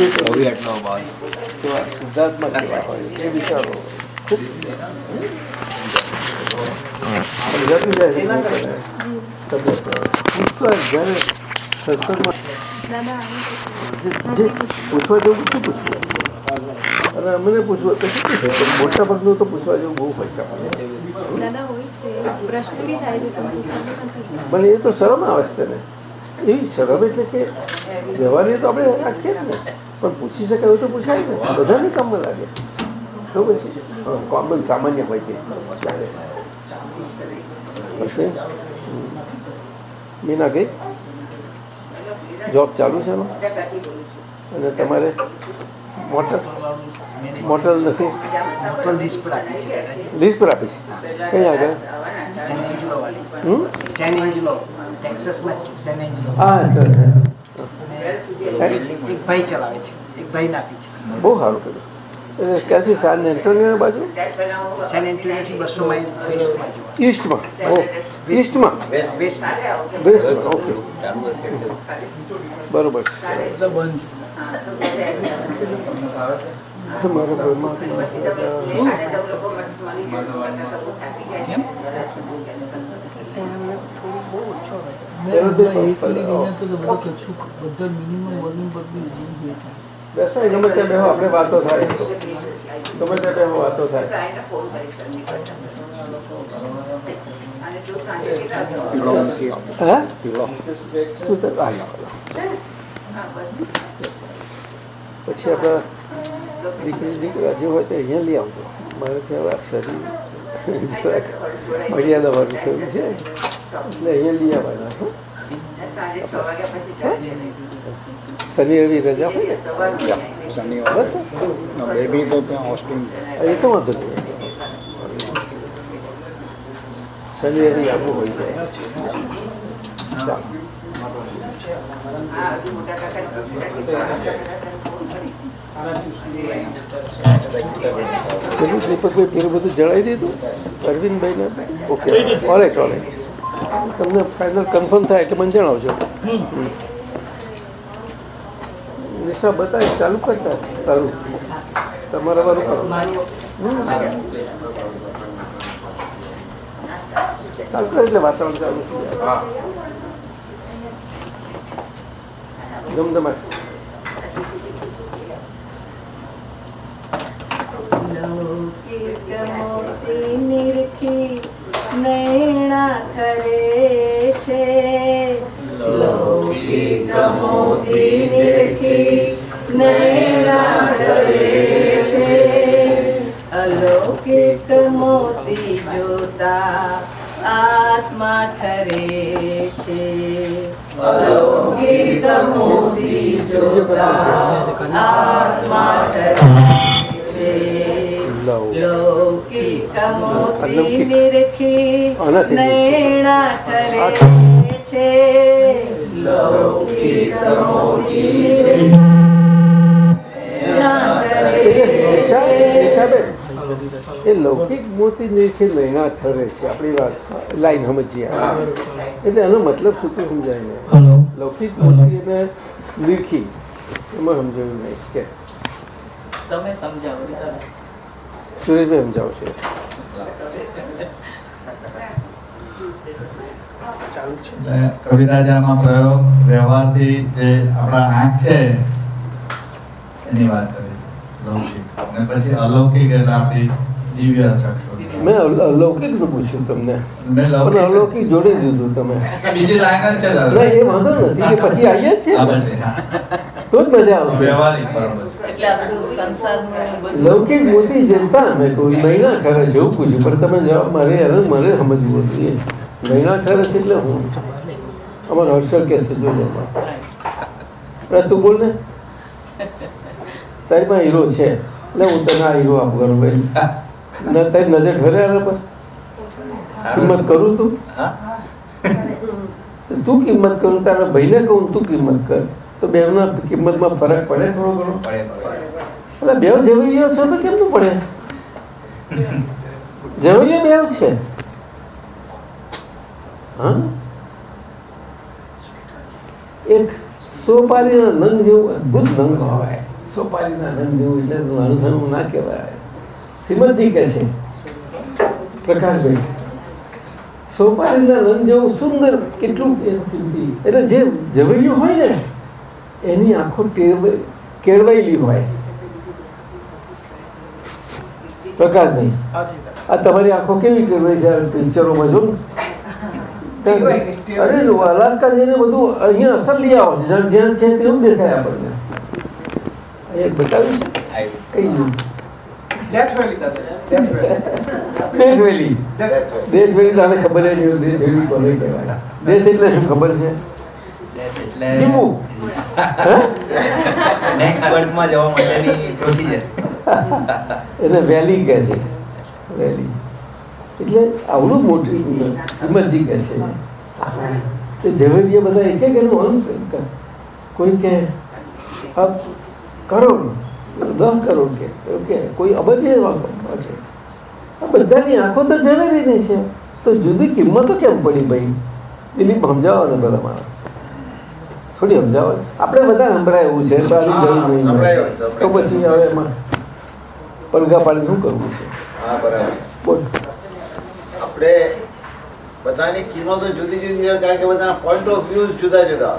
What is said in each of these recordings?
હવે આટલો અવાજ તો આ શુદ્ધાત્મા કેવા પૂછવા જેવું શું પૂછવું અને અમને પૂછવું મોટા ભાગનું તો પૂછવા જેવું બહુ પૈસા મને એ તો શરમ આવે છે તેને એવી શરમ એટલે કે વ્યવહારની તો આપણે રાખીએ ને? પણ પૂછી શકાય તો પૂછાય ને. બધાને કામમાં લાગે. શું પછી કોમન સામાન્ય હોય કે. ચાલે મીના ગઈ જોબ ચાલુ છે અને તમારે મોટર મોટર નથી? લિસ્ટ પર આપી છે. કઈ આગળ? બહુ સારું કર્યું એટલે ક્યાંથી સાન એન્ટોનિયો બાજુ સેન એન્ટોનિયોથી બસો માઇલ ઈસ્ટમાં ઈસ્ટમાં વેસ્ટ વેસ્ટ વેસ્ટમાં ઓકે બરોબર તમારા પરમાત્મા એનો બે બેસો ગમે ત્યાં બેહો આપણે વાતો થાય. ગમે ત્યાં બેહો વાતો થાય. પછી આપણે દીકરી દીકરા જે હોય તે અહીંયા લઈ આવજો. મારે ત્યાં શરીર મર્યાદા વાળું થયું છે. એટલે અહીંયા લઈ આવવાના હો. શનિ રવિ રજા હોય ને શનિવાર બસ. બેબી તો ત્યાં ઓસ્ટિન એ તો વાંધો નહીં શનિ રવિ આવવું હોય તો ચાલો પેલું દીપકભાઈ પેલું બધું જણાવી દીધું અરવિંદભાઈને ઓકે ઓલેટ ઓલેટ તમને ફાઇનલ કન્ફર્મ થાય એટલે મને જણાવજો હમ. નિશા બતાવી ચાલુ કરતા તારું તમારા વાળું કરો હમ. ચાલુ કરે એટલે વાતાવરણ ચાલુ થઈ જાય ધમધમાટ લૌકિક મોતી નિરખી નૈણા કરે છે. લૌકિક મોતી નૈણા કરે છે અલૌકિક મોતી જોતા આત્મા ઠરે છે. અલૌકિક મોતી જોતા આત્મા ઠરે લૌકિક મોતી નિરખી નૈણા છે. લૌકિક મોતી એ લૌકિક મોતી નિરખે નૈણા ઠરે છે. આપણી વાત લાઈન સમજીએ. એટલે એનો મતલબ શું તો સમજાય ને લૌકિક મોતી અને નિરખી એમાં સમજાયું નહીં. કે તમે સમજાવો સુરેશભાઈ સમજાવશે. કવિરાજામાં પ્રયોગ વ્યવહારથી જે આપણા આંખ છે, એની વાત કરી લૌકિક. અને પછી અલૌકિક એટલે આપણી દિવ્ય મેં અલૌકિકનું પૂછ્યું તમને. પણ અલૌકિક જોડે દીધું તમે. બીજી છે એ વાંધો નથી કે પછી આવીએ જ હા, છે પછી, હા. તો જ મજા આવશે લૌકિક મોટી જનતા મેં કોઈ મહિના ઠરે છે એવું પૂછ્યું. પણ તમે જવાબ મારે યાર મારે સમજવું હતું એ મહિના ઠરે છે એટલે હું અમારો હર્ષલ કે છે જોજો. તું બોલ ને. તારી પાસે હીરો છે. એટલે હું તને આ હીરો આપું કરું ભાઈ. તારી નજર ઠરે આના પર કિંમત કરું તું? તું કિંમત કરું તારા ભાઈને કહું તું કિંમત કર. તો બેવના કિંમતમાં ફરક પડે થોડો ઘણો. એટલે બેવ જવૈયો છો તો કેમનું પડે? જવૈયો બેવ છે. એક સોપારીના નંગ જેવું અદભુત નંગ હોય. સોપારીના નંગ જેવું એટલે અનુસરણ ના કહેવાય. શ્રીમદજી કે છે, પ્રકાશભાઈ સોપારીના રંગ જેવું સુંદર કેટલું એટલે જે ઝવેલ્યું હોય ને, એની આંખો કેળવાયેલી હોય. પ્રકાશભાઈ, આ તમારી આંખો કેવી કેળવાઈ છે પિક્ચરોમાં જો? અરે, અલાસ્કા જઈને બધું અહીંયા અસર લઈ આવો છે, જ્યાં છે તેવું દેખાય આપણને. અહીંયા બતાવ્યું છે? કઈ દેશ વેલી તારે ખબર જ નહીં દેશ વેલી કોને કહેવાય દેશ એટલે શું ખબર છે એટલે નેક્સ્ટ બર્થમાં જવા માટેની પ્રોસિજર એને વેલી કહે છે વેલી એટલે આવડું મોટી શ્રીમદજી કહે છે ઝવેરીએ બધા એક એક એનું કોઈ કે કરોડ દસ કરોડ કે કે કોઈ અબજે છે. આ બધાની આંખો તો ઝવેરીની છે. તો જુદી કિંમતો કેમ પડી ભાઈ? દિલીપ સમજાવો ને બધા મારા થોડી સમજાવો. આપણે બધા સંભળાય એવું છે તો પછી હવે એમાં પડઘા પાડી શું કરવું છે? બરાબર. બોલ. આપણે બધાની કિંમતો જુદી જુદી કારણ કે બધા પોઈન્ટ ઓફ વ્યૂઝ જુદા જુદા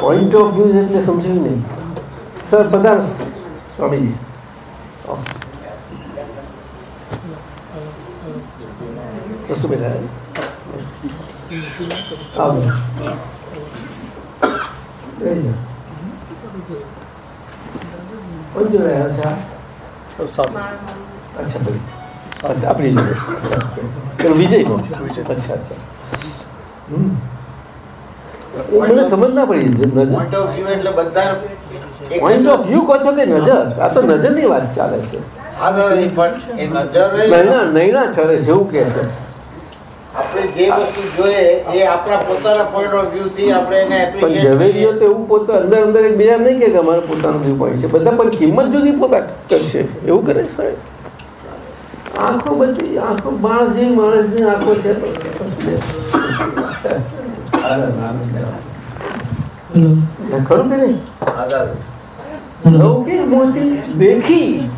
પોઈન્ટ ઓફ વ્યૂઝ એટલે સમજાય નહીં. સર બધા સ્વામીજી આપણી જોડે વિજય નો અચ્છા અચ્છા એ મને સમજ ના પડી એટલે બધા પોઈન્ટ ઓફ વ્યૂ કહો છો કે નજર? આ તો નજરની વાત ચાલે છે. હા દાદા એ પણ એ નજર રહી. નૈના નૈના ઠરે છે એવું કે છે. આપણે જે વસ્તુ જોઈએ એ આપણા પોતાના પોઈન્ટ ઓફ વ્યૂ થી આપણે એને પણ ઝવેરીઓ તો એવું પોતે અંદર અંદર એક નહીં કે કે અમારો પોતાનો વ્યૂ પોઈન્ટ છે. બધા પણ કિંમત જુદી પોતા કરશે. એવું કરે સાહેબ? આંખો બધી આંખો માણસ જેવી માણસની આંખો છે. ખરું કે નહીં? લૌકિક મોટી દેખી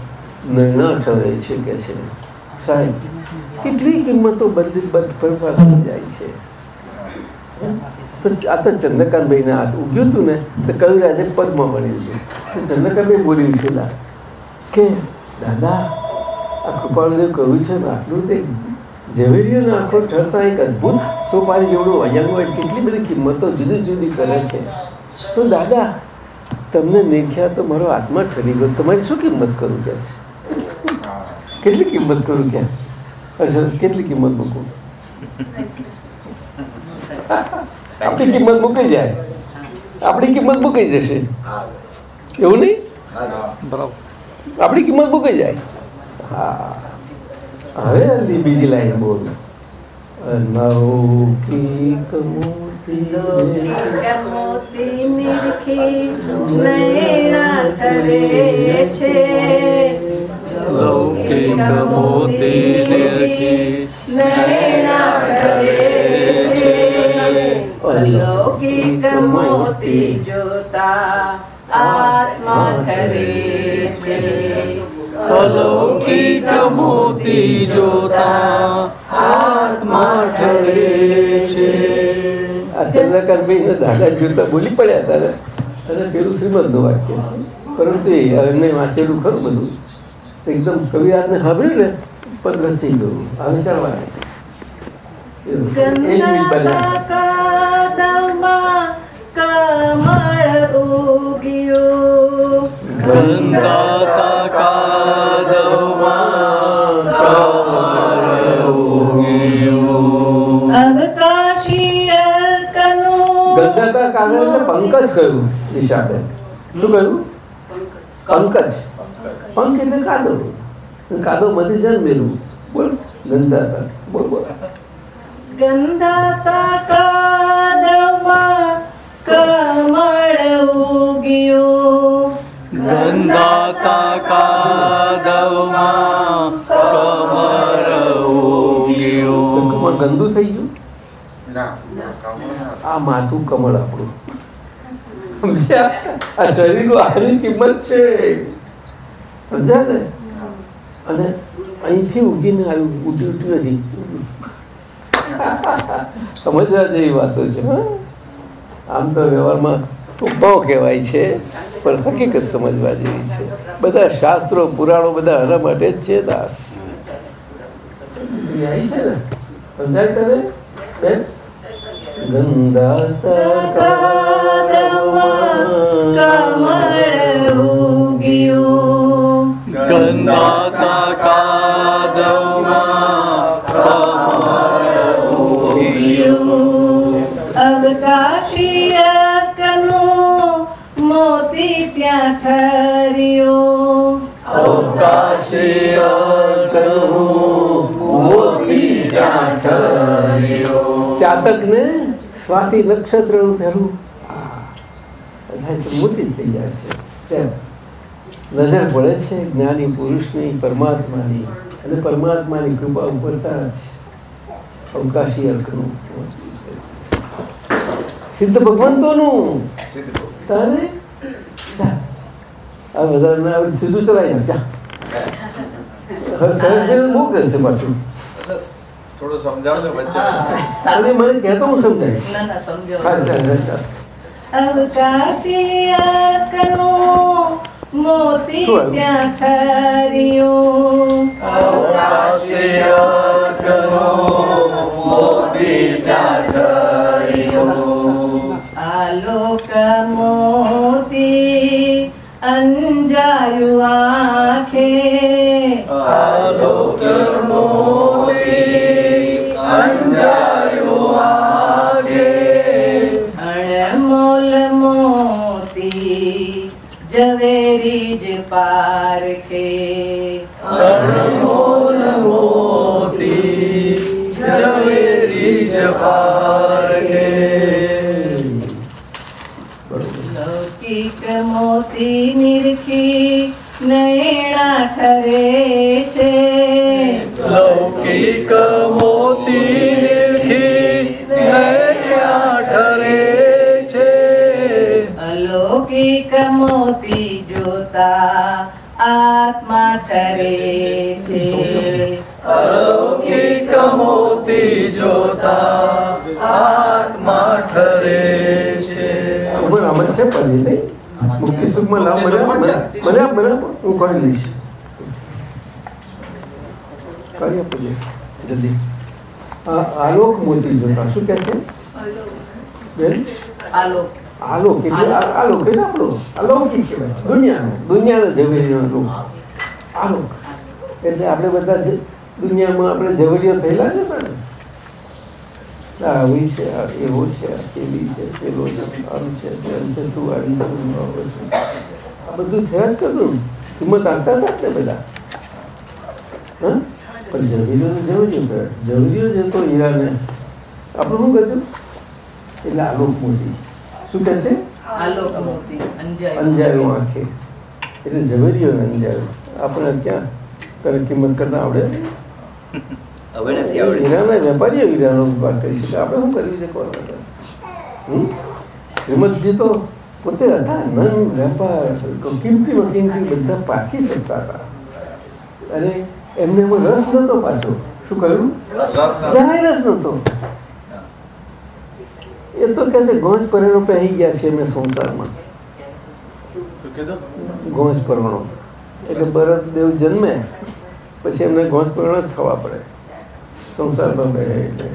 નૈના ઠરે છે કે છે. સાહેબ, કેટલી કિંમતો બદલી બદ ફેરફાર થઈ જાય છે? તો આ તો ચંદ્રકાંતભાઈને હાથ ઉગ્યું હતું ને, તો કયું રાજે પદમાં મળ્યું છે. તો ચંદ્રકાંતભાઈ બોલી ઉઠેલા, કે દાદા, આ કૃપાળુદેવ કહ્યું છે ને, આટલું તે ઝવેરીઓને આંખો ઠરતા એક અદ્ભુત સોપારી જેવડું અયંગ કેટલી બધી કિંમતો જુદી જુદી કરે છે. તો દાદા તમને નહીં થયા તો મારો આત્મા ઠરી ગયો. તમારી શું કિંમત કરું કે છે? કેટલી કિંમત કરું કે? અચ્છા, કેટલી કિંમત મૂકું? આપણી કિંમત મૂકી જાય. આપણી કિંમત મૂકી જશે. એવું નહીં? બરાબર આપણી કિંમત મૂકી જાય. હા. હવે બીજી લાઈન બોલ. લૌકિક કી લૌકિક મોતી નિરખી નૈણા કરે છે લૌકિક મોતી નિરખી નૈણા કરે છે અલૌકિક મોતી જોતા આત્મા ઠરે છે અલૌકિક મોતી જોતા આત્મા ઠરે ચંદ્રકાંતભાઈ દાદા જોતા બોલી પડ્યા હતા અને પેલું શ્રીમદનું વાક્ય પરંતુ એ એમને વાંચેલું ખરું બધું એકદમ કવિરાજને સાંભળ્યું ને પંદર રસી ગયું આ વિચારવા પંકજ કહ્યું ઈશાબેન શું કહ્યું? પંકજ. પંખ એટલે કાદવ કાદવ બધી જન્મેલું. બોલ ગંગાતા બોલ બોલ. ગંધાતા કાદમાં કમળ ઉગ્યો. ગંધાતા કાદવમાં કમળ ઉગ્યો. કમળ ગંદુ થઈ ગયું? ના. આ માથું કમળ આપણું. આ શરીરનું આની કિંમત છે. સમજ્યા અને અહીંથી ઉગીને આવ્યું ઉઠી ઉડી નથી. સમજવા જેવી વાતો છે? આમ તો વ્યવહારમાં બહુ કહેવાય છે, પણ હકીકત સમજવા જેવી છે. બધા શાસ્ત્રો, પુરાણો બધા હરા માટે જ છે, દાસ. તમે સમજાય તને? બેન? ગંગાતા ને સ્વાતિ નક્ષત્રનું કાદવમાં અબ કાશિયકનું મોતી ત્યાં ઠર્યો અવકાશી અર્કનું મોતી ત્યાં ઠર્યો ચાતકને સ્વાતિ નક્ષત્રનું પહેલું મોતી થઈ જાય છે. નજર પડે છે જ્ઞાની પુરુષની પરમાત્માની અને પરમાત્માની કૃપા ઉપરતા જ અવકાશી અર્થનું સિદ્ધ ભગવંતોનું? તારે? આ વધારે ના આવડે સીધું ચલાવી ને જા. સરસ બહુ છે પાછું. થોડું સમજાવજો મને કહેતો હું સમજાય ના ના સમજો હા, ચાલ, ચાલ, ચાલ. અબ કાશિયકનું મોતી ત્યાં ઠર્યો અવકાશી અર્કનું મોતી ત્યાં ઠર્યો આલોક જ જોતા આત્મા ઠરે છે અલૌકિક મોતી જોતા આત્મા ઠરે છે ઉપર આમાં છે પડી નહીં મુક્તિ સુખમાં લાવ મને મને મને હું કરી લઈશ કરી આપો જલ્દી. આલોક મોતી જોતા શું કહે છે આલોક આલોક એટલે આલોક એટલે આપણું અલૌકિક કહેવાય દુનિયાના દુનિયાનો ઝવેરીનો લોક આલોક એટલે આપણે બધા દુનિયામાં આપણે ઝવેરીઓ થયેલા છે ને આવી છે એવો છે પેલી છે પેલો છે આમ છે તેમ છે તું આવી છે. આ બધું થયા જ કરવું કિંમત આપતા હતા જ ને બધા હા પણ જરૂરીઓ કહેવાય ઝવેરીઓ જતો હીરાને આપણે શું કર્યું એટલે આલોક મોટી શું કહે છે? અંજાયું આંખે એટલે ઝવેરીઓ અંજાયું. આપણે ક્યાં તને કિંમત કરતા આવડે? હવે હીરાના વેપારીઓ હીરાનો વેપાર કરી શકે. આપણે શું કરવી છે કોણ હમ? શ્રીમદજી તો પોતે હતા નન વેપાર કિંમતીમાં કિંમતી બધા પાકી શકતા હતા. અને એમને એમાં રસ નતો પાછો. શું કહ્યું જરાય રસ નતો એ તો કહે છે ગોંજ પરેણો પહેરી ગયા છે મેં સંસારમાં. શું ગોંજ પરણો. એટલે ભરત દેવ જન્મે પછી એમને ગોંજ પરણો જ ખાવા પડે. સંસારમાં બે એટલે.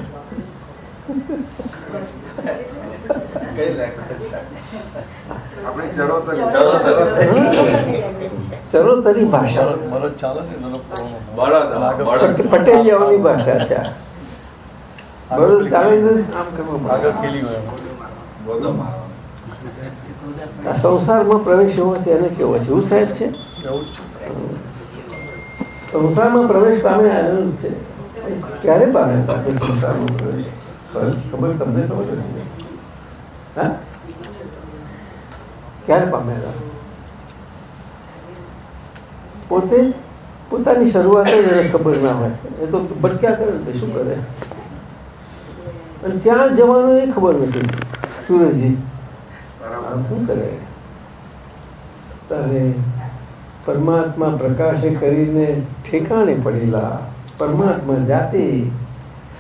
ચરોતરી. ભાષા. પટેલિયાઓની ભાષા છે બરોબર ચાલે ને આમ કરવું આ સંસારમાં પ્રવેશ એવો છે એને કેવો છે? એવું સાહેબ છે? સંસારમાં પ્રવેશ પામે આનંદ છે. ક્યારે પામે આપણે સંસારમાં પ્રવેશ? ખબર તમને ખબર છે? હા? ક્યારે પામેલા પોતે પોતાની શરૂઆત જ એને ખબર ના હોય. એ તો ભટક્યા કરે? શું કરે? અને ત્યાં જવાનું એ ખબર નથી. સુરજજી. શું કરે? તારે પરમાત્મા પ્રકાશે કરીને ઠેકાણે પડેલા. પરમાત્મા જાતે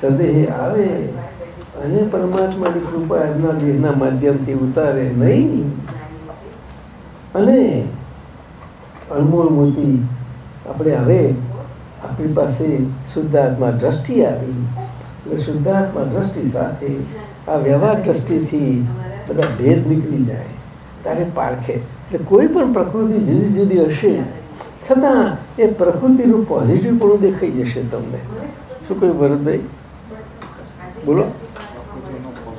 સદેહ આવે અને પરમાત્માની કૃપા એમના દેહના માધ્યમથી ઉતારે નહીં. અને અણમોલ મોતી આપણે હવે આપણી પાસે શુદ્ધાત્મા દ્રષ્ટિ આવી. શુદ્ધાત્મા દ્રષ્ટિ સાથે આ વ્યવહાર દ્રષ્ટિથી બધા ભેદ નીકળી જાય. તારે પારખે. એટલે કોઈ પણ પ્રકૃતિ જુદી જુદી હશે, છતાં એ પ્રકૃતિનું પોઝિટિવ પણ દેખાઈ જશે તમને. શું કહ્યું ભરતભાઈ? બોલો.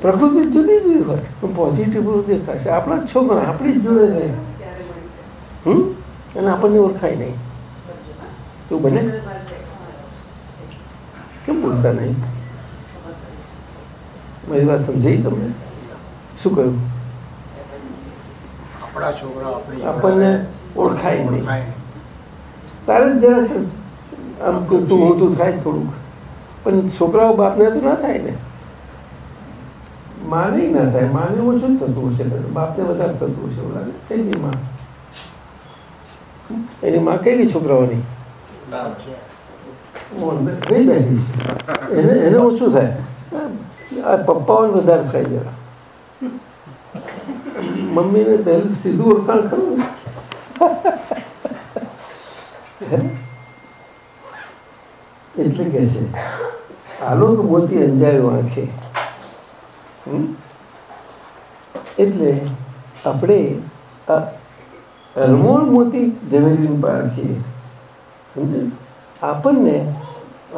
પ્રકૃતિ જુદી જુદી હોય, પણ પોઝિટિવ પણ દેખાશે. આપણા છોકરા, આપણી જ જોડે રહે. હમ? અને આપણને ઓળખાય નહીં. તું બને. કેમ બોલતા નહીં? મારી વાત સમજાઈ તમને? શું કહ્યું? આપણા છોકરા આપણને ઓળખાય નહીં. તારે જ જરાક આમ તું તું હું થાય થોડુંક. પણ છોકરાઓ બાપને તો ના થાય ને. માને ના થાય. માને ઓછું થતું હશે. બાપને વધારે થતું હશે ઓલા. કઈ નહીં માં. એની માં કઈ છોકરાઓની? બેસી. એને એને ઓછું થાય. પપ્પાઓને વધારે થાય જરા મમ્મીને પહેલું સીધું ઓળખાણ ખરું એટલે કે છે આલોક મોતી અંજાયો આંખે? એટલે આપણે અનમોલ મોતી ઝવેરીને પારખીએ. સમજ આપણને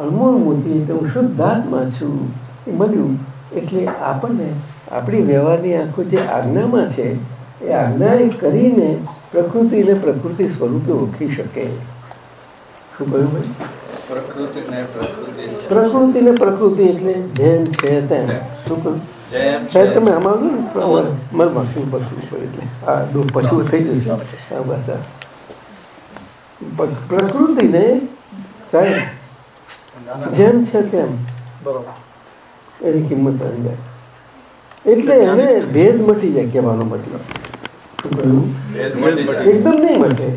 અનમોલ મોતી એટલે હું શુદ્ધાત્મા છું. મળ્યું એટલે આપણને આપણી વ્યવહારની આંખો જે આજ્ઞામાં છે એ આજ્ઞા કરીને પ્રકૃતિને પ્રકૃતિ સ્વરૂપે ઓળખી શકે. શું કહ્યું ભાઈ? પ્રકૃતિને પ્રકૃતિ પ્રકૃતિ ને પ્રકૃતિ એટલે જેમ છે તેમ. શું કહ્યું? સાહેબ તમે આમાં આવ્યો ને મનમાં શું પશુ એટલે આ દો પશુ થઈ જશે. આ બસ. પ્રકૃતિને સાહેબ જેમ છે તેમ. બરોબર. એની કિંમત આવી જાય એટલે એને ભેદ મટી જાય કહેવાનો મતલબ. એકદમ નહીં મટે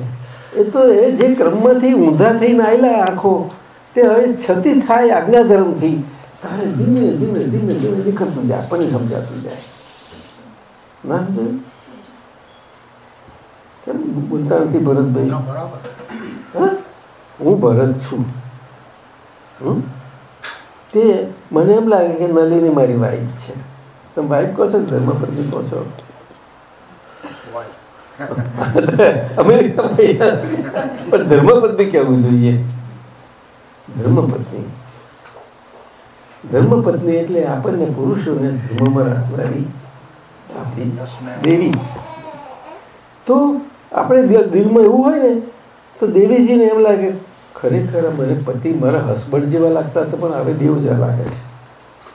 એ તો એ જે ક્રમમાંથી ઊંધા થઈને આવેલા આંખો તે હવે છતી થાય આજ્ઞાધર્મથી તારે ધીમે ધીમે ધીમે ધીમે નીકળતું જાય આપણને સમજાતું જાય ના સમજાયું? કેમ બોલતા નથી ભરતભાઈ બરાબર હા? હું ભરત છું હમ? તે મને એમ લાગે કે નલીની મારી વાઈફ છે. તમે વાઈફ કહો છો? ધર્મપત્ની કહો છો? અમેરિકામાં પણ ધર્મપત્ની કહેવું જોઈએ? ધર્મપત્ની ધર્મપત્ની એટલે આપણને પુરુષોને ધર્મમાં રાખનારી આપણી દેવી. તો આપણે દિલ- દિલમાં એવું હોય ને તો દેવીજીને એમ લાગે ખરેખર મને પતિ મારા હસબન્ડ જેવા લાગતા હતા પણ હવે દેવ જેવા લાગે છે.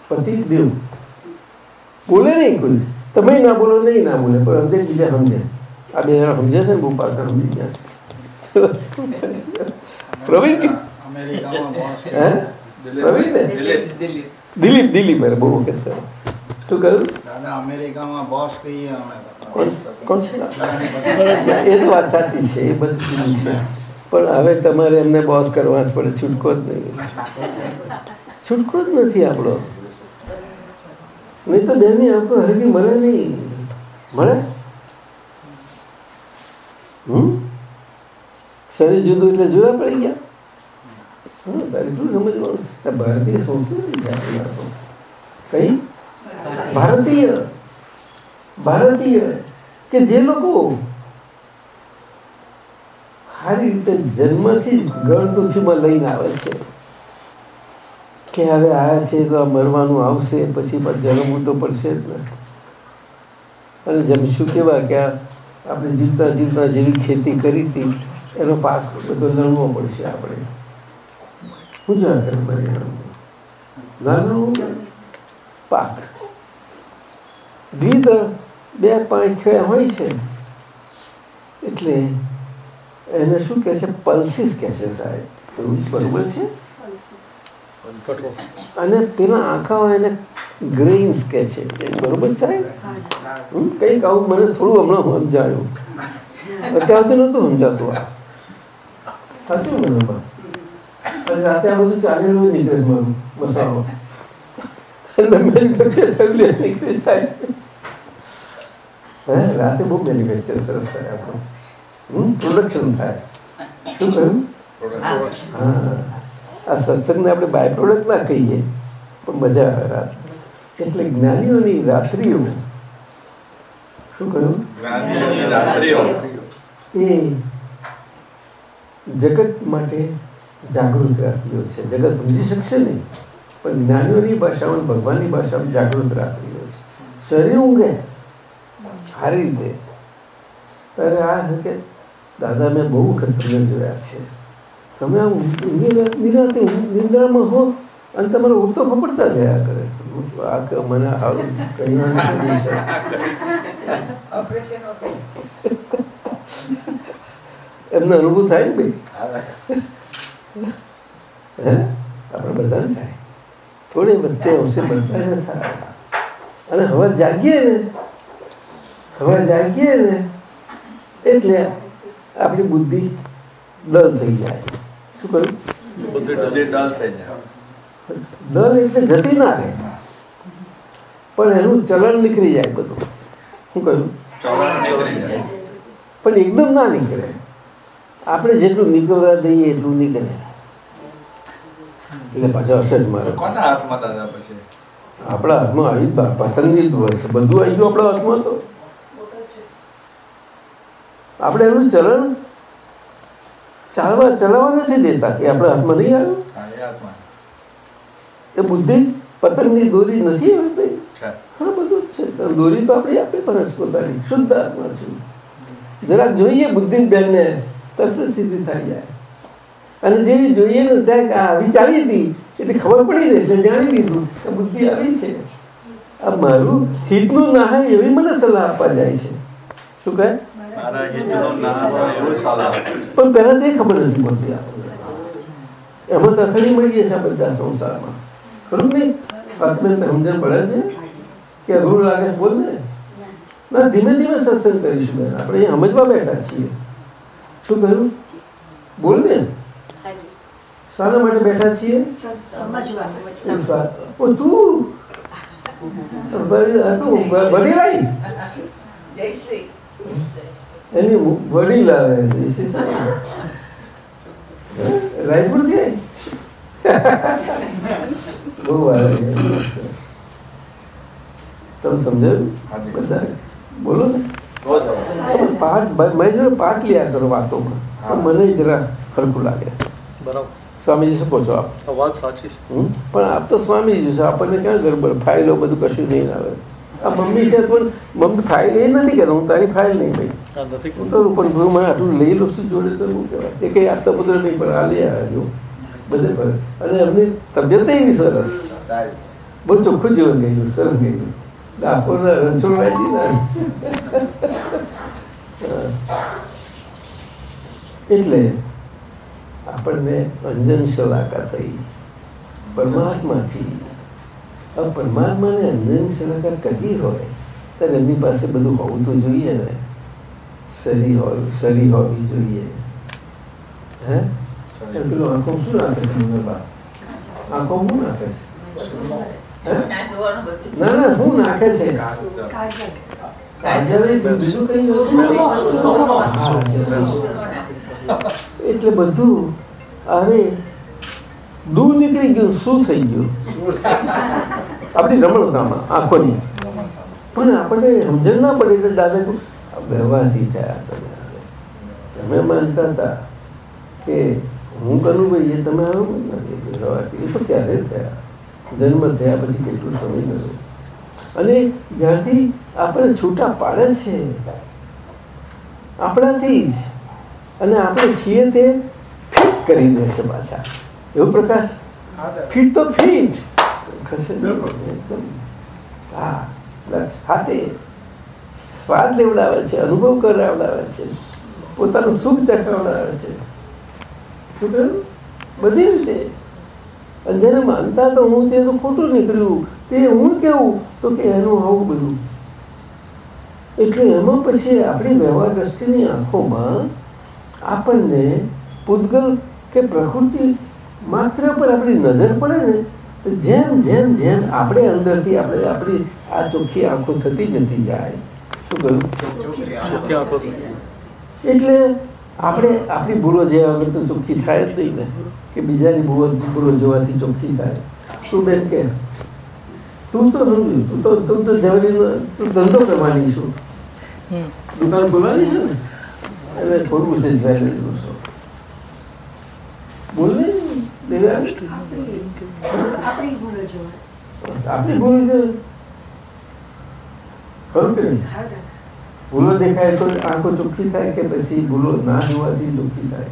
પતિ દેવ? બોલે નહીં કોઈ. તમે ના બોલો નહીં ના બોલે પણ અંદર બીજા સમજે. આ બે જણા સમજે છે ને ગોપાલ સમજી ગયા છે. પ્રવીણ કે? પ્રવીણ ને? દિલીપ. દિલીપ અરે બહુ વખત શું કહ્યું? અમેરિકામાં બોસ કહીએ કોણ? કોણ એ તો વાત સાચી છે એ બધું છે. પણ હવે તમારે એમને બોસ કરવા જ પડે, છૂટકો જ નહીં. છૂટકો જ નથી આપણો. નહીં તો બેનની આંખો હરકી મળે નહીં. મળે? હમ? શરીર જુદું એટલે જુદા પડી ગયા. હમ તારે એટલું સમજવાનું? આ ભારતીય સંસ્કૃતિ છે આપણી આ તો. કઈ? ભારતીય. ભારતીય. કે જે લોકો સારી રીતે જન્મથી જ ગળદુથીમાં લઈને આવે છે. કે હવે આયા છે તો આ મરવાનું આવશે, પછી પણ જન્મવું તો પડશે જ ને. અને જમશું કેવા કે આપણે જીવતા જીવતા જેવી ખેતી કરી હતી, એનો પાક બધો લણવો પડશે આપણે. શું કરે પરિણામ નાનું પાક. દ્વિદળ બે પાંચ હોય છે. એટલે એને શું કહે છે? પલ્સીસ કહે છે સાહેબ. બરોબર છે? અને પેલા આંખા એને ગ્રેઇન્સ કે છે. એ બરોબર સાહેબ? હું. કંઈક આવું મને થોડું હમણાં સમજાયું. અત્યાર સુધી નહોતું સમજાતું આ. સાચું મને રાતે આ બધું ચાલેલું હોય નીકળે મારું મસાલો મેન્યુફેક્ચર થયેલું નીકળી જાય હે રાતે બહુ મેન્યુફેક્ચર સરસ થાય આપણું. હમ પ્રોડક્શન થાય શું કહ્યું હા આ સત્સંગને આપણે બાય પ્રોડક્ટ ના કહીએ પણ મજા આવે રાત એટલે જ્ઞાનીઓની રાત્રિઓ શું કહ્યું એ જગત માટે જાગૃત રાત્રિઓ છે જગત સમજી શકશે નહીં પણ જ્ઞાનીઓની ભાષામાં ભગવાનની ભાષામાં જાગૃત રાત્રિઓ છે શરીર ઊંઘે સારી રીતે અરે આ હકીકત દાદા મેં બહુ વખત તમને જોયા છે. તમે આમ નિરા- નિરાતે નિંદ્રામાં હો અને તમારે ઉડતો ફપડતા થયા કરે. આ મને શકે. એમને અનુભવ થાય ને ભાઈ? હે. આપણે બધાને થાય. થોડી બધે અવશ્ય બધાને થાય. અને હવે જાગીએ ને. હવે જાગીએ ને. એટલે આપણી બુદ્ધિ ડલ થઈ જાય. શું કહ્યું? બધી ડલ. થઈ જાય. ડલ એટલે જતી ના રહે. પણ એનું ચલણ નીકળી જાય બધું. શું કહ્યું? પણ એકદમ ના નીકળે. આપણે જેટલું નીકળવા દઈએ એટલું નીકળે. એટલે પાછો અસર જ મારે. કોના હાથમાં દાદા પછી? આપણા હાથમાં આવી પતંગની હોય છે બધું આવી ગયું આપણા હાથમાં તો. આપણે એનું ચલણ ચાલવા ચલાવવા નથી દેતા. એ આપણે હાથમાં નહીં આવ્યું એ બુદ્ધિ પતંગની દોરી નથી આવી ભાઈ? છે. હા બધું જ છે. દોરી તો આપણી આપે પરસ પોતાની શુદ્ધ આત્મા છે. જરાક જોઈએ બુદ્ધિ બેનને તરત સીધી થઈ જાય. અને જેવી જોઈએ ને ત્યાં આવી ચાલી હતી એટલે ખબર પડી એટલે જાણી લીધું કે બુદ્ધિ આવી છે. આ મારું હિતનું ના હોય એવી મને સલાહ આપવા જાય છે. શું કહે? પણ પહેલા તો એ ખબર નથી પડતી એમાં તો મળી જશે છે બધા સંસારમાં. ખરું ને આત્મને સમજણ પડે છે કે અઘરું લાગે છે બોલ ને. ના ધીમે ધીમે સત્સંગ કરીશું બેન. આપણે અહીંયા સમજવા બેઠા છીએ. શું કહ્યું? બોલ ને. શાના માટે બેઠા છીએ? ઓ તું? બની લાઈ જય શ્રી એની વડી લાવે રાયપુરથી બહુ વાર તમે સમજાયું? બધા? બોલો ને. પાઠ મેં જો પાઠ લ્યા કરો વાતોમાં. મને જરા હરખું લાગે. બરાબર. સ્વામીજી શું કહો છો આપ? વાત સાચી પણ આપ તો સ્વામીજી છો. આપણને ક્યાં ગરબડ? ફાઇલો બધું કશું નહીં આવે. આ મમ્મી છે પણ મમ્મી ફાઇલ એ નથી કહેતો હું તારી ફાઇલ નહીં ભાઈ નથી પણ ભાઈ મને આટલું લઈ લઉં છું જોડે તો શું કહેવાય. એ કંઈ આપતા પુત્ર નહીં પણ આ લઈ આવ્યો બધે પર અને એમની તબિયત એવી સરસ. સારી. બહુ ચોખ્ખું જીવન ગયું સરસ ગયું ડાકોરના રણછોડરાયજી ના. એટલે આપણને અંજન શલાકા થઈ. પરમાત્માથી. પરમાત્માને અંજન શલાકા કદી હોય ત્યારે એમની પાસે બધું હોવું તો જોઈએ ને. શરી હોય સહી હોવી જોઈએ હે એ આંખો શું નાખે છે મને બા? આંખો શું નાખે છે ના ના ના શું નાખે છે કાજલ એ બીજું કઈ એટલે બધું હવે દૂર નીકળી ગયું શું થઈ ગયું આપણી રમણતામાં આંખોની પણ આપણે સમજણ ના પડે એટલે દાદા વ્યવહારથી થયા તમે તમે માનતા હતા કે હું કરું ભાઈ એ તમે નથી વ્યવહારથી એ તો ક્યારે થયા? જન્મ થયા પછી કેટલું સમય ગયો? અને જ્યારથી આપણે છૂટા પાડે છે આપણાથી જ અને આપણે છીએ તે ફિટ કરી દે છે પાછા. એવું પ્રકાશ? ફિટ તો ફિટ. ખસે. એકદમ. હા બસ. સ્વાદ લેવડાવે છે, અનુભવ કરાવડાવે છે, પોતાનું સુખ ચખાવડાવે છે. બધી રીતે. અને જેને માનતા તો હું તે ખોટું નીકળ્યું. તે હું કેવું? તો કે એનું આવું બધું. એટલે એમાં પછી આપણી વ્યવહાર દ્રષ્ટિની આંખોમાં આપણને પૂતગલ કે પ્રકૃતિ માત્ર પર આપણી નજર પડે ને જેમ જેમ જેમ આપણે અંદરથી આપણે આપણી આ ચોખ્ખી આંખો થતી જતી જાય એટલે આપણે આપણી ભૂલો જોયા વગર તો ચોખ્ખી થાય જ નહીં ને. કે બીજાની ભૂલો ભૂલો જોવાથી ચોખ્ખી થાય. તું બેન કે? તું તો તું તો તું તો જવાની તું ધંધો કરવાની છું. દુકાન ખોલવાની છે ને? એટલે થોડું છે જ્વેલરી છો બોલ ને આપણી ભૂલો જોવા આપણી ભૂલ છે ખરું કે ભૂલો દેખાય તો આંખો ચોખ્ખી થાય કે પછી ભૂલો ના જોવાથી દુઃખી થાય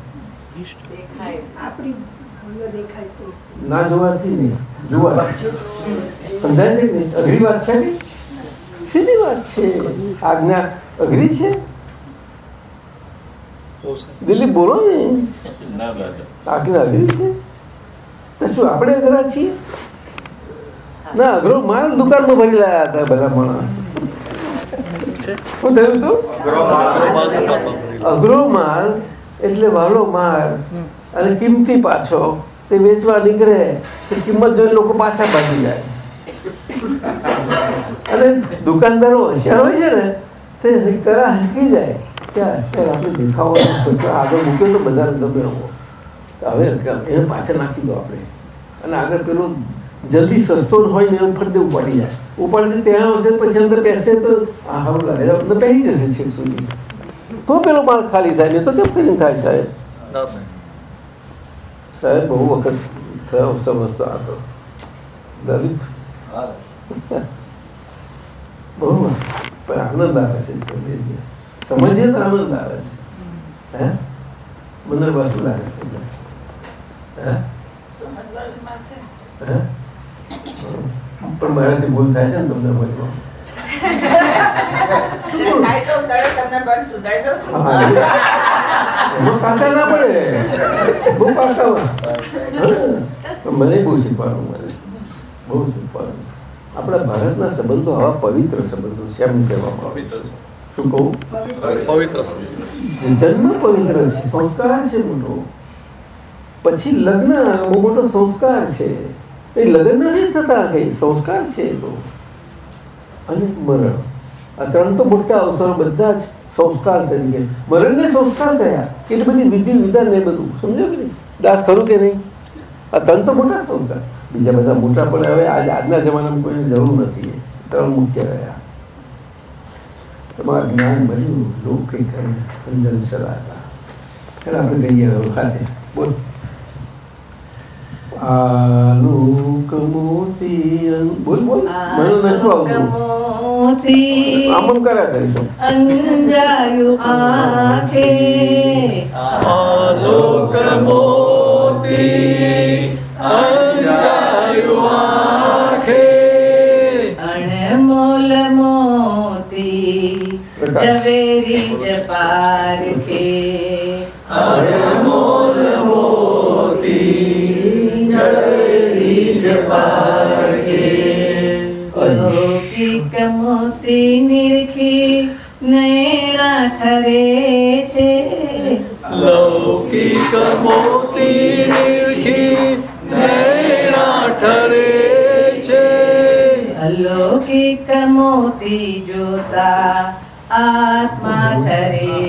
દેખાય આપણી ભૂલો દેખાય તો ના જોવાથી નહીં જોવાથી સમજાય છે અઘરી વાત છે સીધી વાત છે આજ્ઞા અઘરી છે દિલીપ બોલો ને આજ્ઞા અઘરી છે તો શું આપણે અઘરા છીએ ના અઘરો માલ દુકાનમાં ભરી લાયા હતા બધા માણસ શું થયું અઘરો માલ એટલે વાલો માલ. અને કિંમતી પાછો. તે વેચવા નીકળે કિંમત જોઈને લોકો પાછા ભાગી જાય. અને દુકાનદારો હોશિયાર હોય છે ને, તે કરા હસકી જાય. કે અત્યારે દેખાવાનો આગળ મૂક્યો તો બધા ગમે હવે એને પાછળ નાખી દો આપણે. અને આગળ પેલું જલ્દી સસ્તો હોય ને એવું ફરતે ઉપાડી જાય. ઉપાડી ત્યાં આવશે પછી અંદર બેસે તો આ સારું લાગે અંદર પહેરી જશે છેક સુધી. તો પેલો માલ ખાલી થાય ને તો કેમ કરીને થાય સાહેબ? સાહેબ. બહુ વખત થયો સમજતો હતો. દલિત. બહુ પણ આનંદ આવે છે સમજીએ. તો આનંદ આવે છે. હે? મને બસ લાગે છે. હે? સમજવાની હે? પણ મારાથી ભૂલ થાય છે ને તમને બધું મને બહુ શીખવાનું મળે બહુ શીખવાનું આપણા ભારતના સંબંધો આવા પવિત્ર સંબંધો છે એમ કહેવામાં આવે શું કહું? પવિત્ર જન્મ પવિત્ર છે સંસ્કાર છે મોટો. પછી લગ્ન બહુ મોટો સંસ્કાર છે. એ લગ્ન નથી થતા કે સંસ્કાર છે એ અને મરણ. આ ત્રણ તો મોટા અવસરો બધા જ સંસ્કાર તરીકે મરણને સંસ્કાર થયા. એટલી બધી વિધિ વિધાન ને બધું. સમજો કે નહીં? દાસ ખરું કે નહીં? આ ત્રણ તો મોટા સંસ્કાર. બીજા બધા મોટા પણ હવે આજ આજના જમાનામાં કોઈને જરૂર નથી. ત્રણ મુખ્ય રહ્યા. તમારું જ્ઞાન મળ્યું લૌકિક અને અંજન સરાતા એટલે આપણે કહીએ ખાતે. બોલ. આલુક મોતી અન- બોલ બોલ મને નથી આવતું મોતી આમ આમ કર્યા કરીશું અંજાયું આંખે આલોક મોતી અંજાયું આંખે અણમોલ મોતી ઝવેરી જ પારખે અણમોલ મોતી નિરખી નૈણા ઠરે છે લૌકિક મોતી નિરખી નૈણા ઠરે છે. અલૌકિક મોતી જોતા આત્મા ઠરે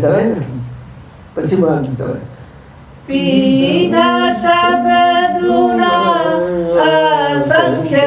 આગળ ચાલે ને પછી બહાર ચાલે પીધા શબ્દુના અસંખ્ય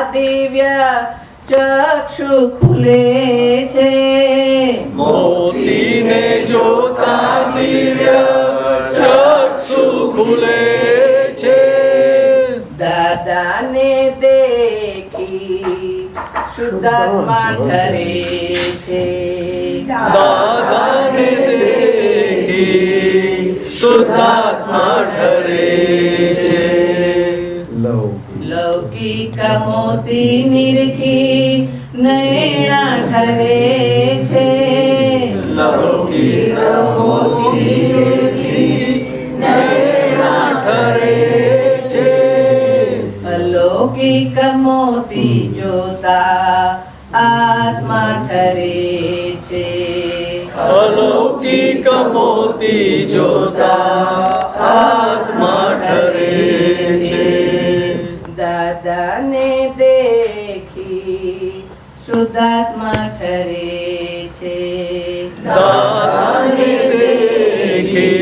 જોતા દિવ્ય ચક્ષુ ખુલે છે મોતીને જોતા દિવ્ય ચક્ષુ ખુલે છે દાદાને દેખી શુદ્ધાત્મા ઠરે છે મોતી નિરખી નૈણા ઠરે છે? લૌકિક મોતી નૈણા ઠરે છે? અલૌકિક મોતી જોતા આત્મા ઠરે છે. અલૌકિક મોતી જોતા દાદાને દેખી શુદ્ધાત્મા ઠરે છે. દાદાને દેખી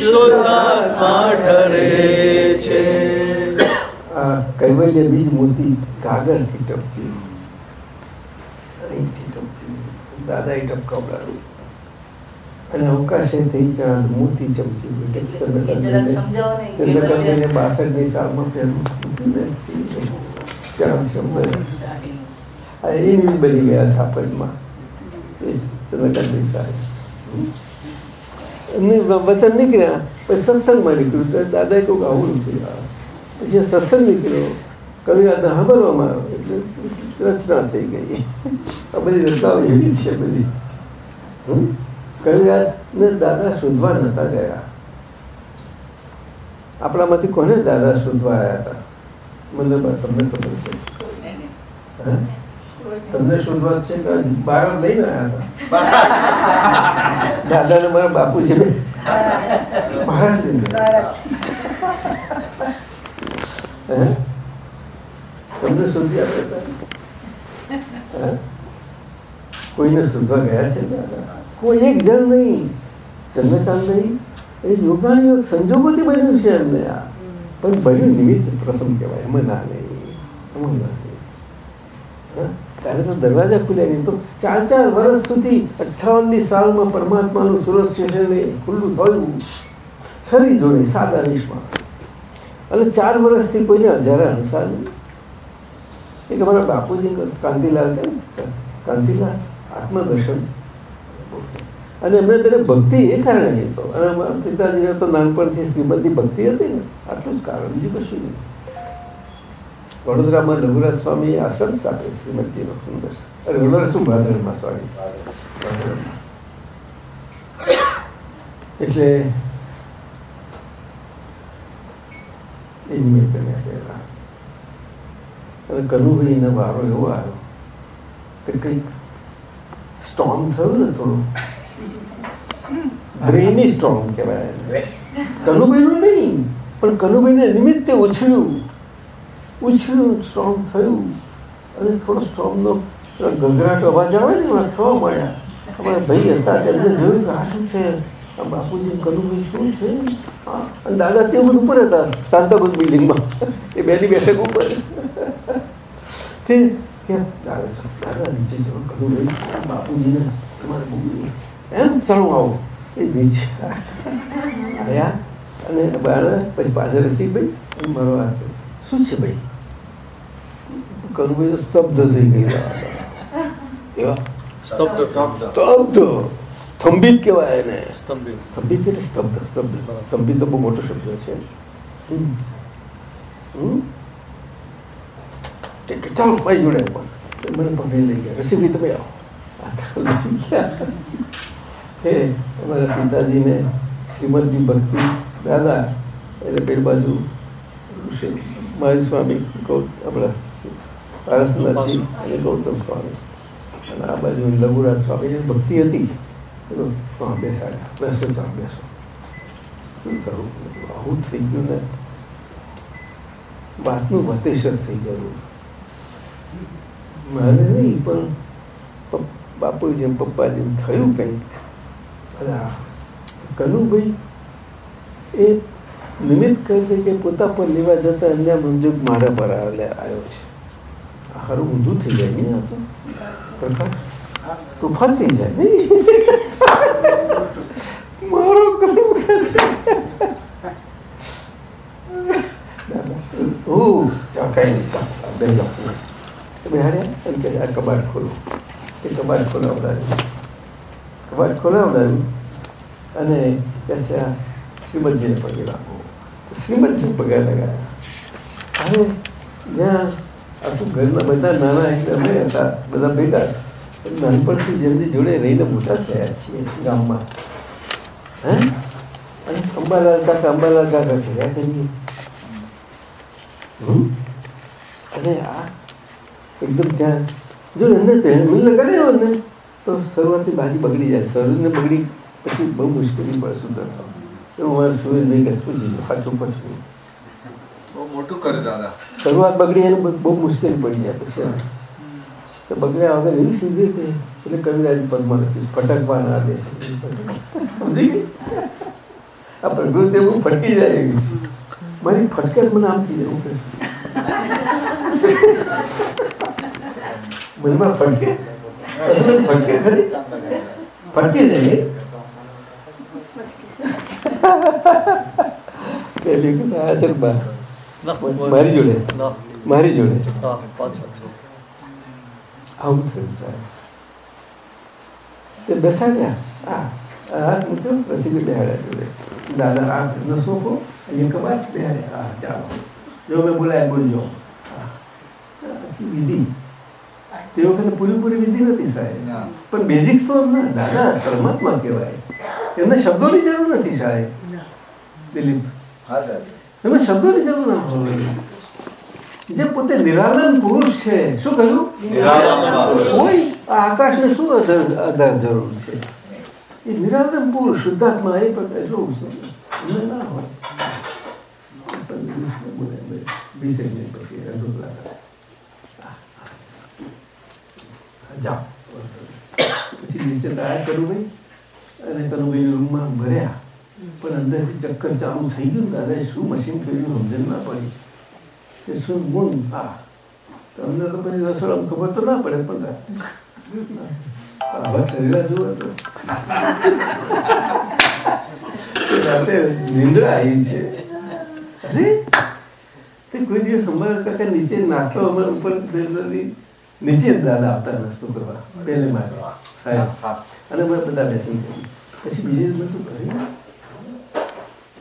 શુદ્ધાત્મા ઠરે છે. આ કૈવલ્ય બીજ મોતી કાગળથી ટપકી. અહીંથી એ દાદાએ ટપકાવડાવ્યું. અને અવકાશે થઈ ચાંદ મોતી ચમકી એટલે એ જરાક સમજાવો ને ચંદ્રકાંતને બાસઠની સાલમાં પહેલું ચાંદ શબ્દ. આ એની બની ગયા સ્થાપનમાં. ચંદ્રકાંતની સાહેબ એમની વચન નીકળ્યા. પછી સત્સંગમાં નીકળ્યું. તો દાદાએ કોઈક આવું નીકળ્યું પછી સત્સંગ નીકળ્યો. કવિરાજને સાંભળવામાં આવ્યો. એટલે રચના થઈ ગઈ. આ બધી રચનાઓ એવી છે બધી. હમ? કવિરાજને દાદા શોધવા નતા ગયા. આપણામાંથી કોને દાદા શોધવા આવ્યા હતા? મને તમને ખબર છે. તમને શોધવા છે કે બાર લઈને આવ્યા હતા? દાદાને મારા બાપુ છે. મહારાજ? તમને શોધી આપ્યા હતા કોઈને શોધવા ગયા છે દાદા? કોઈ એક જણ નહીં. ચંદ્રકાંત નહીં. એ એક સંજોગોથી બન્યું છે એમને આ. પણ બન્યું નિમિત્ત પ્રસંગ કહેવાય. એમાં ના નહીં એમાં ના? ત્યારે તો દરવાજા ખુલ્યા નહીં. તો ચાર ચાર વર્ષ સુધી અઠ્ઠાવનની સાલમાં પરમાત્માનું સુરત સ્ટેશને ખુલ્લું થયું. ફરી જોડે સાદા વિશ્વમાં અને ચાર વર્ષથી કોઈને હજારા અણસાર નહીં એક અમારા બાપુજી કાંતિલાલ કે ને, કાંતિલાલ આત્મદર્શન. અને એમને તેને ભક્તિ એ કારણે અને પિતાજીને તો નાનપણથી શ્રીમદની ભક્તિ હતી ને. આટલું જ કારણ, બીજું કશું નહીં. વડોદરામાં રઘુરાજ સ્વામી આશ્રમ સાથે શ્રીમદજી સુંદર અરે શું? ભાદરમાં સ્વામી એટલે એ નિમિત્તે મેં કહેલા. અને કનુભાઈનો વારો એવો આવ્યો કે કંઈક સ્ટોમ થયું ને થોડું. બ્રેની સ્ટ્રોંગ કહેવાય. કનુભાઈનું નહીં, પણ કનુભાઈને નિમિત્તે ઉછળ્યું. ઉછળ્યું સ્ટ્રોંગ થયું. અને થોડો સ્ટ્રોંગનો ગંગરાટ અવાજ આવે ને, એમાં થવા મળ્યા. અમારા ભાઈ હતા તેમને જોયું કે આ શું છે? આ બાપુજી કનુભાઈ શું છે? અને દાદા તે ઉપર હતા સાંતાક્રુઝ બિલ્ડિંગમાં. એ બેની બેઠક ઉપર. તે કે દાદા દાદા નીચે જવા કનુભાઈ, બાપુજીને તમારે બહુ એમ ચાલો આવો એ નીચે આયા અને બાળ પછી પાછળ રસીભાઈ અને મારો હાથ શું છે ભાઈ કનુભાઈ તો સ્તબ્ધ થઈ ગયેલા હતા. એવા સ્તબ્ધ સ્તબ્ધ સ્તંભિત કહેવાય એને સ્તંભિત સ્તંભિત એટલે સ્તબ્ધ સ્તબ્ધ સ્તંભિત તો બહુ મોટો શબ્દ છે હમ. હમ? તે કે ચાલો ભાઈ જોડે પણ તે મને પકડી લઈ ગયા રસીભાઈ તમે આવો હે અમારા પિતાજીને શ્રીમદજી ભક્તિ દાદા એટલે પેલી બાજુ મારી સ્વામી ગૌ આપણા પારસનાથજી અને ગૌતમ સ્વામી. અને આ બાજુ લઘુરાજ સ્વામીની ભક્તિ હતી હા બેસાડ્યા. બેસો ત્યાં બેસો. શું કરું આવું થઈ ગયું ને? વાતનું વતેસર થઈ ગયું. મારે નહીં, પણ બાપુ જેમ પપ્પા જેમ થયું કંઈક આ કનુભાઈ એ નિમિત્ત કહે છે કે પોતા પર લેવા જતા અન્ય મંજૂક મારા પર આવ્યો છે હારું ઊંધું થઈ જાય નહીં આ તો પ્રકાશ તુફાન થઈ જાય નહીં મારો કરું હું ચાકાઈ નહીં બે હાર્યા એમ કે કબાટ ખોલો એ કબાટ ખોલાવડાવ્યું કબાટ ખોલાવડાવ્યું અને કહે છે આ શ્રીમદજીને પગે લાગો શ્રીમદજી પગે લગાવ્યા હવે જ્યાં આખું ઘરના બધા નાના એટલે અમે હતા, બધા ભેગા નાનપણથી જેમની જોડે રહીને મોટા થયા છીએ ગામમાં. હે? અને અંબાલાલ કાકા અંબાલાલ કાકા થયા કરીએ? અને આ એકદમ ત્યાં, જો એને પહેરવીને લગાડ્યો ને તો શરૂઆતથી બાજી બગડી જાય. શરીરને બગડી પછી બહુ મુશ્કેલી પડે સુંદર. એવું મારે સુરેશભાઈ કે પૂછી સાચું બહુ મોટું દાદા. શરૂઆત બગડી એને બહુ મુશ્કેલી પડી જાય પછી. બગડ્યા વગર એવી સીધી થઈ એટલે કવિરાજ પદમાં લખ્યું ફટકવા ના દે આ પ્રકૃતિ એવું ફટકી જાય એવી. મારી ફટકે મને આમ થઈ જાય મનમાં ફટકે. ફટકે ખરી ફટકી જાય પેલી છે બા મારી જોડે મારી જોડે આવું થયું સાહેબ તે બેસાડ્યા હા હાથ મૂક્યો પછી બી બેહાડ્યા જોડે દાદા આ નો સોફો અહીંયા કબાટ બેહાડ્યા હા ચાલો જો મેં બોલાય બોલજો હા. વિધિ તે વખતે પૂરેપૂરી વિધિ નથી સાહેબ. પણ બેઝિક સ્વર ના દાદા પરમાત્મા કહેવાય. એમને શબ્દોની જરૂર નથી સાહેબ. દિલીપ. હા દાદા. શબ્દોની જરૂર ના હોય. જે પોતે નિરાલંબ પુરુષ છે શું કહ્યું? નિરાલંબ પુરુષ. હોય આ આકાશને શું આધાર જરૂર છે? એ નિરાલંબ પુરુષ શુદ્ધાત્મા એ પણ એટલું છે. ના હોય. બીજે પછી. જાઓ. પછી નીચે ટ્રાય કરું ભાઈ. અને કનુભાઈ રૂમમાં ભર્યા. પણ અંદરથી ચક્કર ચાલુ થઈ ગયું ને દાદાએ શું મશીન કર્યું સમજણ ના પડી. કે શું ગુણ? હા. તમને તો પછી રસોડામાં ખબર તો ના પડે પણ આવા શરીરા જુઓ તો. રાતે આવી છે. અરે કોઈ દિવસ અમારા કાકા નીચે નાસ્તો અમારા ઉપર બેસવાની નીચે જ દાદા આવતા નાસ્તો કરવા પહેલે મારે સાહેબ અને અમે બધા બેસી ગયા પછી બીજે દિવસ બધું કરી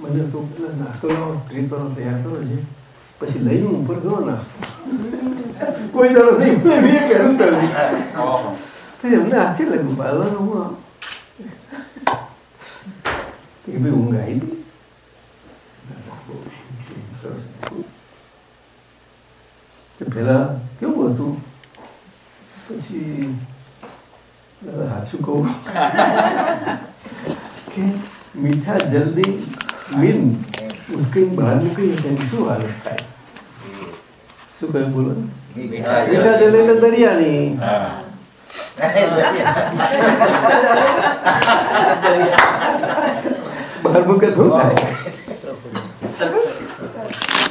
મને તો પેલા નાસ્તો લાવો ટ્રી કરો તૈયાર કરો છે પછી લઈને હું ઉપર ગયો નાસ્તો કોઈ દાડો નહીં મેં કર્યું તળવી પછી અમને આશ્ચર્ય લાગ્યું બાળવાનું હું આમ કે ભાઈ ઊંઘ આવી ગઈ સરસ તે પહેલા કેવું હતું પછી દાદા સાચું કહું કે મીઠા જલ્દી મીન ઉસકીને બહાર નીકળી તેની શું હાલત થાય શું કહ્યું બોલો મીઠા જલ એટલે દરિયાની બહાર મૂકે શું થાય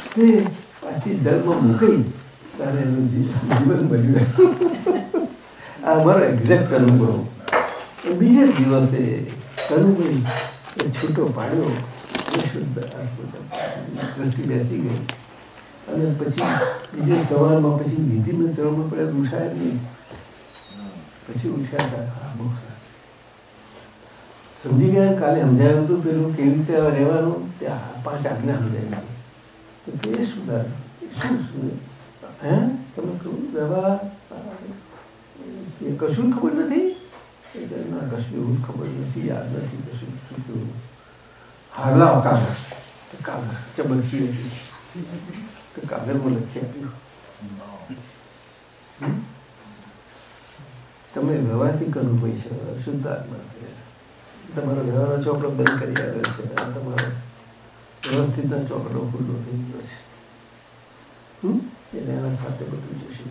તે પાછી જન્મ મૂકી ત્યારે એનું જીવન બન્યું આ મારો એક્ઝેક્ટ અનુભવ. બીજે દિવસે કનુભાઈ એ છૂટો પાડ્યો. શુદ્ધ દ્રષ્ટિ બેસી ગઈ. અને પછી બીજે સવારમાં પછી વિધિ મંત્રમાં પડ્યા ઉઠાયા નહીં. પછી ઉઠ્યા હતા. બહુ સમજી ગયા કાલે સમજાયું હતું પેલું કેવી રીતે રહેવાનું? ત્યાં પાંચ આજ્ઞા સમજાય. તો કે શું શું શું હે? તમે કહું દવા કશું ખબર નથી? ના કશું ખબર નથી, યાદ નથી, કશું શું કાગળ. કાગળ ચબકી હતી. તો કાગળમાં લખી આપ્યું. તમે વ્યવહારથી કરવું પૈસા શુદ્ધ આત્મા તમારો વ્યવહારનો ચોપડો બંધ કરી આવ્યો છે. તમારો વ્યવસ્થિત ચોપડો ખુલ્લો થઈ ગયો છે. હમ? એટલે એના ખાતે બધું જશે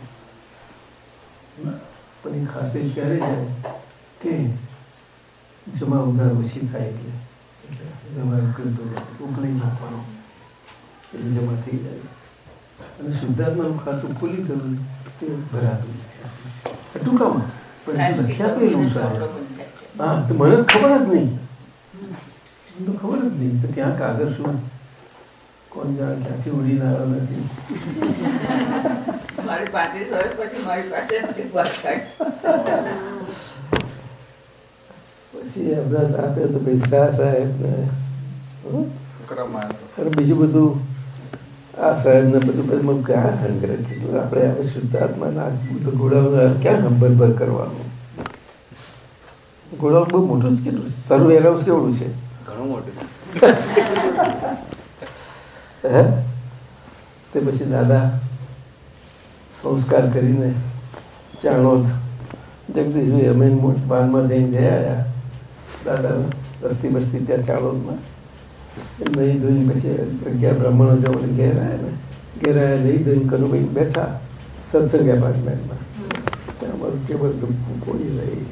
પણ એ ખાતે ક્યારે જાય કે જમા ઉધાર ઓછી થાય એટલે એટલે જમા કરતો ઉકળી નાખવાનો એટલે જમા થઈ જાય અને શુદ્ધાત્માનું ખાતું ખુલી ગયું તે ભરાતું ટૂંકામાં પણ એ લખ્યા સાહેબ હા તો મને ખબર જ નહીં મને તો ખબર જ નહીં તો ત્યાં કાગળ શું કોણ જાણ ક્યાંથી ઉડીને આવ્યો નથી મારી પાંત્રીસ વર્ષ પછી મારી પાસે નથી. પછી અમદાવાદ આપ્યો તો પૈસા સાહેબ ને હમ? અને બીજું બધું આ સાહેબ બધું બધું ક્યાં હંગરે કીધું આપણે હવે શુદ્ધાત્મા ના બધું ક્યાં નંબર પર કરવાનું? ઘોડાઓ બહુ મોટું જ કેટલું છે? તારું વેરહાઉસ કેવડું છે? ઘણું મોટું હે? તે પછી દાદા સંસ્કાર કરીને ચાણોદ જગદીશભાઈ, અમે બાનમાં જઈને જયા આવ્યા દાદા રસ્તી બસ્તી ત્યાં ચાણોદમાં નહીં ધોઈ પછી અગિયાર બ્રાહ્મણો જવાની ઘેર આવ્યા ને ઘેર આવ્યા નહીં ધોઈને કનુભાઈ બેઠા સત્સંગ એપાર્ટમેન્ટમાં. ત્યાં અમારું કેબલ ગમતું કોઈ રહી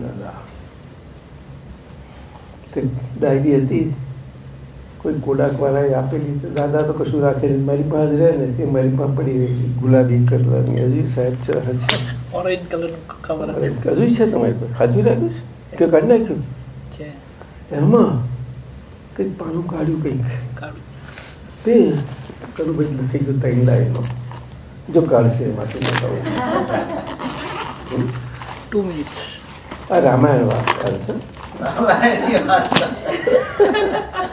દાદા. ડાયરી હતી કોઈ કોડાક વાળાએ આપેલી દાદા તો કશું રાખે નહીં. મારી પાસે રહે ને તે મારી પાસે પડી રહી ગુલાબી કલરની હજુ સાહેબ છે હજી. ઓરેન્જ કલરનું ખબર હજુ છે તમારી પાસે? હાજુ રાખ્યું છે? કે કાઢી નાખ્યું? એમાં કંઈક પાનું કાઢ્યું કંઈક. કાઢું તે કરું ભાઈ લખી ગયું ત્રણ લાઈનો. જો કાઢશે એમાંથી બતાવું ટુ મિનિટ આ રામાયણ વાત છે.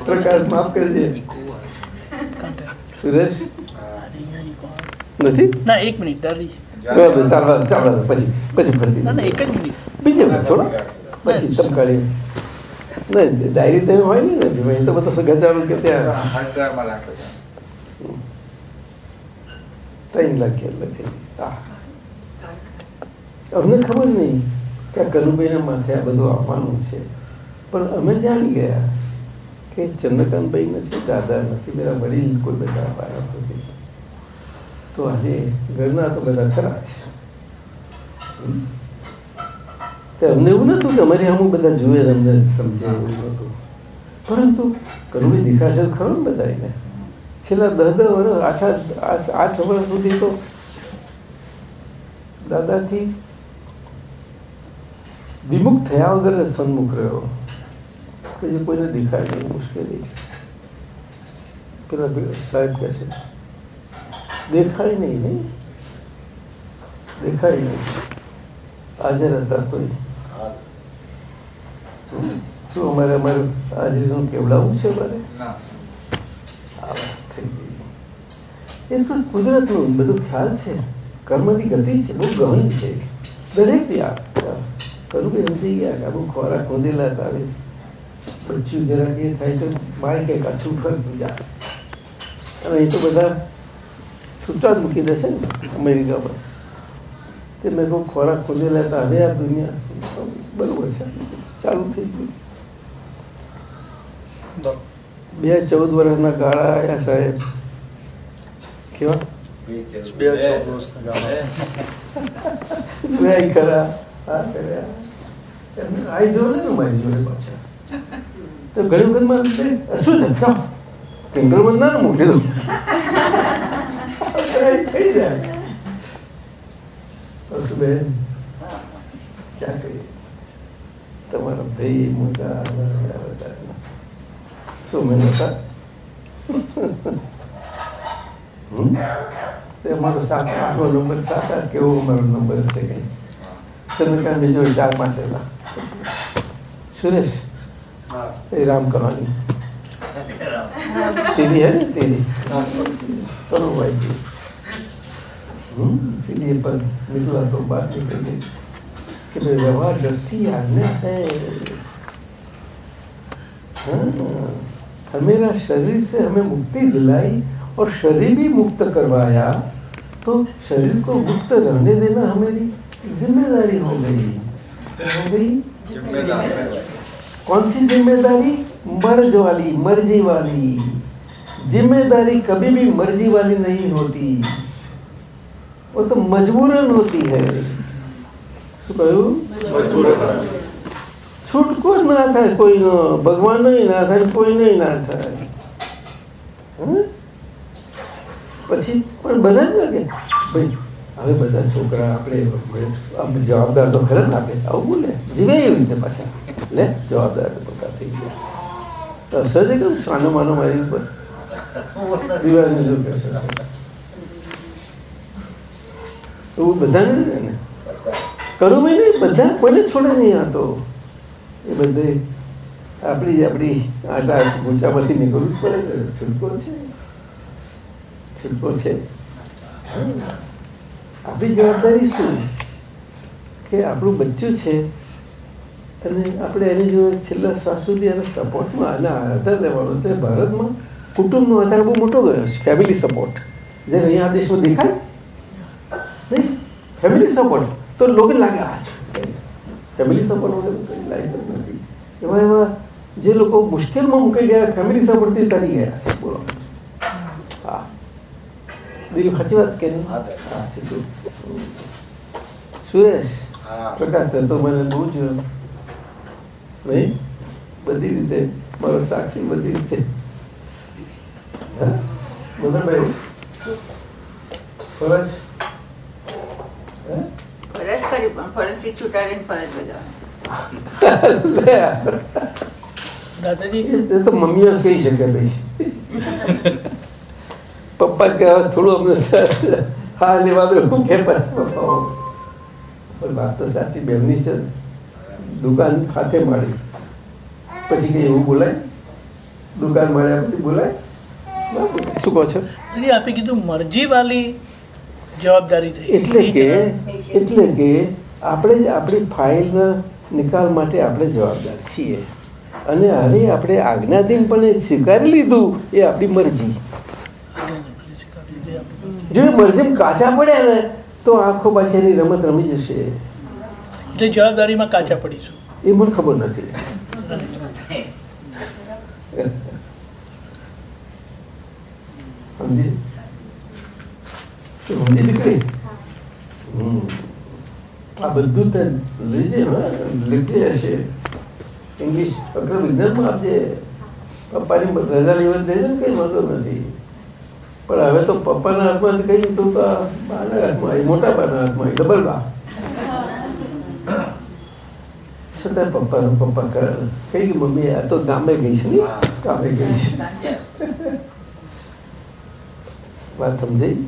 પ્રકાશ માફ કરજે સુરેશ નથી ના એક મિનિટ પછી પછી ફરતી ના ના એક જ મિનિટ બીજે છોડો પછી તમ નહીં ડાયરી તો હોય ને ભાઈ તો બધા ગજાડું કે ત્યાં ત્રણ લખે હા અમને ખબર નહીં કે કનુભાઈના માથે આ બધું આપવાનું છે. પણ અમે જાણી ગયા કે ચંદ્રકાંતભાઈ નથી દાદા નથી મેરા વડીલ કોઈ બધા અપાયા નથી તો આજે ઘરના તો બધા ખરા છે અમને એવું નતું કે અમારી અમુક બધા જુએ અમને સમજે નતું પરંતુ કનુભાઈ દેખાશે તો ખરો ને બધાને છેલ્લા દસ દસ વર્ષ આઠ આઠ વર્ષ સુધી તો દાદાથી વિમુખ થયા વગર સન્મુખ રહ્યો. કે જે કોઈને દેખાય નહીં મુશ્કેલી. પેલા સાહેબ કહે છે દેખાય નહીં નહીં? દેખાય નહીં. હાજર હતા કોઈ શું અમારે અમારે હાજરીનું કેવડાવવું છે મારે આ વાત થઈ ગઈ. એ તો કુદરતનું બધું ખ્યાલ છે. કર્મની ગતિ છે બહુ ગહન છે. દરેક આ કરું કે થઈ ગયા કે આ ખોરાક ખોદેલા હતા હવે. બચ્ચું જરાક એ થાય તો માય કે કાછું ફર પૂજા. અને એ તો બધા છૂટા જ મૂકી દેશે ને અમેરિકામાં તે મેં કહું ખોરાક ખોદેલા હતા હવે આ દુનિયા બરોબર છે. ચાલુ થઈ ગયું. બે ચૌદ વર્ષના ગાળા આવ્યા સાહેબ. કેવા? બે ચૌદ વર્ષના ગાળા. ખરા. હા કર્યા આઈ જોડે ને મારી જોડે પાછા. તો ઘણી વખત મારે શું છે? ચાલ. કેન્દ્રમાં ના મોકલી દઉં. થઈ જાય? બસ બેન? ક્યાં કહીએ તમારા ભાઈ, મોટા શું મને હતા? અમારો સાત આઠો નંબર સાત કેવો અમારો નંબર છે કઈ? ચંદ્રકાંત જો ચાર પાંચ હતા સુરેશ એ રામ કહાની तेरी है ना तेरी करो भाई जी हम्म, इसीलिए पर निकला तो बात निकल गई कि भाई व्यवहार दृष्टि आज्ञा है हाँ, हमेरा शरीर से हमें मुक्ति दिलाई और शरीर भी मुक्त करवाया तो शरीर को मुक्त रहने देना हमारी जिम्मेदारी हो गई क्या हो गई कौन सी जिम्मेदारी मर्ज वाली मर्जी वाली जिम्मेदारी कभी भी मर्जी वाली नहीं होती वो तो मजबूरन होती है શું કહ્યું છૂટકો જ ના થાય કોઈનો ભગવાન ના થાય કોઈને ના થાય હં? પછી પણ બધા જ લાગે ભાઈ હવે બધા છોકરા આપણે જવાબદાર તો ખરા આપે. આવું બોલે. જીવે એવી રીતે પાછા. લે, જવાબદાર પક્કા થઈ ગયા. તો છે કેવું સાનો માનો મારી ઉપર. એવું બધાને ને કરું મેં નહીં, બધા કોઈને છોડે નહીં આ તો. એ બધે આપણી આપણી આટા ઊંચામાંથી નીકળવું જ પડે. છૂટકો છે. છૂટકો છે. આપણી જવાબદારી શું કે આપણું બચ્ચું છે અને આપણે એની જોડે છેલ્લા શ્વાસ સુધી એને સપોર્ટમાં અને આધાર લેવાનો તો ભારતમાં કુટુંબનો આધાર બહુ મોટો ગયો છે. ફેમિલી સપોર્ટ જે અહીંયા દેશમાં દેખાય? નહીં. ફેમિલી સપોર્ટ તો લોકો લાગે, આ છે. ફેમિલી સપોર્ટ વગર લાયક નથી. એમાં એમાં જે લોકો મુશ્કેલમાં મૂકી ગયા ફેમિલી સપોર્ટથી તરી ગયા છે. બોલો. દિલ સાચી વાત કે સુરેશ હા. પ્રકાશ તો મને બહુ જ ભાઈ બધી રીતે મારો સાક્ષી બધી રીતે હા? મદનભાઈ ફરજ હે? ફરજ કરી પણ ફરજથી છૂટાડીને ફરજ બજાવવાની. દાદાજી એ તો મમ્મીઓ જ કહી શકે ભાઈ પપ્પા કે થોડું અમને હા લેવા દો હું કે પછી પણ વાત તો સાચી બેમની છે. દુકાન ખાતે મળી. પછી કઈ એવું બોલાય? દુકાન મળ્યા પછી બોલાય? શું કહો છો? દાદી આપે કીધું મરજી જવાબદારી થઈ. એટલે કે એટલે કે આપણે જ આપણી ફાઇલના નિકાલ માટે આપણે જવાબદાર છીએ. અને હવે આપણે આજ્ઞાધીનપણે સ્વીકારી લીધું એ આપણી મરજી. જો એ કાચા પડ્યા ને તો આંખો પાછી એની રમત રમી જશે. એટલે જવાબદારીમાં કાચા પડીશું. એ મને ખબર નથી. આ બધું તે લેજે લીધે હશે. ઇંગ્લિશ અગ્ર વિજ્ઞાનમાં આપજે. પપ્પાની રજા લેવા દેજો કંઈ વાંધો નથી. પણ હવે તો પપ્પાના હાથમાં કઈ તો તો બાના હાથમાં આવી, મોટા બાના હાથમાં આવી, ડબલ બા. છતાં પપ્પા પપ્પા કરે કઈ ગઈ મમ્મી આ તો ગામે ગઈ છે. ને ગામે ગઈ છે. વાત સમજાઈ?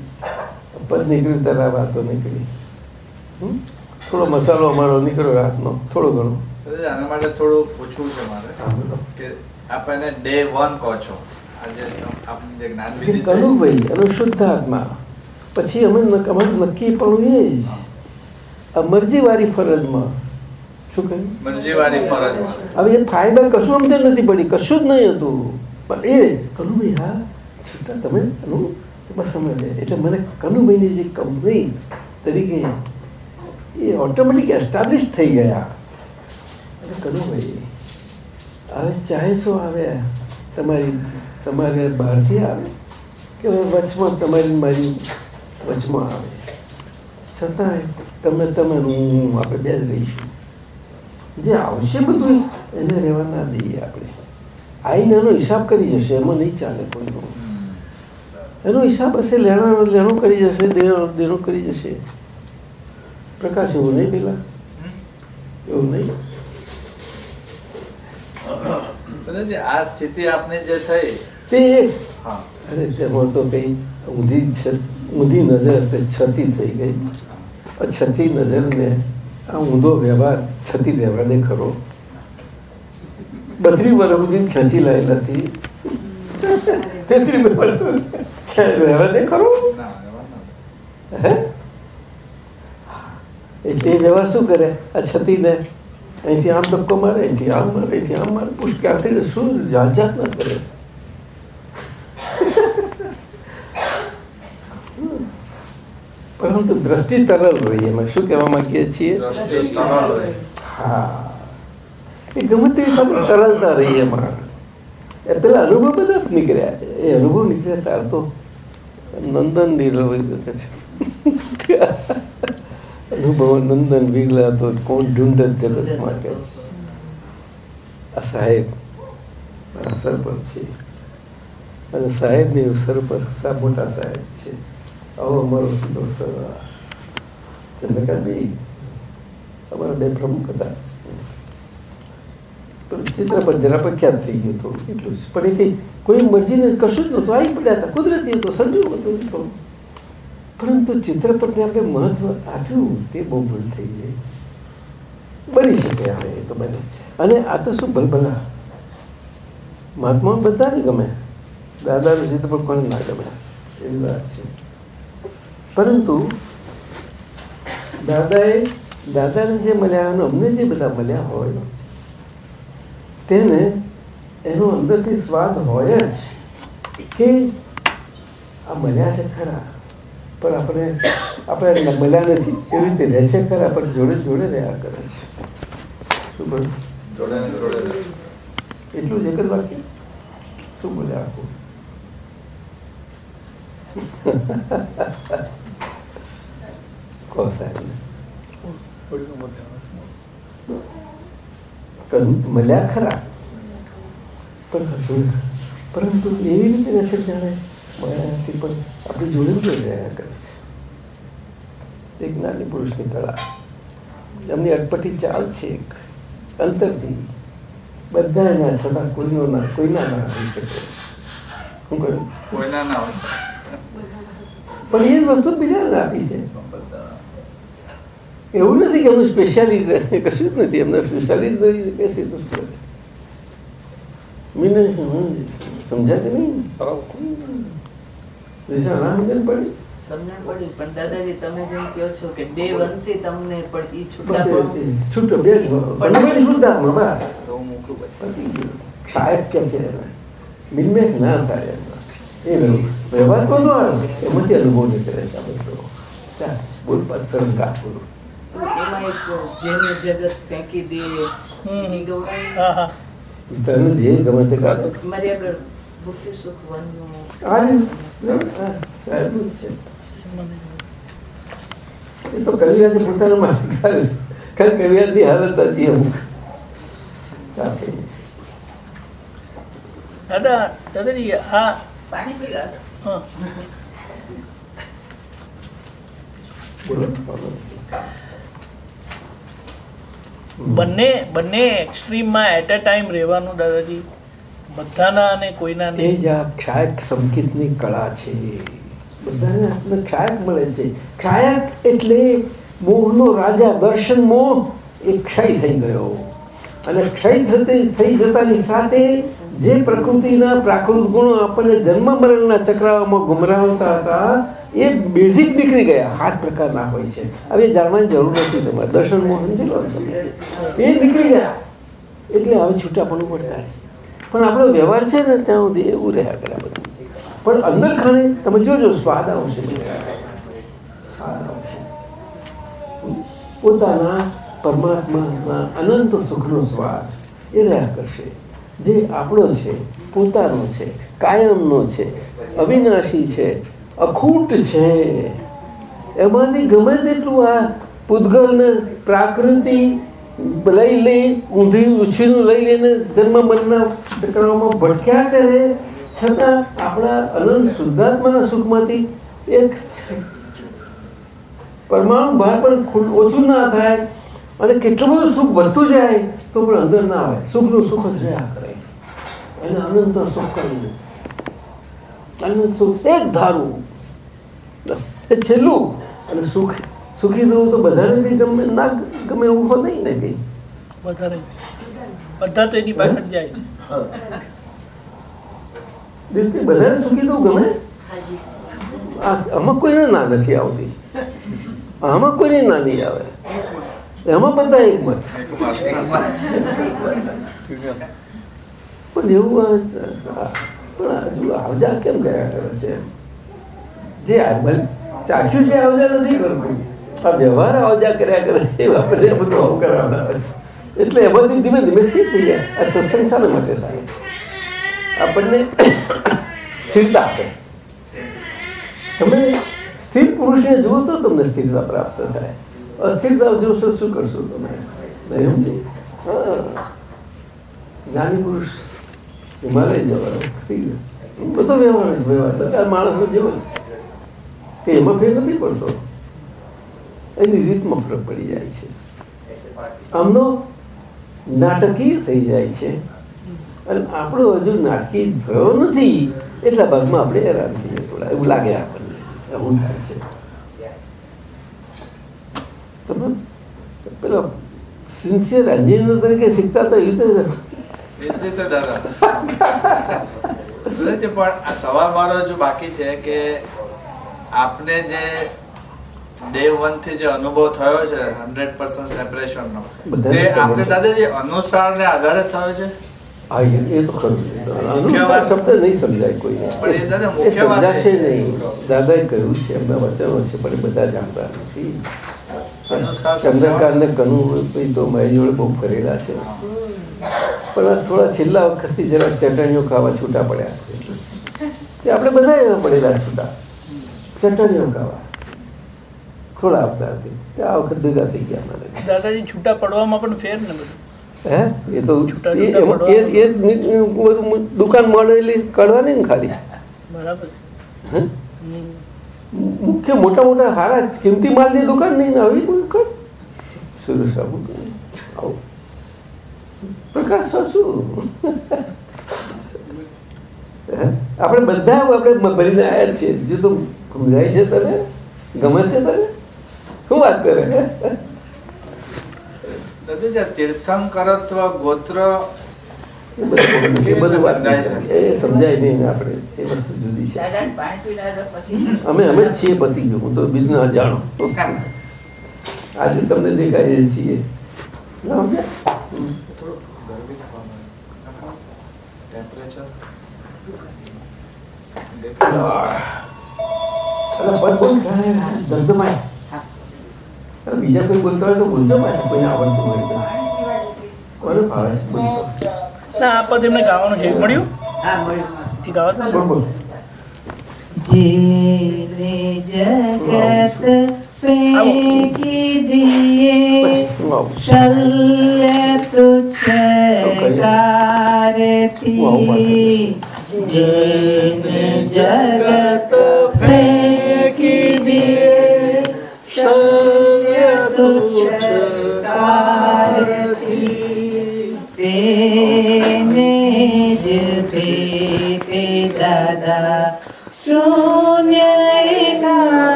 પદ નીકળ્યું ત્યારે વાતો નીકળી. હમ? થોડો મસાલો અમારો નીકળ્યો રાતનો થોડો ઘણો. આના માટે થોડું પૂછવું છે મારે કે આપણને ડે વન કહો છો. કનુભાઈ અને શુદ્ધ પછી અમે અમારું નક્કી પણ એ જ આ મરજીવાળી ફરજમાં શું કહ્યું મરજીવાળી ફરજમાં હવે એ ફાયદા કશું અમને નથી પડી કશું જ નહીં હતું પણ એ કનુભાઈ હા છૂટા તમે એનું બસ એટલે મને કનુભાઈની જે કંપની તરીકે એ ઓટોમેટિક એસ્ટાબ્લિશ થઈ ગયા. કનુભાઈ, હવે ચાહે આવે? તમારી તમારે બહારથી આવે કે વચમાં તમારી મારી વચમાં આવે? છતાંય તમે તમે હું આપણે બે જ રહીશું. જે આવશે બધું એને રહેવા ના દઈએ આપણે. આઈને એનો હિસાબ કરી જશે, એમાં નહીં ચાલે કોઈનો એનો હિસાબ હશે, લેણા લેણો કરી જશે, દેણો દેણો કરી જશે. પ્રકાશ એવું નહીં પેલા? એવું નહીં? આ સ્થિતિ આપને જે થઈ તે હા અરે તેમાં તો કઈ ઊંધી છ- ઊંધી નજર તે છતી થઈ ગઈ આ છતી નજરને આ ઊંધો વ્યવહાર છતી વ્યવહારને ખરો બત્રી વર્ષ સુધી ખેંચી લાયેલ હતી તેત્રી વર્ષ વ્યવહારને ખરો ના એવા ના. હે એટલે એ વ્યવહાર શું કરે આ છતીને અહીંથી આમ ધક્કો મારે અહીંથી આમ મારે અહીંથી આમ મારે પુષ્કારથી શું જાત જાત ના કરે પરંતુ દ્રષ્ટિ તરલ રહી એમાં શું કહેવા માંગીએ છીએ. હા. એ ગમે તે તરલતા રહી એમાં. એ પેલા અનુભવ બધા જ નીકળ્યા. એ અનુભવ નીકળ્યા ત્યાર તો નંદન છે. અનુભવ નંદન વિગલા તો કોણ ઢૂંઢ જ જગતમાં કે આ સાહેબ અસર પર છે. અને સાહેબની સર પર મોટા સાહેબ છે. આવો અમારો ચંદ્રકાંતભાઈ અમારા બે પ્રમુખ હતા. પણ ચિત્રપટ જરા પ્રખ્યાત થઈ ગયું હતું એટલું જ. પણ એ કંઈ કોઈ મરજીને કશું જ નહોતું. આવી પડ્યા હતા. કુદરતી હતું, સંજોગ હતું પરંતુ ચિત્રપટને આપણે મહત્વ આપ્યું તે બહુ ભૂલ થઈ ગઈ. બની શકે હવે એ તો બને. અને આ તો શું ભલભલા? મહાત્મા બધાને ગમે. દાદાનું ચિત્રપટ કોને ના ગમે? એવી વાત છે. પરંતુ દાદાએ દાદાને જે મળ્યા અને અમને જે બધા મળ્યા હોય તેને એનો અંદરથી સ્વાદ હોય જ કે આ મળ્યા છે ખરા. પણ આપણે આપણે મળ્યા નથી. એવી રીતે રહેશે ખરા પણ જોડે જોડે રહ્યા કરે છે. શું બોલું. એટલું જ એક જ વાક્ય? શું બોલે આખું? મળ્યા ખરા? પણ પરંતુ એવી રીતે રહેશે જાણે? મળ્યાથી પણ આપણી જોડે જોડે રહ્યા કરે છે. એક જ્ઞાની પુરુષની કળા. એમની અટપટી ચાલ છે એક. અંતરથી બધા એના છતાં કોઈનો ના કોઈના ના હોઈ શકે. શું કહ્યું? કોઈના ના હોય પણ એ જ વસ્તુ બીજાને આપી છે. બધા એવું નથી કે એમનું સ્પેશિયાલિટી કશું જ નથી એમને સ્પેશિયાલિટી નથી કે સીધું જ કરે મીને સમજાતી નહીં દિશા ના સમજણ પડી સમજણ પડી પણ દાદાજી તમે જેમ કહો છો કે બે વનથી તમને પણ ઈ બસ છૂટા એ- એ છૂટો બે જ બંને શુદ્ધાત્મા બસ તો હું મૂકું પછી પતી ગયું. શાયદ કે છે એને. મિલમેલ ના થાય એમાં. એ રહ્યું. વ્યવહાર તો ન આવે એમાંથી અનુભવ નીકળે છે આ બધો ચાલ બોલ પાછ સરસ કાઢ બોલું એમાં એક જેનું જગત ફેંકી દે હમ. ઈ ગૌરાઈ હા હા તને જે ગમે તે કાઢો મારી આગળ ભક્તિ સુખ વનનું આ રહ્યું. હા, સાહેબનું જ છે એ તો કવિરાજે પોતાનું માલિક આવ્યું છે ખાલી કવિરાજની હાલત હતી અમુક ચાલ કઈ નહીં. દાદા દાદાજી આ પાણી પીલા હા, બોલો બંને બંને એક્સ્ટ્રીમમાં એટ અ ટાઈમ રહેવાનું દાદાજી. બધાના અને કોઈના એ જ આ ક્ષાયક સંગીતની કળા છે. બધાને આપણે ક્ષાયક મળે છે. ક્ષાયક એટલે મોહનો રાજા દર્શન મોહ, એ ક્ષય થઈ ગયો. અને ક્ષય થતી, થઈ જતાની સાથે જે પ્રકૃતિના પ્રાકૃત ગુણો આપણને જન્મ મરણના ચક્રાઓમાં ગુમરાવતા હતા એ બેઝિક નીકળી ગયા. હાથ પ્રકારના હોય છે. હવે જાણવાની જરૂર નથી તમારે. દર્શન મોહન સમજી લો. એ નીકળી ગયા. એટલે હવે છૂટા પણ પડતા પણ આપણો વ્યવહાર છે ને, ત્યાં સુધી એવું રહ્યા કરે આ બધું. પણ અંદર ખાને તમે જોજો સ્વાદ આવશે. પોતાના પરમાત્માના અનંત સુખનો સ્વાદ એ રહ્યા કરશે. જે આપણો છે, પોતાનો છે, કાયમનો છે, અવિનાશી છે અખૂટ છે. એમાંથી ગમે તેટલું આ પૂતગલને પ્રાકૃતિ લઈ લઈ ઊંધી ઉછીનું લઈ લઈને જન્મ મનના ચક્રમાં ભટક્યા કરે, છતાં આપણા અનંત શુદ્ધાત્માના સુખમાંથી એક પરમાણુ બહાર પણ ઓછું ના થાય અને કેટલું બધું સુખ વધતું જાય તો પણ અંદર ના આવે. સુખનું સુખ જ રહ્યા કરે. એને અનંત સુખ કરીને. અનંત સુખ એક ધારું. બસ એ છેલ્લું. અને સુખ સુખી થવું તો બધાને કંઈ ગમે ના ગમે એવું હોય નહીં ને કઈ. વધારે બધા તો એની પાછળ જાય. દિલથી બધાને સુખી થવું ગમે? આમાં કોઈને ના નથી આવતી. આમાં કોઈને ના નહીં આવે. એમાં બધા એક મત. પણ એવું પણ હજુ આવજા કેમ ગયા કરે છે જે ચાખ્યું આવજા નથી કરતું. આ વ્યવહાર આવજા કર્યા કરે છે આપણે બધું આવું કરાવડાવે છે. એટલે એમાંથી ધીમે ધીમે સ્થિર થઈ આપણને સ્થિરતા તમે સ્થિર પુરુષને જુઓ તો તમને સ્થિરતા પ્રાપ્ત થાય. અસ્થિરતા જોશો શું કરશો તમે? નહીં. જ્ઞાની પુરુષ હિમાલય જવાનું બધો વ્યવહાર જ વ્યવહાર માણસનો જેવો કે એમાં ફેર નથી પડતો. એની રીતમાં ફરક પડી જાય છે. આમનો નાટકીય થઈ જાય છે. અને આપણો હજુ નાટકી થયો નથી. એટલા ભાગમાં આપણે હેરાન થઈએ થોડા. એવું લાગે આપણને. એવું થાય છે. તમે પેલો સિન્સિયર એન્જિનિયર તરીકે શીખતા તો એવી રીતે દાદા. છે? પણ આ સવાલ મારો હજુ બાકી છે કે આપને જે ડે વનથી જે અનુભવ થયો છે હંડ્રેડ પર્સન્ટ સેપરેશન નો તે આપને દાદા જે અનુસાર ને આધારે થયો છે? દાદા. કહ્યું છે એમના વચનો છે પણ બધા જાણતા નથી. અનુસાર ચંદ્રકાંતને કનુ તો મારી જોડે બહુ કરેલા છે. પણ થોડા છેલ્લા વખતથી જરા ચટણીઓ ખાવા છૂટા પડ્યા છે. તે આપણે બધા એવા પડેલા છૂટા. ચટણીઓ ખાવા. થોડા આપતા આ વખત ભેગા થઈ ગયા મને. દાદાજી છૂટા પડવામાં પણ ફેર ને બધું? હે? એ તો છૂટા એ- ની- દુકાન મળેલી કાઢવાની ને ખાલી? બરાબર. હે? મુખ્ય મોટા મોટા હારા કિંમતી માલની દુકાન નહીં, આવી કોઈ સુરેશ આવું. પ્રકાશ શું? આપણે બધા આપણે ભરીને આવ્યા છીએ. જે તો સમજાય છે તને? ગમે છે તને? શું વાત કરે? તીર્થંકરત્વ ગોત્ર એ બધું વાત એ સમજાય નહીં આપણે. એ વસ્તુ જુદી છે. દાદા પાણી પીવડાવ્યા પછી અમે અમે જ છીએ પતિ ગયું. હું તો બીજું અજાણો. જાણું આજે તમને દેખાઈએ છીએ. બીજા કોઈ બોલતા હોય તો બોલતો પાછું કોઈને આવડતું હોય તો. કોને ભાવે બોલતો? ના આ પદ એમને ગાવાનું છે. મળ્યું? હા મળ્યું એ ગાવા તો બોલ, બોલ. જેને જગત ફેંકી આવું? શલ્ય તુચ્છ કારથી જેને જગત ફેંકી દિએ શલ્ય તુચ્છ કારથી દાદા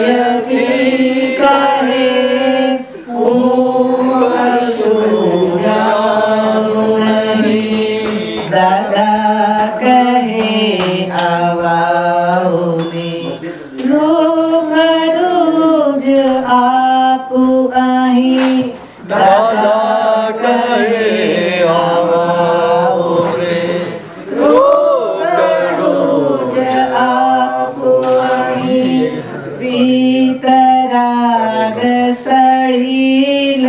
Yeah. ी तराग सडिल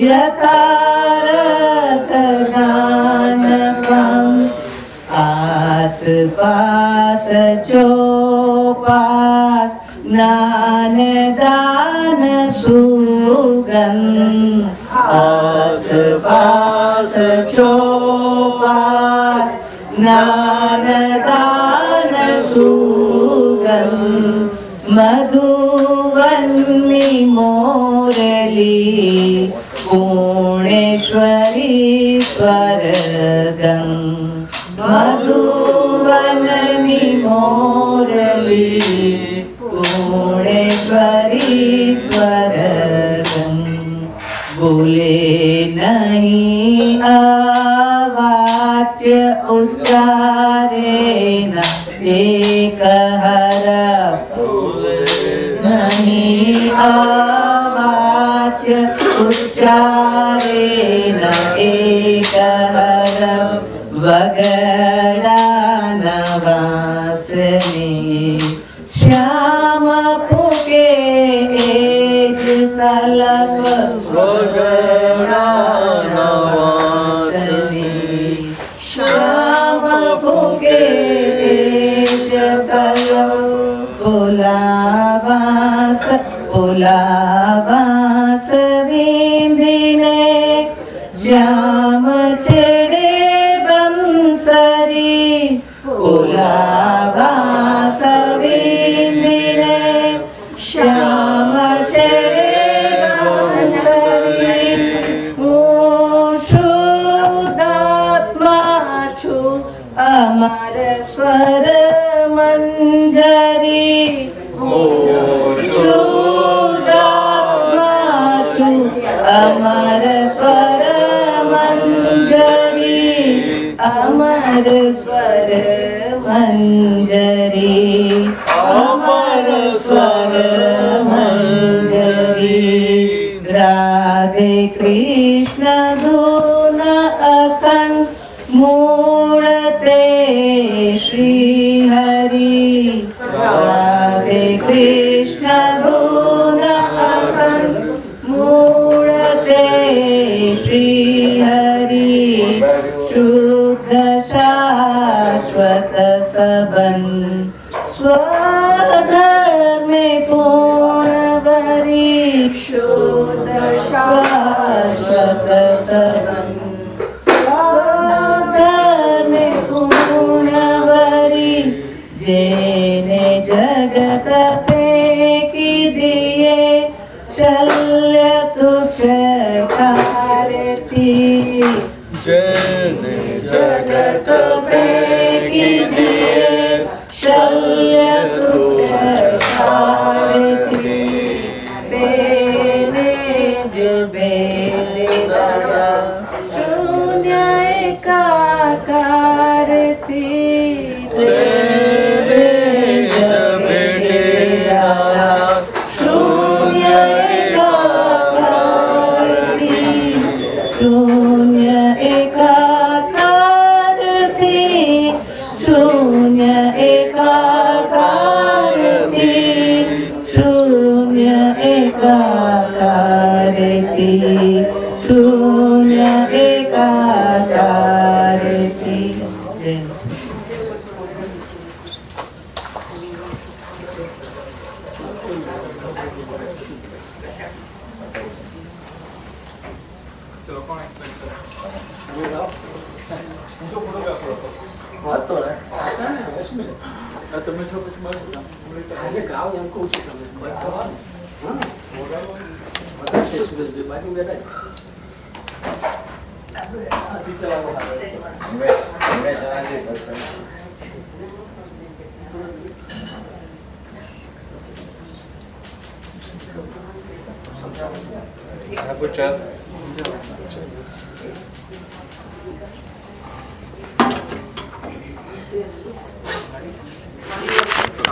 यकार आस आसपास चोपास नान सुगन् आसपास चोपास पसोपा മധുവന്നി മോരളി പൂണേശ്വരി സ്വരദം മധുവനനി മോരളി പൂണേശ്വരി സ്വരദം ബുലേ നൈ ആവാച്യ ഉത്ത आवाच्य उच्चारेण न एक वग love.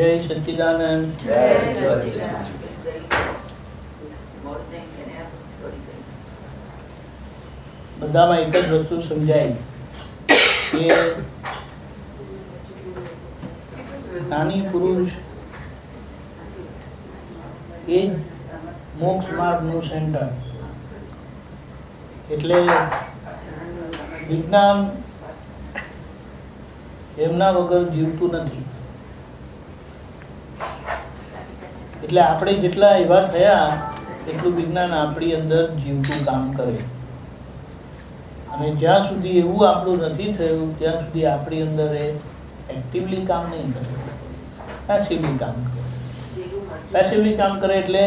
જય સચિદાનંદ. બધામાં એક જ વસ્તુ સમજાય. કે નાની પુરુષ એ મોક્ષ માર્ગનું સેન્ટર એટલે વિજ્ઞાન એમના વગર જીવતું નથી. એટલે આપણે જેટલા એવા થયા, એટલું વિજ્ઞાન આપણી અંદર જીવતું કામ કરે. અને જ્યાં સુધી એવું આપણું નથી થયું, ત્યાં સુધી આપણી અંદર એ એક્ટિવલી કામ નહીં કરે. પેસિવલી કામ કરે. પેસિવલી કામ કરે એટલે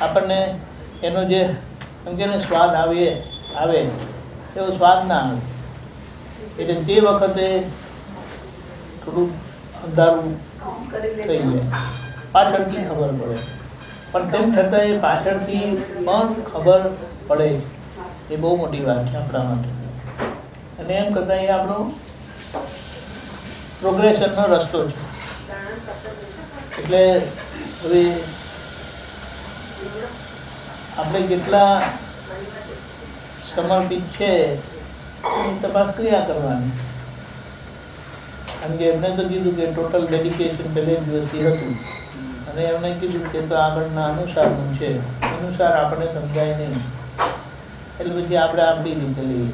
આપણને એનો જે સમજે સ્વાદ આવે આવે, એવો સ્વાદ ના આવે. એટલે તે વખતે થોડું અંધારું થઈ જાય. પાછળથી ખબર પડે. પણ તેમ છતાં એ પાછળથી પણ ખબર પડે. એ બહુ મોટી વાત છે આપણા માટે. અને એમ કરતાં એ આપણો પ્રોગ્રેશનનો રસ્તો છે. એટલે હવે આપણે કેટલા સમર્પિત છે, એની તપાસ ક્રિયા કરવાની. કારણ કે એમને તો કીધું કે ટોટલ ડેડિકેશન પહેલે દિવસથી હતું. અને એમણે કીધું કે તો આગળના અનુસારનું છે. અનુસાર આપણે સમજાય નહીં. એટલે પછી આપણે આપણી રીતે લઈએ?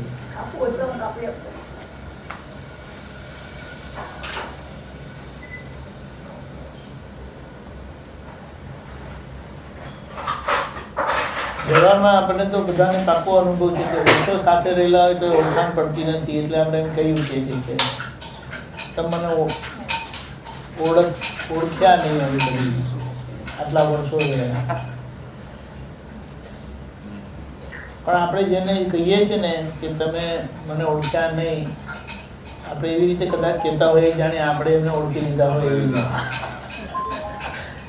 વ્યવહારમાં આપણને તો બધાને પાકો અનુભવ છે કે વર્ષો સાથે રહેલા હોય તો ઓળખાણ પડતી નથી. એટલે આપણે એમ કહ્યું છે કે તમે મને ઓળખ ઓળખ્યા નહીં આવી બધી આટલા વર્ષો ગયા પણ આપણે જેને કહીએ છીએ ને કે તમે મને ઓળખ્યા નહીં, આપણે એવી રીતે કદાચ કહેતા હોઈએ જાણે આપણે એમને ઓળખી લીધા હોય એવી.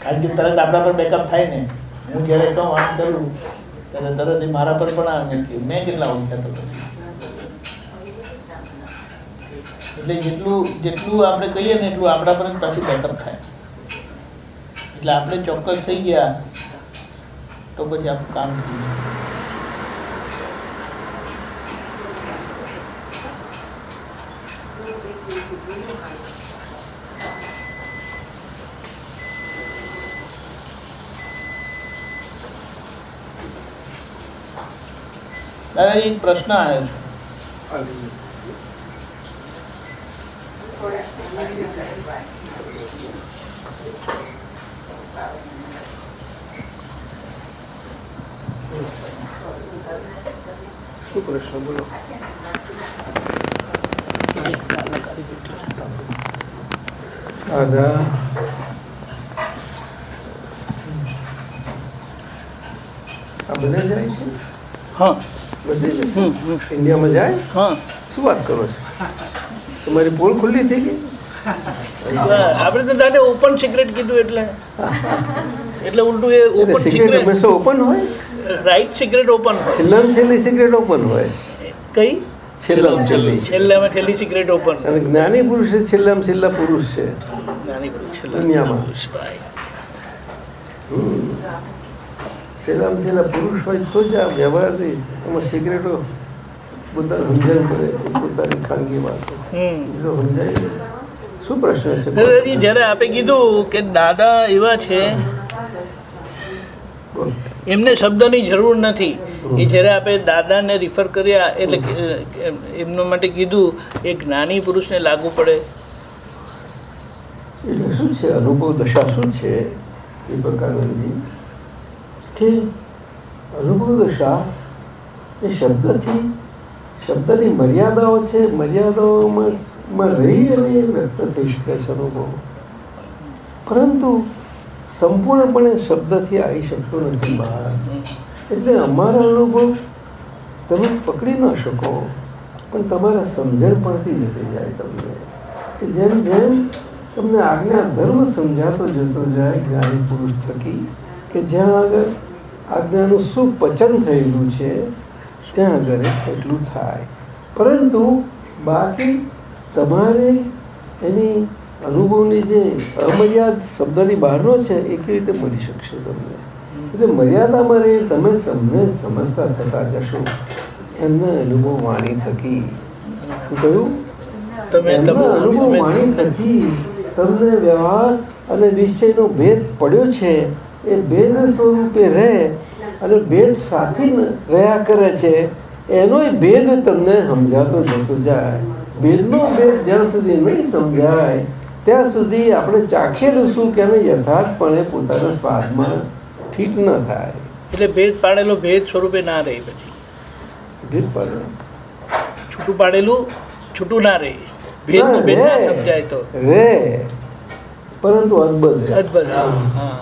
કારણ કે તરત આપણા પર બેકઅપ થાય ને. હું જ્યારે કહું આમ કરું, ત્યારે તરત એ મારા પર પણ આવે કે મેં કેટલા ઓળખ્યા તો પછી? એટલે જેટલું જેટલું આપણે કહીએ ને એટલું આપણા પર જ પાછું બેકઅપ થાય. એટલે આપણે ચોક્કસ થઈ ગયા, તો પછી આપણું કામ થઈ જાય. દાદાજી પ્રશ્ન આવ્યો છે. શું પ્રશ્ન બોલો. દાદા આ બધા જાય છે? હા. બધે. ઇન્ડિયામાં જાય? હા. શું વાત કરો છો? તમારી પોલ ખુલ્લી થઈ ગઈ? આપણે તો દાદા ઓપન સિક્રેટ કીધું એટલે. એટલે ઉલટું એ ઓપન સિગરેટ ઓપન હોય? રાઈટ સિક્રેટ ઓપન હોય. છેલ્લામાં છેલ્લી સિગરેટ ઓપન હોય. કઈ? છેલ્લામાં છેલ્લી છેલ્લામાં છેલ્લી સિક્રેટ ઓપન અને જ્ઞાની પુરુષ એ છેલ્લામાં છેલ્લા પુરુષ છે. નાની પુરુષ છેલ્લા દુનિયામાં. છેલ્લામાં છેલ્લા પુરુષ હોય તો જ આ વ્યવહારથી એમાં સિગરેટો પોતાનું સમજણ કરે પોતાની ખાનગી વાતો. સમજાય શું પ્રશ્ન છે? જ્યારે આપે કીધું કે દાદા એવા છે બોલ. એમને શબ્દની જરૂર નથી. એ જ્યારે આપણે દાદાને રિફર કર્યા, એટલે એમના માટે કીધું, એક નાની પુરુષને લાગુ પડે. એટલે શું છે? અનુભવ દશા શું છે? એ પ્રકારની કે અનુભવ દશા એ શબ્દથી, શબ્દની મર્યાદાઓ છે, મર્યાદાઓમાં રહી અને વ્યક્ત થઈ શકે છે અનુભવ. પરંતુ સંપૂર્ણપણે શબ્દથી આવી શકતો નથી બહાર એટલે અમારા અનુભવ તમે પકડી ન શકો, પણ તમારા સમજણ પડતી જતી જાય તમને. કે જેમ જેમ તમને આજ્ઞા ધર્મ સમજાતો જતો જાય, જ્ઞાની પુરુષ થકી, કે જ્યાં આગળ આજ્ઞાનું શું પચન થયેલું છે, ત્યાં આગળ એટલું થાય. પરંતુ બાકી તમારે એની અનુભવની જે અમર્યાદ શબ્દની બહારનો છે એ કેવી રીતે મળી શકશે તમને? એટલે મર્યાદામાં રહી તમે તમને સમજતા થતા જશો. એમના અનુભવ વાણી થકી. કહ્યું? તમે એમના અનુભવ વાણી થકી તમને વ્યવહાર અને નિશ્ચયનો ભેદ પડ્યો છે. એ ભેદ સ્વરૂપે રહે અને ભેદ સાથે રહ્યા કરે છે. એનોય ભેદ તમને સમજાતો જતો જાય. ભેદનો ભેદ જ્યાં સુધી નહીં સમજાય ત્યાં સુધી આપણે ચાખેલું શું કે અમે યથાર્થપણે પોતાના સ્વાદમાં ઠીક ન થાય. એટલે ભેદ પાડેલો ભેદ સ્વરૂપે ના રહે પછી. ભેદ પાડે છૂટું પાડેલું છૂટું ના રહે. ભેદનો ભેદ ના સમજાય તો. રે. પરંતુ છે. અદભુત હા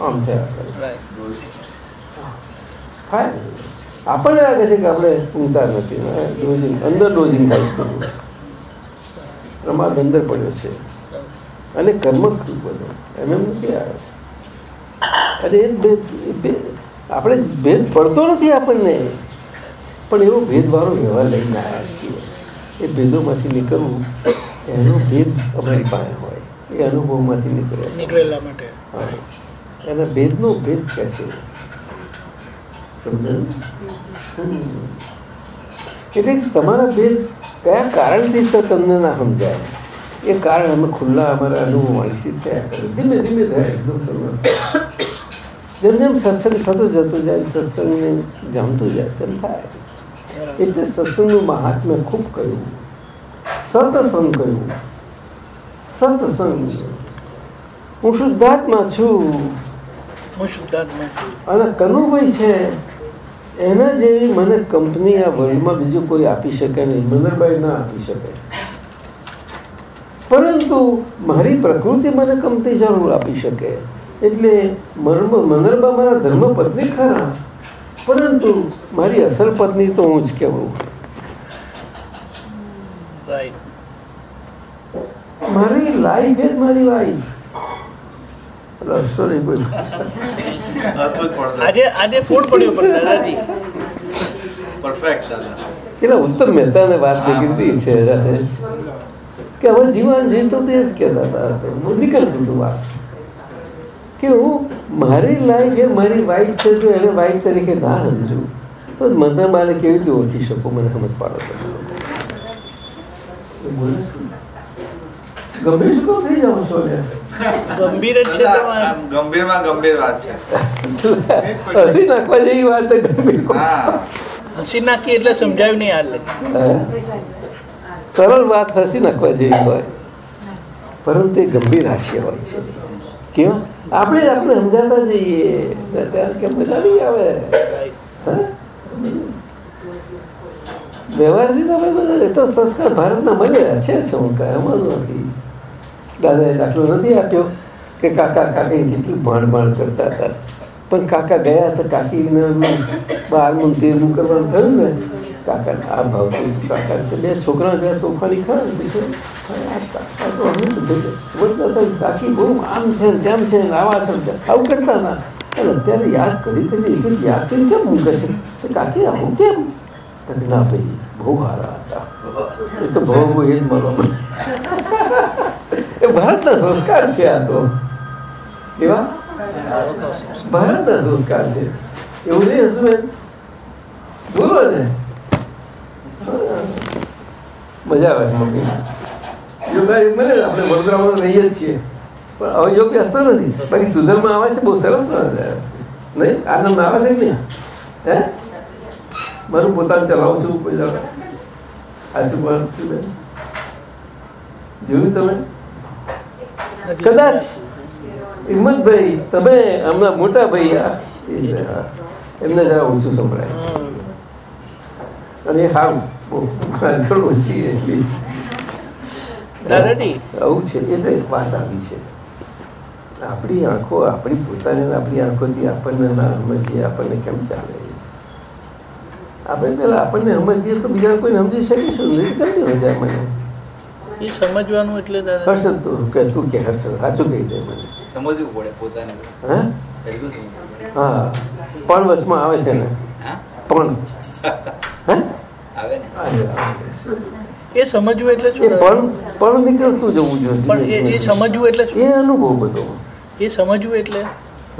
આમ. થાય આપણને લાગે છે કે આપણે ઊંઘતા નથી. અંદર ડોઝિંગ થાય છે. પ્રમાદ અંદર પડ્યો છે. અને કર્મકૃત બધો એમ એમ નથી આવે. અને એ ભેદ આપણે ભેદ પડતો નથી આપણને. પણ એવો ભેદવાળો વ્યવહાર લઈને આવ્યા છીએ. એ ભેદોમાંથી નીકળવું એનો ભેદ અમારી પાસે હોય. એ અનુભવમાંથી નીકળે. નીકળેલા માટે. એના ભેદનો ભેદ કહે છે. એટલે તમારા ભેદ કયા કારણથી તો તમને ના સમજાય. એ કારણ અમે ખુલ્લા અમારા અનુભવ થયા કરે. ધીમે ધીમે થાય એકદમ જેમ જેમ સત્સંગ થતો જતો જાય સત્સંગને જામતું જાય તેમ થાય. એટલે સત્સંગનું મહાત્મ્ય ખૂબ કહ્યું. સતસંગ કહ્યું. સતસંગ. હું શુદ્ધાત્મા છું. હું શુદ્ધાત્મા છું. અને કનુભાઈ છે. એના જેવી મને કંપની આ વર્લ્ડમાં બીજું કોઈ આપી શકે નહીં મનરબાઈ ના આપી શકે. પરંતુ મારી પ્રકૃતિ મને કંપની જરૂર આપી શકે. એટલે મનરબા મારા ધર્મ પત્ની ખરા. પરંતુ મારી અસલ પત્ની તો હું જ કહેવું. મારી લાઈફ એ જ મારી વાઈફ કોઈ આજે આજે ફોડ પડ્યો પણ દાદાજી. પરફેક્ટ દાદા પેલા મહેતાને વાત નીકળતી છે કે હવે જીવન જીવતો તે જ કહેતા હતા. હું નીકળતું હતું વાત. કે હું મારી લાઈફ એ મારી વાઈફ છે જો એને વાઈફ તરીકે ના સમજુ. તો મને મારે કેવી રીતે ઓળખી શકું મને સમજ પાડો તમે? ગંભીર શું થઈ જાવ છો ગંભીર જ છે ગંભીરમાં ગંભીર વાત છે. હસી નાખવા જેવી વાત ગંભીર હસી નાખી એટલે સમજાયું નહીં હાલ. સરળ વાત હસી નાખવા જેવી હોય. પરંતુ એ ગંભીર હાસ્ય હોય છે. કેવા આપણે આપણે સમજાતા જઈએ. ત્યારે કે મજા નહીં આવે? વ્યવહારથી તો ભાઈ બધા એ તો સંસ્કાર ભારતના મળેલા છે શું કાંઈ? એમાં નથી? દાદાએ દાખલો નથી આપ્યો કે કાકા કાકી કેટલું ભાણ ભાણ કરતા હતા. પણ કાકા ગયા તો કાકીને બારમું તેરમું કરવાનું થયું ને, કાકા આ ભાવ કાકા બે છોકરા ગયા તોફાની ખરા ને કાકા બહુ આમ છે ને તેમ છે ને આવા છે ને આવું કરતા હતા. અને અત્યારે યાદ કરી કરી એક યાદ કરી કેમ મૂકે છે? કાકી, આવું કેમ? ના ભાઈ, બહુ સારા હતા. એ ભારતના સંસ્કાર છે આ તો. કેવા ભારતના સંસ્કાર છે. એવું નહીં હસબેન? બોલો ને. મજા આવે છે મમ્મી. યોગાડી મળે આપણે વડોદરામાં રહીએ જ છીએ. પણ હવે યોગ બેસતો નથી. બાકી સુધરમાં આવે છે, બહુ સરસ નહીં? આનંદ આવે છે નહીં? હે? મારું પોતાનું ચલાવું છું પૈસા આજુ છું જોયું તમે? કદાચ હિંમતભાઈ તમે હમણાં મોટા ભાઈ. એમને જરા ઓછું સંભળાય. અને હા ઘણું ઓછી એટલી આવું છે એટલે વાત આવી છે. આપણી આંખો આપણી પોતાની આપણી આંખોથી આપણને ના સમજીએ આપણને કેમ ચાલે આપણે પેલા આપણને સમજીએ તો બીજા કોઈને સમજી શકીશું નહીં કેમ નહીં સમજાય મને? એ સમજવાનું એટલે હર્ષદ તું કે તું કે હર્ષદ સાચું કહી દે મને. સમજવું પડે પોતાને. હા? એટલું સમજવું હા. પણ વચમાં આવે છે ને? પણ. હે? આવે ને? આવે, આવે. એ સમજવું એટલે શું દાદા? પણ પણ નીકળતું જવું પણ એ સમજવું એટલે શું? એ અનુભવ બધો. એ સમજવું એટલે?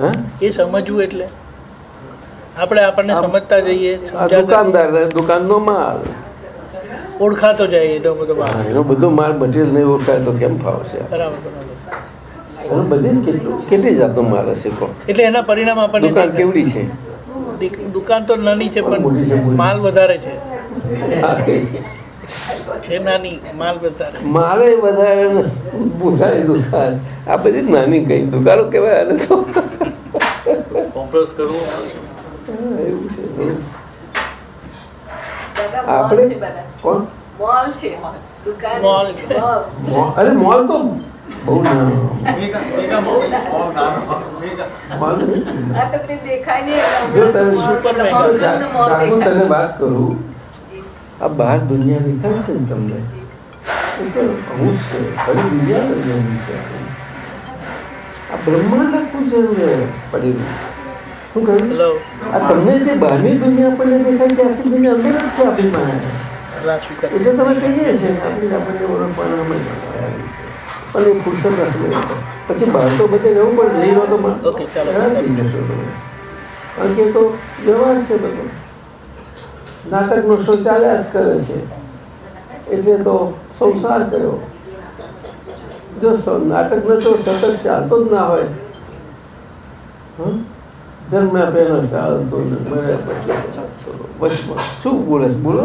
હે? એ સમજવું એટલે? આપણે આપણને સમજતા જઈએ દુકાનદાર દુકાનનો માલ. ઓળખાતો જાય એનો બધો માલ એનો બધો માલ મટીરિયલ નહીં ઓળખાય તો કેમ ફાવશે બરાબર બરાબર. બધી કેટલું કેટલી જાતનો માલ હશે પણ એટલે એના પરિણામ આપણને દુકાન કેવડી છે? દુકાન તો નાની છે પણ માલ વધારે છે. છે નાની માલ વધારે. મારે વધારે ને દુકાન. આ બધી નાની કઈ દુકાનો કહેવાય આને તો. કોમ્પ્રોઝ કરવું. એવું છે. મોલ આપણે કોણ? મોલ છે મોલ. મોલ છે. મોલ. મો- અરે મોલ તો બહુ નાનો. તને વાત કરું. આ બહાર દુનિયા દેખાય છે ને તમને? હું છે. દુનિયા દરમિયાન છે. આ બ્રહ્માંડ આખું છે. પડેલું શું કહ્યું આ તમને જે બહારની દુનિયા આપણને દેખાય છે આખી દુનિયા અંદર જ છે આપણી પાસે એટલે તમે કહીએ છીએ આપણે આપણને ઓળખવાના અમે પણ એ ફુરસત નથી પછી બહાર તો બધે રહેવું પણ જઈ રહ્યો તો જશો તમે. કારણ કે તો વ્યવહાર છે બધો નાટકનો શો ચાલ્યા જ કરે છે એટલે તો સંસાર કર્યો જો સ- નાટક તો સતત ચાલતો જ ના હોય હં? જન્મ્યા પહેલો ચાલતો મર્યા પછી. વચમાં શું બોલે? બોલો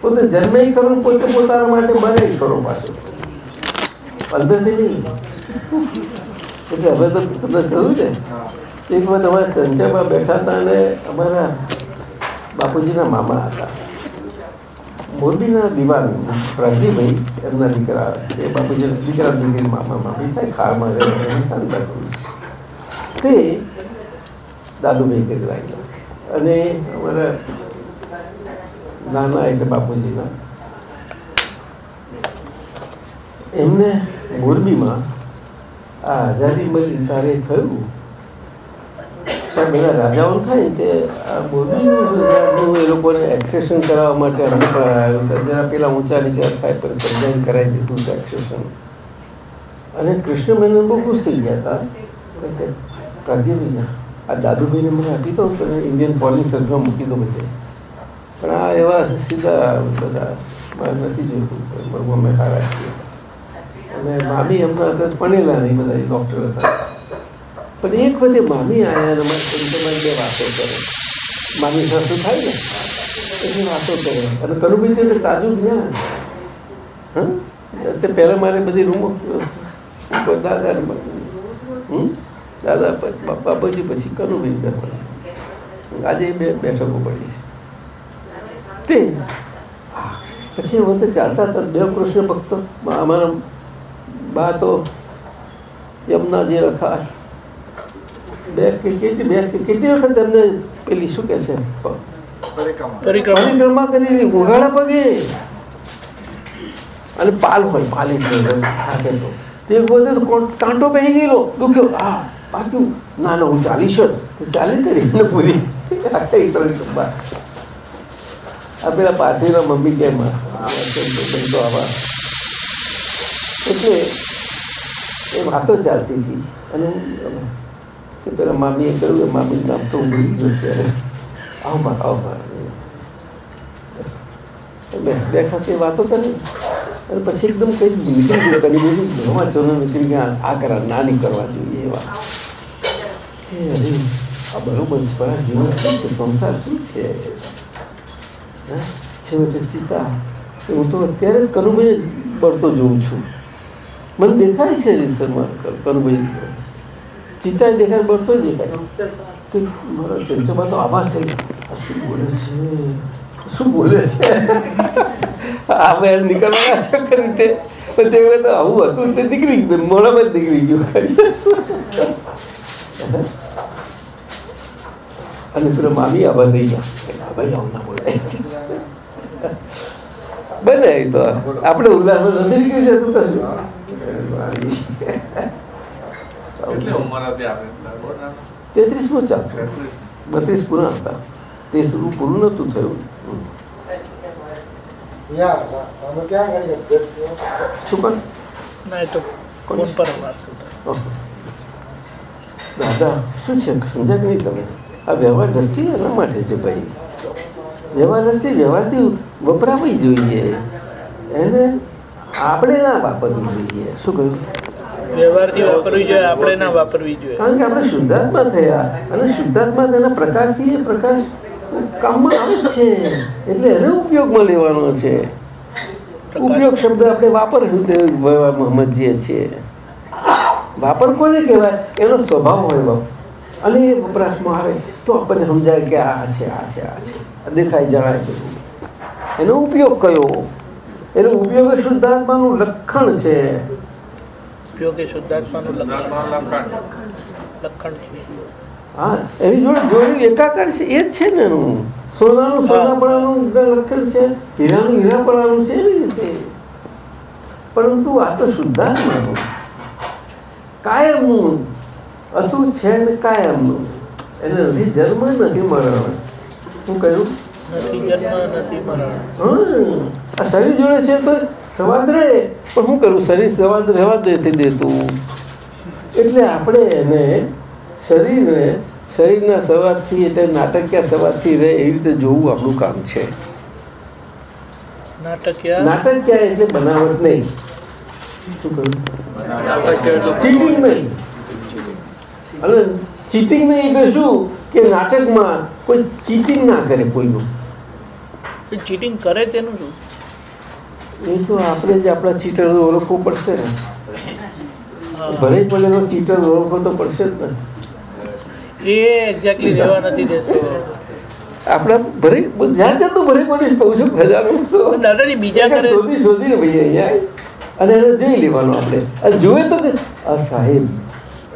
પોતે જન્મે ખરું પોતે પોતાના માટે બને કરો પાછું અંદરથી નહીં એટલે હવે તો તમને કહ્યું ને એક વખત અમારા ચંચામાં બેઠા હતા અને અમારા બાપુજીના મામા હતા મોરબીના દિવાન પ્રગજીભાઈ એમના દીકરા એ બાપુજીના દીકરા દીકરી મામા મામી થાય ખારમાં રહે સાંતા ક્રુઝ તે દાદુભાઈ કહેવાય અને અમારા નાના એટલે બાપુજીના એમને મોરબીમાં આ આઝાદી મળી ત્યારે થયું પણ બધા રાજાઓ થાય તે મોરબીનું એ લોકોને એક્સેશન કરાવવા માટે અમને પણ આવ્યું તો જરા પેલા ઊંચા નીચા થાય પણ સર્જન કરાવી દીધું હતું એક્સેશન અને કૃષ્ણ મેનન બહુ ખુશ થઈ ગયા હતા. કે કાળજીભાઈ આ દાદુભાઈને મને આપી દો ઇન્ડિયન પોલીસ સર્જમાં મૂકી દો બધે. પણ આ એવા સીધા બધા મારે નથી જોયું અમે સારા છીએ. અને મામી એમના હતા ભણેલા નહીં બધા ડૉક્ટર હતા. પણ એક વખતે મામી આવ્યા અને મારે વાતો કરે. મામી સાસુ થાય ને, એની વાતો કરે. અને કરુભાઈ તે તાજું જ્ઞાન હા? તે પહેલાં મારે બધી રૂમો દાદા દાદા બાપાજી પછી પછી કરુભાઈ આજે બે બેઠકો પડી છે. તે. પછી વખતે ચાલતા હતા બે કૃષ્ણ ભક્તો. અમારા બા તો યમુના જે રખા બે કે કેટલી બે કે કેટલી વખત તમને પેલી શું કે છે? પરિક્રમા. કરી ઉઘાડા પગે. અને પાલ હોય પાલ હાથે તો. તે બધે કાંટો પહેરી ગયેલો દુખ્યો. હા પાક્યું ના ના હું ચાલીશ જ. ચાલી કરી. ને પૂરી. આ પેલા પાર્ટીના મમ્મી કેમ આવા. એટલે એ વાતો ચાલતી હતી. અને પેલા મામીએ કહ્યું કે મામી નામ તો ભૂલી ગયો ત્યારે આવો બા આવો બા બે બેઠા તે વાતો કરી અને પછી એકદમ કઈ નીકળી ગયું કરી દીધું ઘરમાં ચોરો નીકળી ગયા આ કરા ના નહીં કરવા જોઈએ એવા આ બરોબર છે જીવન શું છે સંસાર શું છે? છેવટે સીતા હું તો અત્યારે જ કનુભાઈ પડતો જોઉં છું મને દેખાય છે રીસરમાં કનુભાઈ ચિત્તા દેખાય બળતો જ દેખાય કે મારા ચંચમાં તો આભાસ થઈ શું બોલે છે શું બોલે છે આ બહાર નીકળવાના છે રીતે પણ તે વખતે આવું હતું તે નીકળી ગયું મોડામાં જ નીકળી ગયું અને પેલો મામી આભાર થઈ ગયા ભાઈ આવું ના બોલાય બને તો આપણે ઉલ્લાસ નથી નીકળી છે તું તો શું? કેટલી ઉંમર હતી આપણે તેત્રીસમું ચાલતું બત્રીસ પૂરા હતા. પૂરું નહોતું થયું. શું પણ તો ફોન પર વાત કરતા. દાદા શું છે? સમજ્યા કે નહીં તમે? આ વ્યવહાર દ્રષ્ટિ એના માટે છે ભાઈ. વ્યવહાર દ્રષ્ટિ વ્યવહારથી વપરાવી જોઈએ. એને આપણે ના વાપરવી જોઈએ. શું કહ્યું? વાપર કોને કહેવાય? એનો સ્વભાવ હોય બાપ અને એ વપરાશમાં આવે તો આપણને સમજાય કે આ છે આ છે આ છે. દેખાય, જણાય એનો ઉપયોગ કયો? એનો ઉપયોગ શુદ્ધાત્માનું લક્ષણ છે. ઉપયોગી શુદ્ધાત્માનું લક્ષણ લક્ષણ છે. હા એની જોડે જોડે એકાકાર છે એ જ છે ને એનું. સોનાનું સોનાપણાનું લક્ષણ છે હીરાનું હીરાપણાનું છે એવી રીતે. પરંતુ આ તો શુદ્ધાત્માનું. કાયમનું. અતું છે ને કાયમનું એને નથી જન્મ નથી મરણ. શું કહ્યું? જન્મ નથી મરણ. આ શરીર જોડે છે તો સવાદ રહે પણ શું કરું શરીર સવાદ રહેવા જ નથી દેતું. એટલે આપણે એને શરીરને શરીરના સવાદથી એટલે નાટકીય સવાદથી રહે એવી રીતે જોવું આપણું કામ છે. નાટકીય? નાટકીય એટલે બનાવટ નહીં. શું ચીટિંગ નહીં. અને ચીટિંગ નહીં એટલે શું? કે નાટકમાં કોઈ ચીટિંગ ના કરે કોઈનું. ચીટિંગ કરે તેનું શું? એ તો આપણે જ આપણા ચીટર ઓળખવું પડશે. ને. ભલે પડે તો ચીટર ઓળખવો તો પડશે જ ને. એ એક્ઝેક્ટલી જવા નથી દેતો. આપણા ભરે જ્યાં જતું ભરે પડીશ કહું છું ખજાનો દાદાજી બીજા શોધી શોધીને ભાઈ અહીંયા અને એને જોઈ લેવાનું આપણે. અને જોવે તો કે આ સાહેબ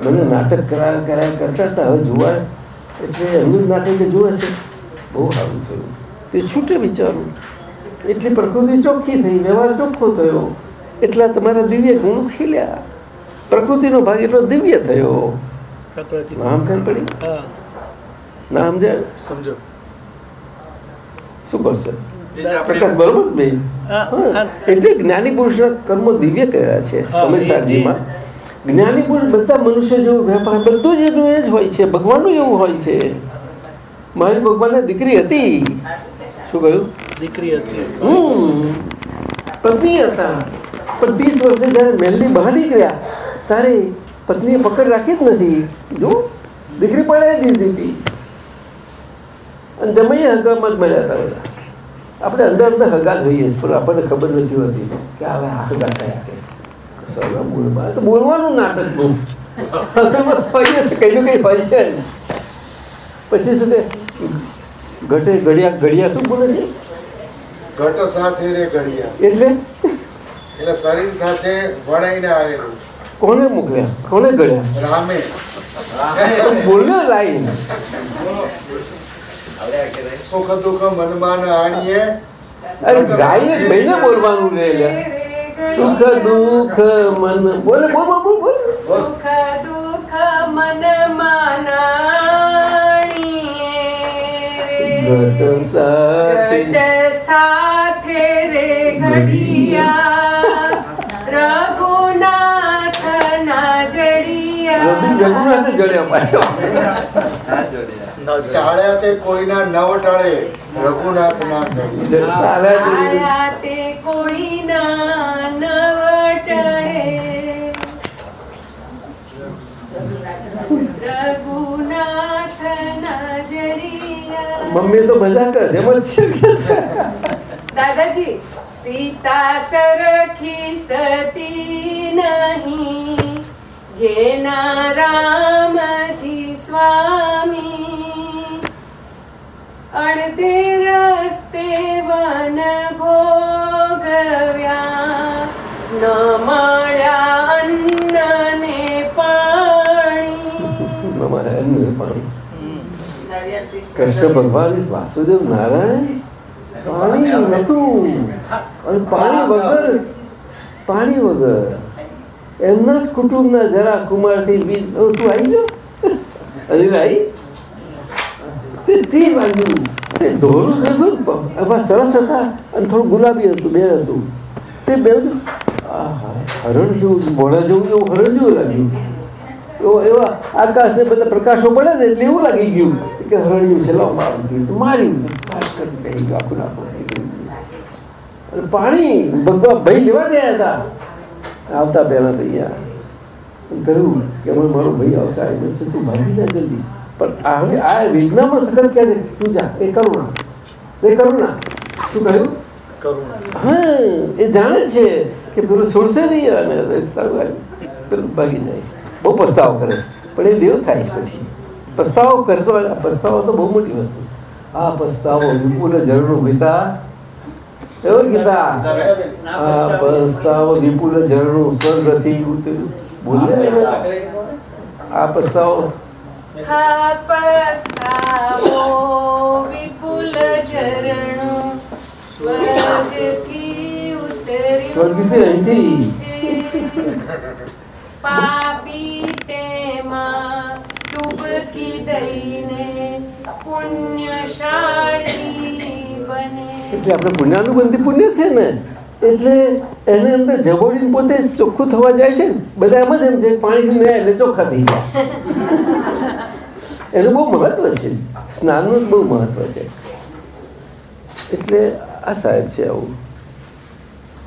મને નાટક કરાયા કરાયા કરતા હતા હવે જોવા એટલે એમનું નાટક જોવે છે. બહુ સારું થયું. તે છૂટે વિચારું એટલી પ્રકૃતિ ચોખ્ખી થઈ વ્યવહાર ચોખ્ખો થયો. એટલા તમારા દિવ્ય ગુણ ખીલ્યા. પ્રકૃતિનો ભાગ એટલો દિવ્ય થયો. નામ કઈ પડી? હા. ના સમજાય સમજો. શું કરશે? પ્રકાશ બરોબર. એટલે જ્ઞાની પુરુષના કર્મો દિવ્ય કયા છે સમજદારજીમાં જ્ઞાની પુરુષ બધા મનુષ્ય જેવું વેપાર બધું જ એનું એ જ હોય છે ભગવાનનું એવું હોય છે. મારી ભગવાનની દીકરી હતી. શું કહ્યું? દીકરી હતી. પત્ની હતા. પણ ત્રીસ વર્ષે જયારે મહેલની બહાર નીકળ્યા, ત્યારે પત્નીએ પકડ રાખી જ નથી. જો, દીકરી પડાવી દીધી હતી. અને જમાઈએ હગામાં જ મળ્યા હતા બધા. આપણે અંદર અંદર હગા જોઈએ પણ આપણને ખબર નથી હોતી કે હવે આ હગા થયા કે બોલવા. બોલવાનું નાટક બહુ. અસલમાં કંઈ કંઈ છે. પછી શું કે ઘટે ઘડિયા ઘડિયા શું બોલે છે? ઘટ સાથે રે ઘડિયા. એટલે? એટલે શરીર સાથે વળાઈને આવેલું. કોને મોકલ્યા કોને ઘડ્યા? રામે. બોલ્યો લાઈન. સુખ દુઃખ મનમાં આણીએ. અરે ગાઈને ભાઈને બોલવાનું રે. સુખ દુઃખ મન. બોલે બોલ બોલ બોલ સુખ દુઃખ મન માનાણીએ ઘટ સાથે ઘટ સાથે રે ઘડિયા રઘુનાથ ના રવિ જડિયા રઘુનાથે જડ્યા પાછો ટાળ્યા તે કોઈના નવ ટાળે રઘુનાથ ના ચડી સારા મમ્મી તો બધા કરે દાદાજી સીતા સરખી दादाी सीता सरखि सती जेना रामजी स्वामी। अस्ते वन भोगव्या माया કૃષ્ણ ભગવાન વાસુદેવ નારાયણ? પાણી નતું અને પાણી વગર પાણી વગર. એમના જ કુટુંબના જરા કુમારથી બીજ ઓ, તું આવી ગયો? અનિલ આવી તે તે વાગ્યું તે ધોળું નતું એમાં સરસ હતા અને થોડું ગુલાબી હતું બે હતું. તે બે હરણ જેવું ભોળા જેવું એવું હરણ જેવું લાગ્યું. એવો આકાશને બધા પ્રકાશો પડે ને એટલે એવું લાગી ગયું કે હરણ્યું છે ગયું માર્યું આખું નાખું પાણી ભગવાન ભાઈ લેવા ગયા હતા. આવતા પહેલા તૈયાર કહ્યું કે હવે મારો ભાઈ આવશે આવી છે તું ભાગી જા જલ્દી. પણ હવે આ વેદનામાં સખત કહે છે તું જા એ કરુણા. એ કરુણા. શું કહ્યું? હા એ જાણે છે કે પેલું છોડશે નહીં અને ભાગી જાય છે. બહુ પસ્તાવો કરે છે. પણ એ દેવ થાય છે પછી. પસ્તાવો કરતો પસ્તાવો તો બહુ મોટી વસ્તુ. આ પસ્તાવો વિપુલ જરૂર ગીતા. એવો ગીતા. આ પસ્તાવો વિપુલ ઝરણું સ્વર્ગથી ઉતર્યું. બોલે. આ પસ્તાવો પસ્તાવો વિપુલ ઝરણું સ્વર્ગથી સ્વર્ગથી અહીંથી. પાપી તેમાં ડૂબકી દઈને પુણ્યશાળી બને એટલે આપણે પુણ્યાનુબંધી પુણ્ય છે ને? એટલે એને અંદર જબોડીને પોતે ચોખ્ખું થવા જાય છે ને? બધા એમ જ એમ છે પાણી પાણીથી એટલે ચોખ્ખા થઈ જાય. એનું બહુ મહત્વ છે. સ્નાનનું બહુ મહત્વ છે. એટલે આ સાહેબ છે આવું.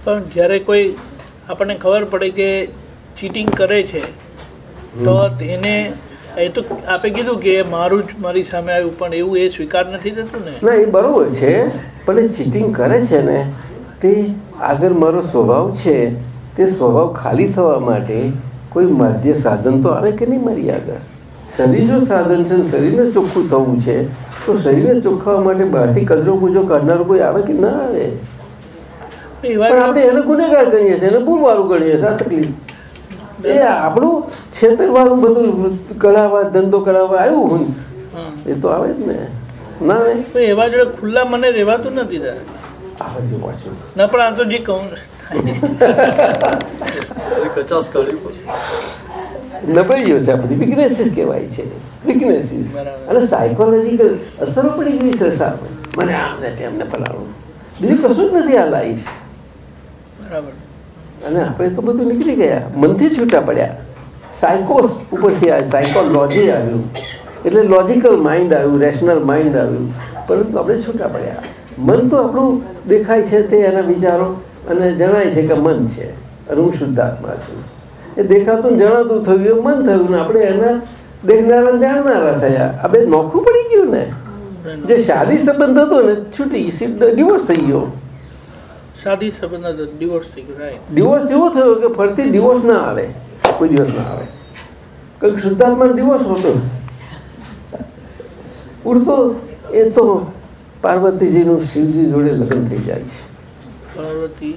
પણ જ્યારે કોઈ આપણને ખબર પડે કે ચીટિંગ કરે છે તો તેને એ તો આપે કીધું કે મારું જ મારી સામે આવ્યું પણ એવું એ સ્વીકાર નથી થતું ને? ના એ બરોબર છે પણ એ ચીટિંગ કરે છે ને તે આગળ મારો સ્વભાવ છે તે સ્વભાવ ખાલી થવા માટે કોઈ માધ્ય સાધન તો આવે કે નહીં મારી આગળ? શરીર જો સાધન છે શરીરને ચોખ્ખું થવું છે તો શરીરને ચોખ્ખવા માટે બહારથી કચરો કૂચો કરનારો કોઈ આવે કે ના આવે? પણ આપણે એને ગુનેગાર ગણીએ છીએ એને ભૂલવાળું ગણીએ છીએ આ તકલીફ. એ આપણું છેતરવાળું બધું કરાવવા ધંધો કરાવવા આવ્યું હોય. એ તો આવે જ ને. ના આવે? તો એવા જોડે ખુલ્લા મને રહેવાતું નથી ના પણ આ તો જે કહું કચાસ કરવી પડશે નબળીઓ છે આ બધી વીકનેસીસ કહેવાય છે. વીકનેસીસ બરાબર. અને સાયકોલોજીકલ અસર પડી ગઈ છે સાહેબ મને આમ ને તેમ બીજું કશું જ નથી આ લાઈફ બરાબર. અને આપણે તો બધું નીકળી ગયા. મનથી છૂટા પડ્યા. સાયકોસ ઉપરથી આવ્યું સાયકોલોજી આવ્યું. એટલે લોજિકલ માઇન્ડ આવ્યું રેશનલ માઇન્ડ આવ્યું. પરંતુ આપણે છૂટા પડ્યા. મન તો આપણું દેખાય છે તે એના વિચારો અને જણાય છે કે મન છે. અને હું શુદ્ધાત્મા છું. એ દેખાતું જણાતું થયું મન થયું ને આપણે એના દેખનારા જાણનારા થયા. આ નોખું પડી ગયું ને. જે શાદી સંબંધ હતો ને, છૂટી ડિવોર્સ થઈ ગયો. શાદી સંબંધ ડિવોર્સ થઈ ગયો રાઈટ ડિવોર્સ એવો થયો કે ફરતી ડિવોર્સ ના આવે કોઈ દિવસ ના આવે કંઈક શુદ્ધાત્મા ડિવોર્સ હતો ઉડતો એ તો પાર્વતીજીનું શિવજી જોડે લગ્ન થઈ જાય છે પાર્વતી.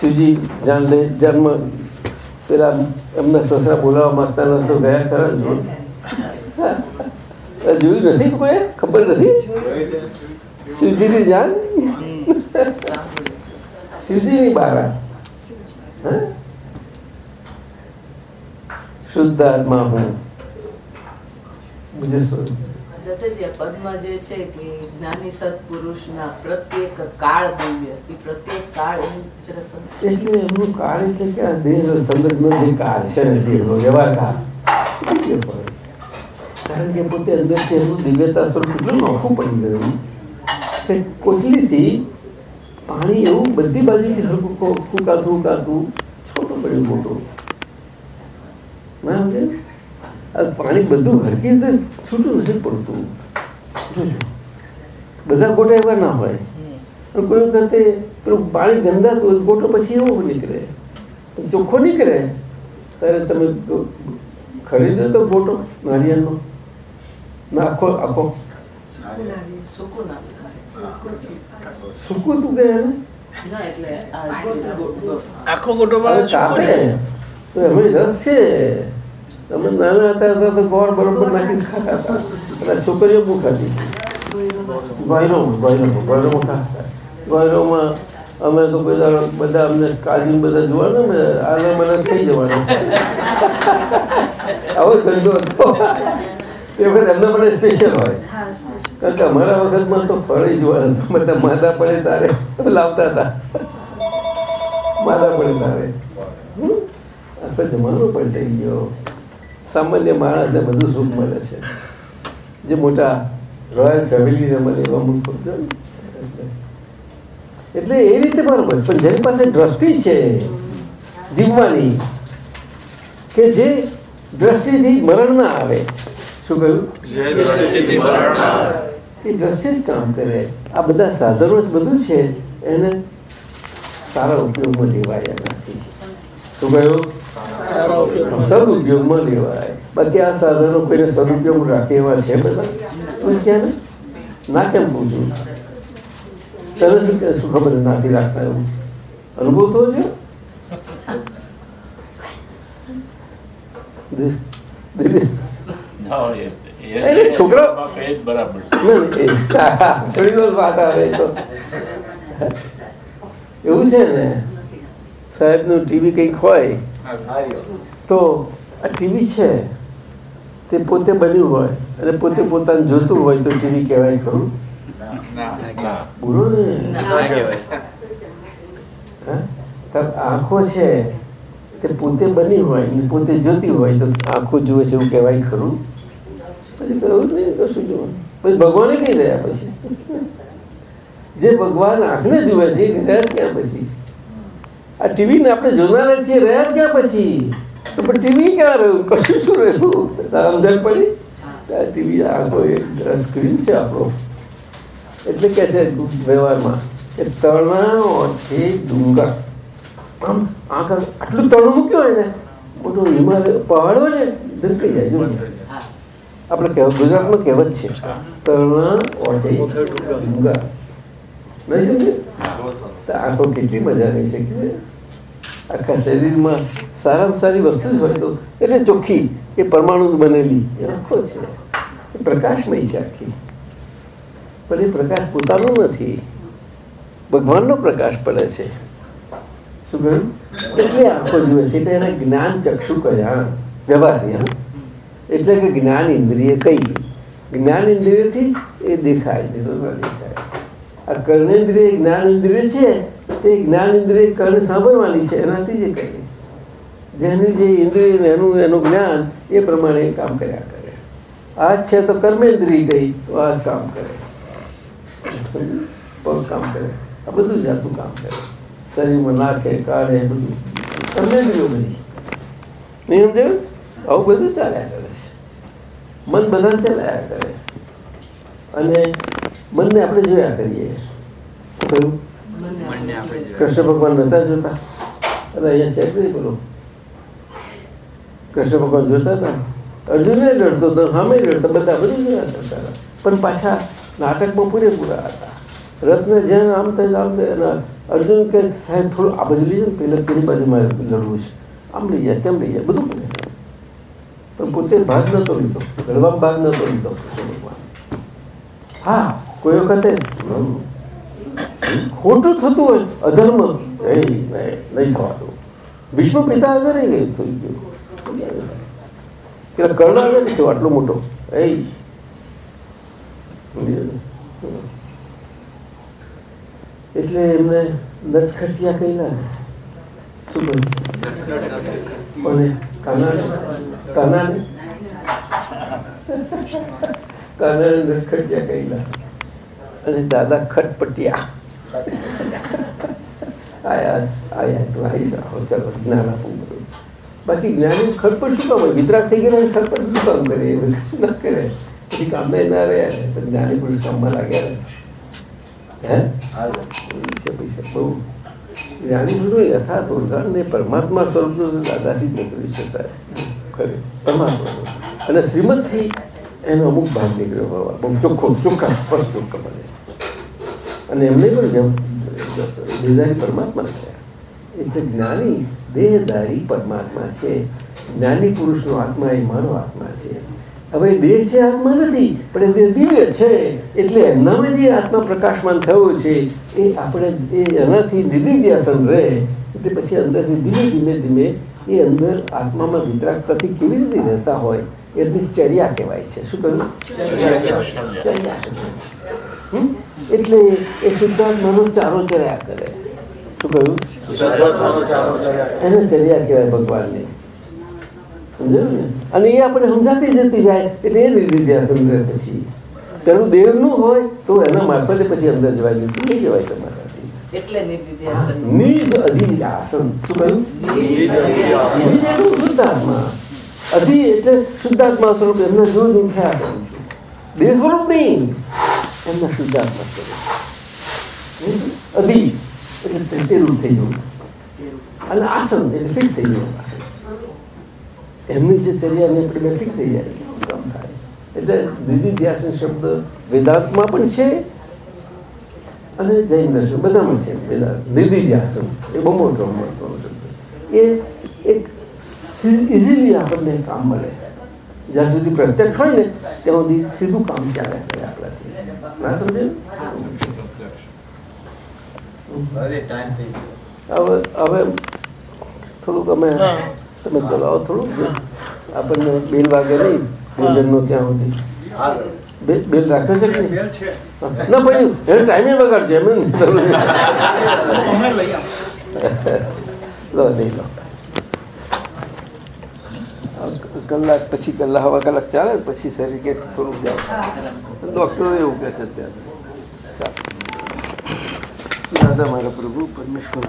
શિવજી જાણ લે જન્મ પેલા એમના સસરા બોલાવવા માંગતા ન તો ગયા ખરા. જોયું નથી કોઈ ખબર નથી શિવજીની જાન શિવજીની બારા શુદ્ધ આત્મા હું બીજું શું પદમાં જે છે કે જ્ઞાની સત્પુરુષના પ્રત્યેક કાળ દિવ્ય પ્રત્યેક કાળ એટલે એમનું કાળ એટલે કે આ દેહ સંગતનો જે કાળ છે વ્યવહાર કાળ. કારણ કે પોતે અંદરથી એનું દિવ્યતા સ્વરૂપ એટલું નોખું પડી ગયું કે કોચલીથી પાણી એવું બધી બાજુથી હલકું કો- ફૂંકાતું ફૂંકાતું છોટું પડ્યું મોટું ના પાણી બધું હરકી રીતે છૂટું નથી પડતું જોજો બધા ગોટા એવા ના હોય પણ કોઈ વખતે પેલું પાણી ગંદા ગોટો પછી એવો નીકળે ચોખ્ખો નીકળે ત્યારે તમે ખરીદો તો ગોટો નારિયેળનો આખો આખો સૂકું તું કે એને? ના એટલે આ ગો- ગો- ગો- આખો કાપે તો એમાં રસ છે. તમે નાના હતા હતા તો ગોળ બરોબર નાખીને ખાતા હતા. છોકરીઓ બહુ ખાતી ગોયરો ગોયરો ગોયરો ખાતા. ગોયરોમાં અમે તો બધા બધા અમને કાજુ બધા જોવાના ને આને મને થઈ જવાના. આવો ધંધો હતો. એ વખત એમના માટે સ્પેશિયલ હોય. કારણ કે અમારા વખતમાં તો ફળી જોવાના બધા માદા પડે તારે લાવતા હતા. માદા પડે તારે. હમ? જમાનો પણ થઈ ગયો. સામાન્ય માણસને બધું સુખ મળે છે. જે મોટા રોયલ ફેમિલીને મળે એવા અમુક એટલે એ રીતે બરોબર પણ જેની પાસે દ્રષ્ટિ છે જીવવાની કે જે દ્રષ્ટિથી મરણ ના આવે શું કહ્યું. એ દ્રષ્ટિ જ કામ કરે આ બધા સાધનો જ બધું છે એને સારા ઉપયોગમાં લેવાય નથી શું કહ્યું? સદુપયોગમાં લેવાય. બાકી આ સાધનો કોઈને સદુપયોગ રાખે એવા છે બધા? તું ક્યાં ને? ના કેમ પૂછું તને શું કે- શું ખબર નાખી રાખતા એવું? અનુભવ તો છે? દિલ- દિલ- એટલે છોકરા એવું છે ને? સાહેબનું ટીવી કંઈક હોય તો આ ટીવી છે. તે પોતે બન્યું હોય. અને પોતે પોતાને જોતું હોય તો ટીવી કહેવાય ખરું. બોલો ને. હા? તાર આંખો છે તે પોતે બની હોય પોતે જોતી હોય તો આંખો જુએ છે એવું કહેવાય ખરું? પછી કશું જોવાનું? પછી ભગવાને કઈ રહ્યા પછી? જે ભગવાન આંખને જુએ છે રહ્યા જ ક્યાં પછી? આ ટીવી ને આપણે જોનારા છીએ, રહ્યા ક્યાં પછી? પણ ટીવી ક્યાં રહ્યું? કશું શું રહ્યું? અંદર પડી. આ ટીવી આંખો સ્ક્રીન છે આપણો. એટલે કે છે વ્યવહારમાં કે તણાવથી ડુંગર. આમ આંખ આટલું તણું મૂક્યું હોય ને, મોટું હિમાલય પહાડ હોય ને ધરકાઈ જાય? આપણે ગુજરાતમાં કહેવત છે. તણા ઓઢે ડુંગર નહીં છે આખા શરીરમાં સારામાં સારી વસ્તુ હોય તો, એટલે ચોખ્ખી, એ પરમાણુ બનેલી. આંખો છે. પ્રકાશમય છે આખી. પણ એ પ્રકાશ પોતાનો નથી. ભગવાનનો પ્રકાશ પડે છે. શું કહ્યું? એટલે આંખો જુએ છે એટલે એને જ્ઞાન ચક્ષુ કહ્યા. વ્યવહારની એટલે કે જ્ઞાન ઇન્દ્રિય કઈ? જ્ઞાન ઇન્દ્રિયથી જ એ દેખાય દેખાય. આ કર્ણેન્દ્રિય જ્ઞાન ઇન્દ્રિય છે, તે જ્ઞાન ઇન્દ્રિય કર્ણ સાંભળવાની છે, એનાથી જ કહે જેનું જે ઇન્દ્રિય એનું એનું જ્ઞાન એ પ્રમાણે કામ કર્યા કરે. આ છે તો કર્મેન્દ્રિય ગઈ તો આ કામ કરે. પગ કામ કરે. આ બધું જાતનું કામ કરે. શરીરમાં નાખે, કાઢે, બધું. કર્મેન્દ્રિયો બધી નહીં સમજાયું આવું બધું ચાલ્યા કરે. મન બધા ચલાયા કરે. અને મનને આપણે જોયા કરીએ. કયું કૃષ્ણ ભગવાન નતા જોતા? અને અહીંયા છે નહીં બોલો કૃષ્ણ ભગવાન જોતા હતા? અર્જુને લડતો હતો સામે લડતો બધા બધું જોયા કરતા પણ પાછા નાટકમાં પૂરેપૂરા હતા. રથને જેમ આમ થાય આમ થાય અર્જુન કે સાહેબ થોડું આ બાજુ લઈ જાય પેલા પેલી બાજુ મારે લડવું છે. આમ લઈ જાય તેમ લઈ જાય બધું કરે. પણ પોતે ભાગ નતો લીધો. લડવામાં ભાગ નતો લીધો. હા, કોઈ વખતે ખોટું થતું હોય, અધર્મ નહીં થવાનું વિશ્વ પિતા આગળ નહીં થઈ ગયું. પેલા કર્ણ આગળ થયો આટલો મોટો. એટલે એમને નટખટિયા કહેલા. શું કહ્યું? કોને કાના કાના કાના નટખટિયા કહેલા. અને દાદા ખટપટિયા. આયા આયા તો આવી જાઓ ચાલો, જ્ઞાન આપું બધું. બાકી જ્ઞાની ખટપટ શું કામ હોય વિતરાગ થઈ ગયા ખટપટ શું કામ કરે? એ બધું કરે? પછી કામે ના રહ્યા જ્ઞાની પણ કામમાં લાગ્યા પરમાત્મા સ્વરૂપનું દાદાથી જ નીકળી સાહેબ ખરે પરમાત્મા અને એનો અમુક ભાગ નીકળ્યો હોવા. બહુ ચોખ્ખો, ચોખ્ખા સ્પષ્ટ ચોખ્ખા બને. અને એમને પણ દિલદારી પરમાત્મા થયા એટલે જ્ઞાની દેહધારી પરમાત્મા છે, જ્ઞાની પુરુષનો આત્મા એ મારો આત્મા છે. હવે દેહ છે, આત્મા નથી. પણ એ દિવ્ય છે. એટલે એમનામાં જે આત્મા પ્રકાશમાન થયો છે, એ આપણે એનાથી નિધિધ્યાસન રહે. એટલે પછી અંદરથી ધીમે ધીમે ધીમે એ અંદર આત્મામાં વિતરાગતાથી કેવી રીતે રહેતા હોય એની ચર્યા કહેવાય છે. શું કહ્યું? ચર્યા? એટલે એ શુદ્ધાત્માનો ચારો ચર્યા કરે. શું કહ્યું? એને ચર્યા કહેવાય ભગવાનને. ને? અને એ આપણે સમજાતી જતી જાય, એટલે એ નિધિધ્યાસન રહે પછી. તેનું દેહનું હોય તો એના મારફતે પછી અંદર જવા દીધું નહીં જવાય તમારાથી એટલે નિજ અધિ આસન. શું કહ્યું? શુદ્ધાત્મા. અધિ એટલે શુદ્ધાત્મા સ્વરૂપ એમને જો જ કરું છું. બે સ્વરૂપ નહીં. એમને શુદ્ધાત્મા સ્વરૂપ. અધિ એટલે તેલું થઈ જવું અને આસન એટલે ફિટ થઈ જવું એમની જે ચર્યા ને આપણે ફિટ થઈ જાય. એટલે દીદી ધ્યાસન શબ્દ વેદાંતમાં પણ છે અને જૈન દર્શન બધામાં છે પેલા નિધિ આશ્રમ એ બહુ મોટો મોટો એ એક ઇઝીલી આપણને કામ મળે. જ્યાં સુધી પ્રત્યક્ષ હોય ને ત્યાં સુધી સીધું કામ ચાલે આપણાથી. ના સમજે? હજી ટાઈમ થઈ ગયો. હવે હવે થોડુંક અમે તમે ચલાવો થોડુંક. આપણને બેલ વાગે નહીં. ભોજનનો ત્યાં સુધી. બેલ રાખે છે કે નહીં? બેલ છે. ના ભાઈ એને ટાઈમે બગાડજે એમ લો લઈ લો. કલાક પછી કલાક હવા કલાક ચાલે પછી શરીર કે થોડુંક જાવ ડોક્ટરો એવું કહે છે અત્યારે. દાદા મારા પ્રભુ પરમેશ્વર.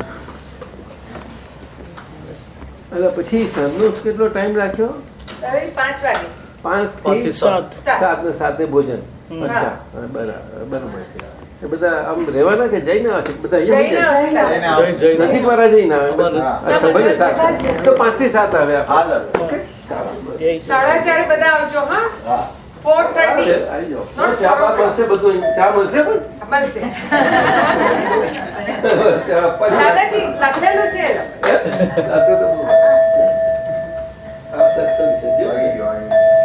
એટલે પછી સરનો કેટલો ટાઈમ રાખ્યો? પાંચ વાગે. પાંચથી સાત. સાત. ને સાતે ભોજન. અચ્છા. બરાબર બરાબર છે. એ બધા આમ રહેવાના કે જઈને આવે છે? બધા નજીક વાળા જઈને આવે? ભલે સાત તો પાંચથી સાત આવે સાડા ચાર બધા આવજો હા? ફોર થર્ટી ચા મળશે બધું ચા મળશે પણ? મળશે. દાદાજી લખેલું છે? સત્સંગ છે.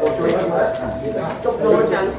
ફ્લોર ચાલુ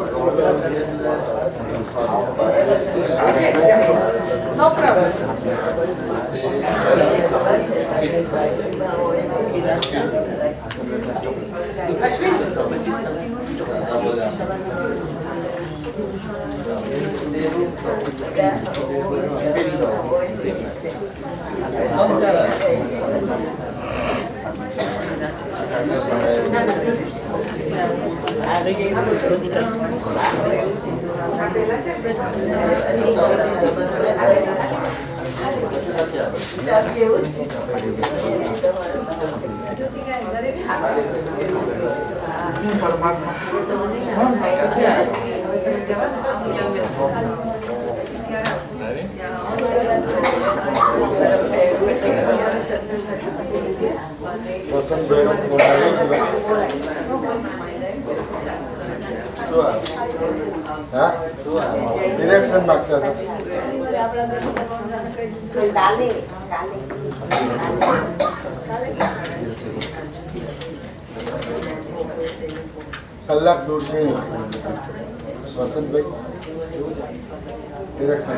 કરો નો પ્રોબ્લેમ અશ્વિન ઇલેક્શન માંગશે કલાક દોષી Vasantbhai. Election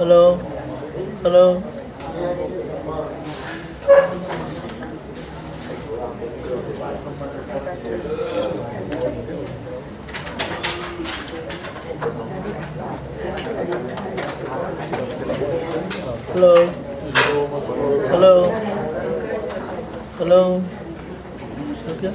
Hello, hello. Hello. Hello. Hello. Okay.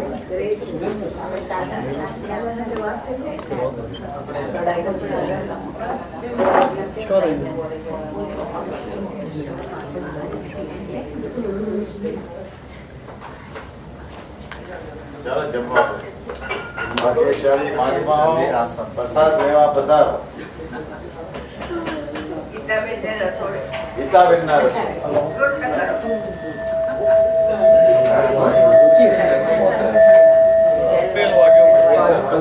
ચાલો જમવા ભાગ્યશાળી મહાત્માઓ પ્રસાદ લેવા પધારો. ગીતાબેન ના તમે કઈ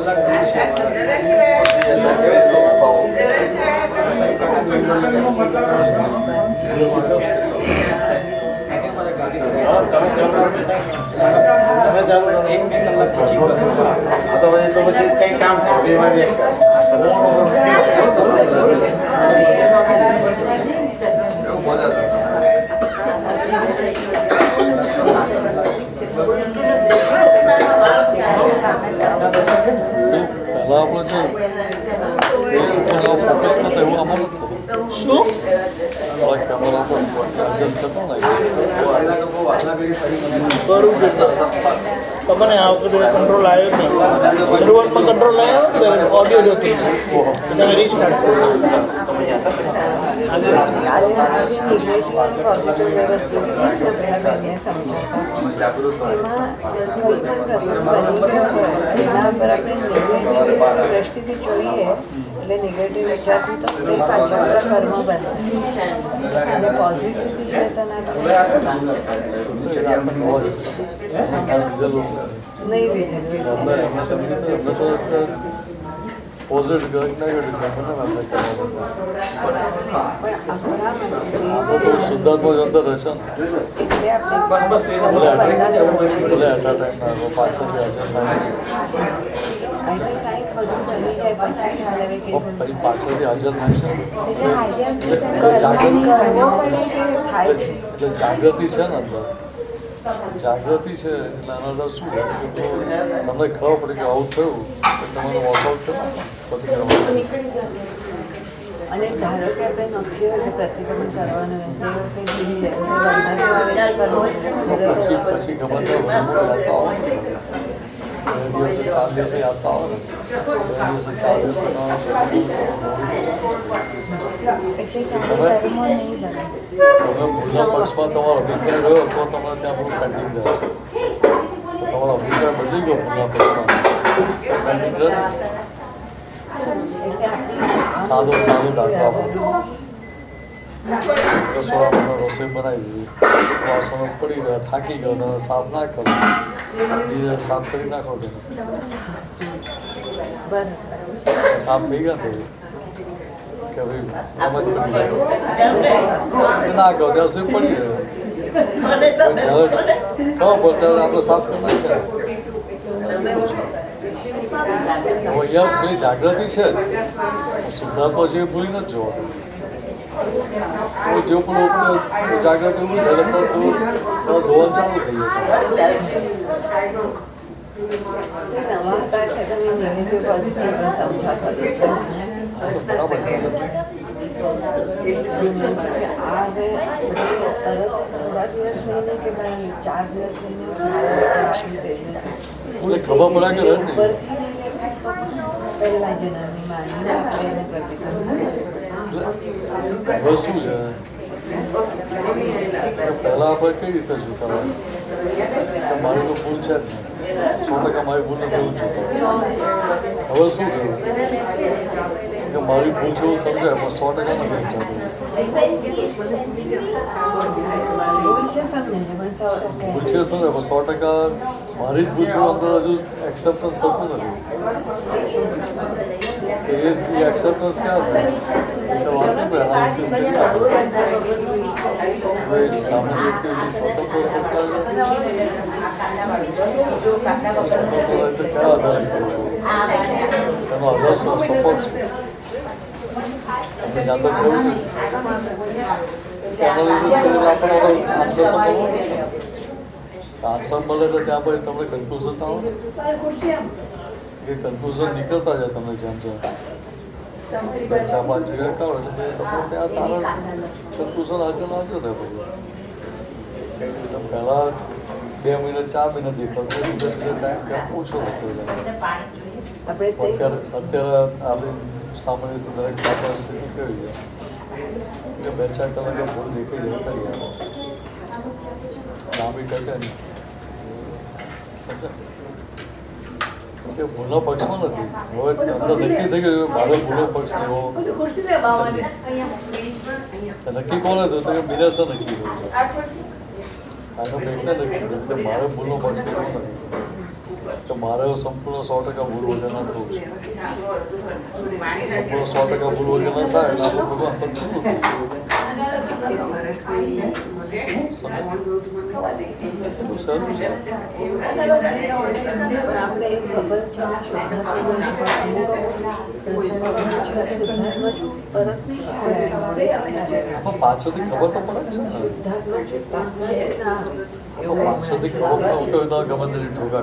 કામ થાય બે માંથી Lablace, eu sunt până la focus, că te am avut. Su? Like camera ta. Baru gitu. Kapan yang aku tidak kontrol ayo nih? Seruan mengkontrol ayo, audio udah tuh. Kita dari. દ્રષ્ટિથી જોઈએ એટલે negative વિચારથી તો એ પાછળ આપણા કર્મ બને અને પોઝિટિવથી જોઈએ તો ના નહીં લીધેલું પોઝિટિવ નેગેટિવ બંને આપણે કરવા પણ તો શુદ્ધાત્મા જ અંદર રહેશે ને ભલે આટલા ટાઈમના પાછળથી હાજર થાય છે પછી પાછળથી હાજર થાય છે એટલે જાગૃતિ છે ને અંદર જાગૃતિ છે એટલે આના અંદર શું તમને ખબર પડે કે આવું થયું તમારું વોકઆઉટ છે પ્રતિક્રમણ અને ધારો કે આપણે નક્કી હોય પ્રતિક્રમણ કરવાનું પછી પછી ગમન દિવસે ચાર દિવસે યાદ આવો ને બે દિવસે ચાર દિવસે ના આવે તમે ભૂલના પક્ષમાં તમારો અભિપ્રાય રહ્યો તો તમારે ત્યાં બધું પેન્ડિંગ રહે તમારો અભિપ્રાય બદલી ગયો ભૂલના પક્ષમાં પેન્ડિંગ રહે ને. સાદો સાદો દાખલો આપો રસોડામાં રસોઈ બનાવી દીધી વાસણો પડી ગયા થાકી ગયો ને સાફ ના કરો બીજા સાફ કરી નાખો કે સાફ થઈ ગયા તો? કે ભાઈ જ. ના કહો સુધી પડી ગયો. ખબર પડે આપણે સાફ કરી નાખ્યા જાગૃતિ છે. સુધારતો જેવી ભૂલી નથી જોવાનું. જો પણ થાય એટલે તો ધોવાનું ચાલુ થઈ એટલે ખબર પડે કે રહે નહીં. હવે શું છે પહેલા આપણે કઈ રીતે જોતા મારી તો ભૂલ છે સો ટકા મારી ભૂલ નથી એવું હવે શું થયું કે મારી ભૂલ છે સમજાય પણ સો ટકા નથી સમજાતું ભૂલ છે સમજાય પણ સો ટકા મારી જ ભૂલ છે અંદર હજુ એક્સેપ્ટન્સ થતું નથી. કે એ એ એક્સેપ્ટન્સ ક્યાં થાય એટલે વાંધો નહીં એનાલિસિસ કરી આપણે હવે સામાન્ય વ્યક્તિ જે સ્વતંત્ર સત્તા છે સ્વતંત્ર હોય તો કયા આધારે કરું છું એનો આધાર શું સપોર્ટ છે આપણે જાતે થયું છે એનાલિસિસ કરીને આપણને આન્સર તો મળવો જ કે કન્ક્લુઝન નીકળતા જાય તમને જેમ જેમ. ચા પાંચ જગ્યાએ કહો એટલે તમને ત્યાં તારણ કન્ક્લુઝન હાજર હાજર રહે પછી. પહેલાં બે મહિને ચાર મહિને દેખાતું ટાઈમ ઓછો થતો જાય. અત્યારે આપણી સામાન્ય રીતે દરેક ખાતા સ્થિતિ કેવી છે? કે બે ચાર કલાકે ભૂલ દેખાઈ જાય કરી આવે. લાંબી ટકે નહીં સમજ્યા? કે ભૂલનો પક્ષમાં નથી. હવે અંદર નક્કી થઈ ગયું કે મારો ભૂલો પક્ષ લેવો નક્કી કોને થયું તો કે બિનેશે નક્કી થયું આનો બેટને નક્કી થયું કે મારે ભૂલનો પક્ષ લેવો નથી. તો મારે સંપૂર્ણ સો ટકા ભૂલ વગર ના થવું છે. સંપૂર્ણ સો ટકા ભૂલ વગર ના થાય. એટલે આપણે ભગવાન પણ પાછળથી ખબર તો પડે છે ને. પાછળથી ખબર ન ઉઠે તો ગમે તેની ઠોકા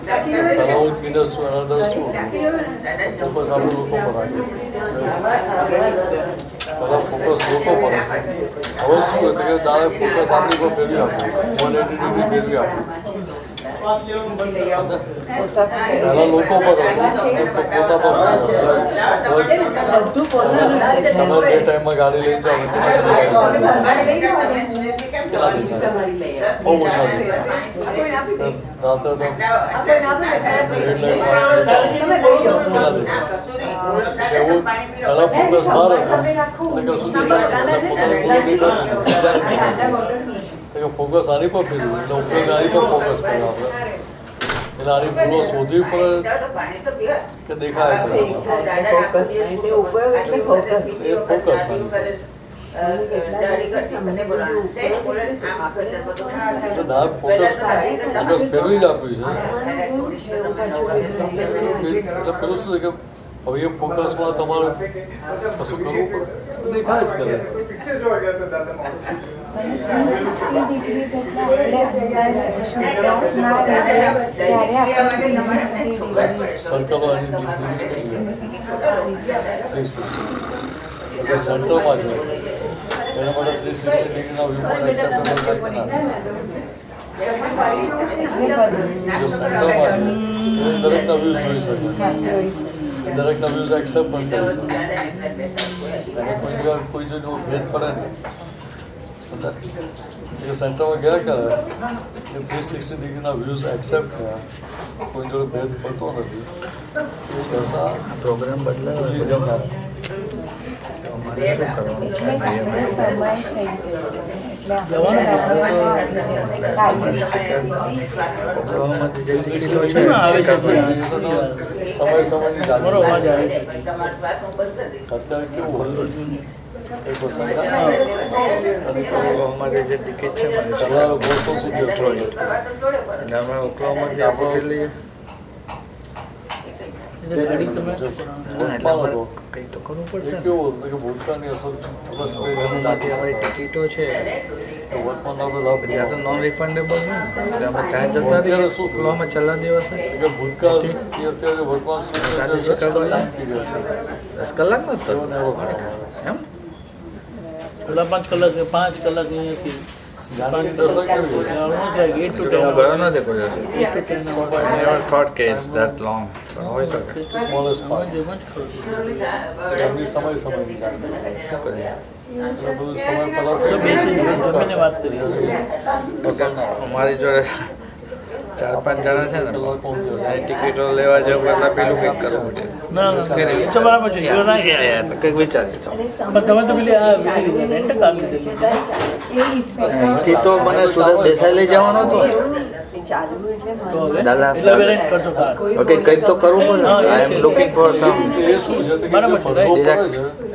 પ્રસંગ એટલે મૂળ વસ્તુ શું છે પહેલા હું પીને શું એના અંદર શું ફોકસ લોકો પર. હવે શું કે તારે ફોકસ આપણી પર ફેરવી આપવું વન એટી ડિગ્રી ફેરવી આપવું ગાડી કેટલા દેખાય બહુ ઓછા કે ફોકસ આની પર ફેરવું એટલે ઉપયોગ આની પર ફોકસ કર્યો આપણે. એટલે આની ભૂલો શોધવી પડે કે દેખાય ફોકસ ફોકસ. ફેરવી જ આપ્યું છે. પેલું શું છે કે હવે એ ફોકસમાં તમારે કશું કરવું પડે? દેખાય જ કરે. સેન્ટરમાં છે. એના માટે થ્રી સિક્સટી ડિગ્રીના વ્યૂ છે દરેકના વ્યૂઝ જોઈ શકે. દરેકના વ્યૂઝ એક્સેપ્ટ પણ કરી શકે. અને કોઈ જગ્યાએ કોઈ જો ભેદ પડે નહીં. સમજાય? જો સેન્ટરમાં ગયા કરે એ થ્રી સિક્સટી ડિગ્રીના વ્યૂઝ એક્સેપ્ટ થયા. કોઈ જોડે ભેદ પડતો નથી. એ દશા પ્રોગ્રામ બદલાવી ખુલ્લી અમારે શું કરવાનું? છે સમય સમયની મારો અવાજ આવે જે ટિકિટ છે મારી પહેલા બોસો સુધી અસર અમે ઓકલાહોમાથી આ લઈએ એટલે એટલે કંઈક તો કરવું પડશે અમારી ટિકિટો છે. લાભ તો નોન રિફંડેબલ છે ને? એટલે અમે ત્યાં જતા રહીએ. શું થયું? છેલ્લા દિવસે દસ કલાક નો જ થતો? ને એવો થવાનો. એમ? થોડા પાંચ કલાક પાંચ કલાક અહીંયાથી જ્ઞાનની દશા કેવી હોય? આવવાનું થાય ગેટ ટુ હું ગયો નથી કોઈ ટેન દિવસ never thought કે it's that long પણ હોઈ શકે Smallest part. જેમ જ ખરું એમની સમય સમયની જાણકારી. શું કરીએ એટલે બધું સમય તો પહેલા ચાર પાંચ જણા છે ને પેલા કોણ જશે? સાઈ ટિકિટો લેવા જવું કરતા પેલું કંઈક કરવું પડે ના ના બરાબર છે યો ના કંઈક વિચારી છો પણ તમે તો પેલી આ રેન્ટ કાર લીધી તો મને સુરત દેસાઈ લઈ જવાનો હતો.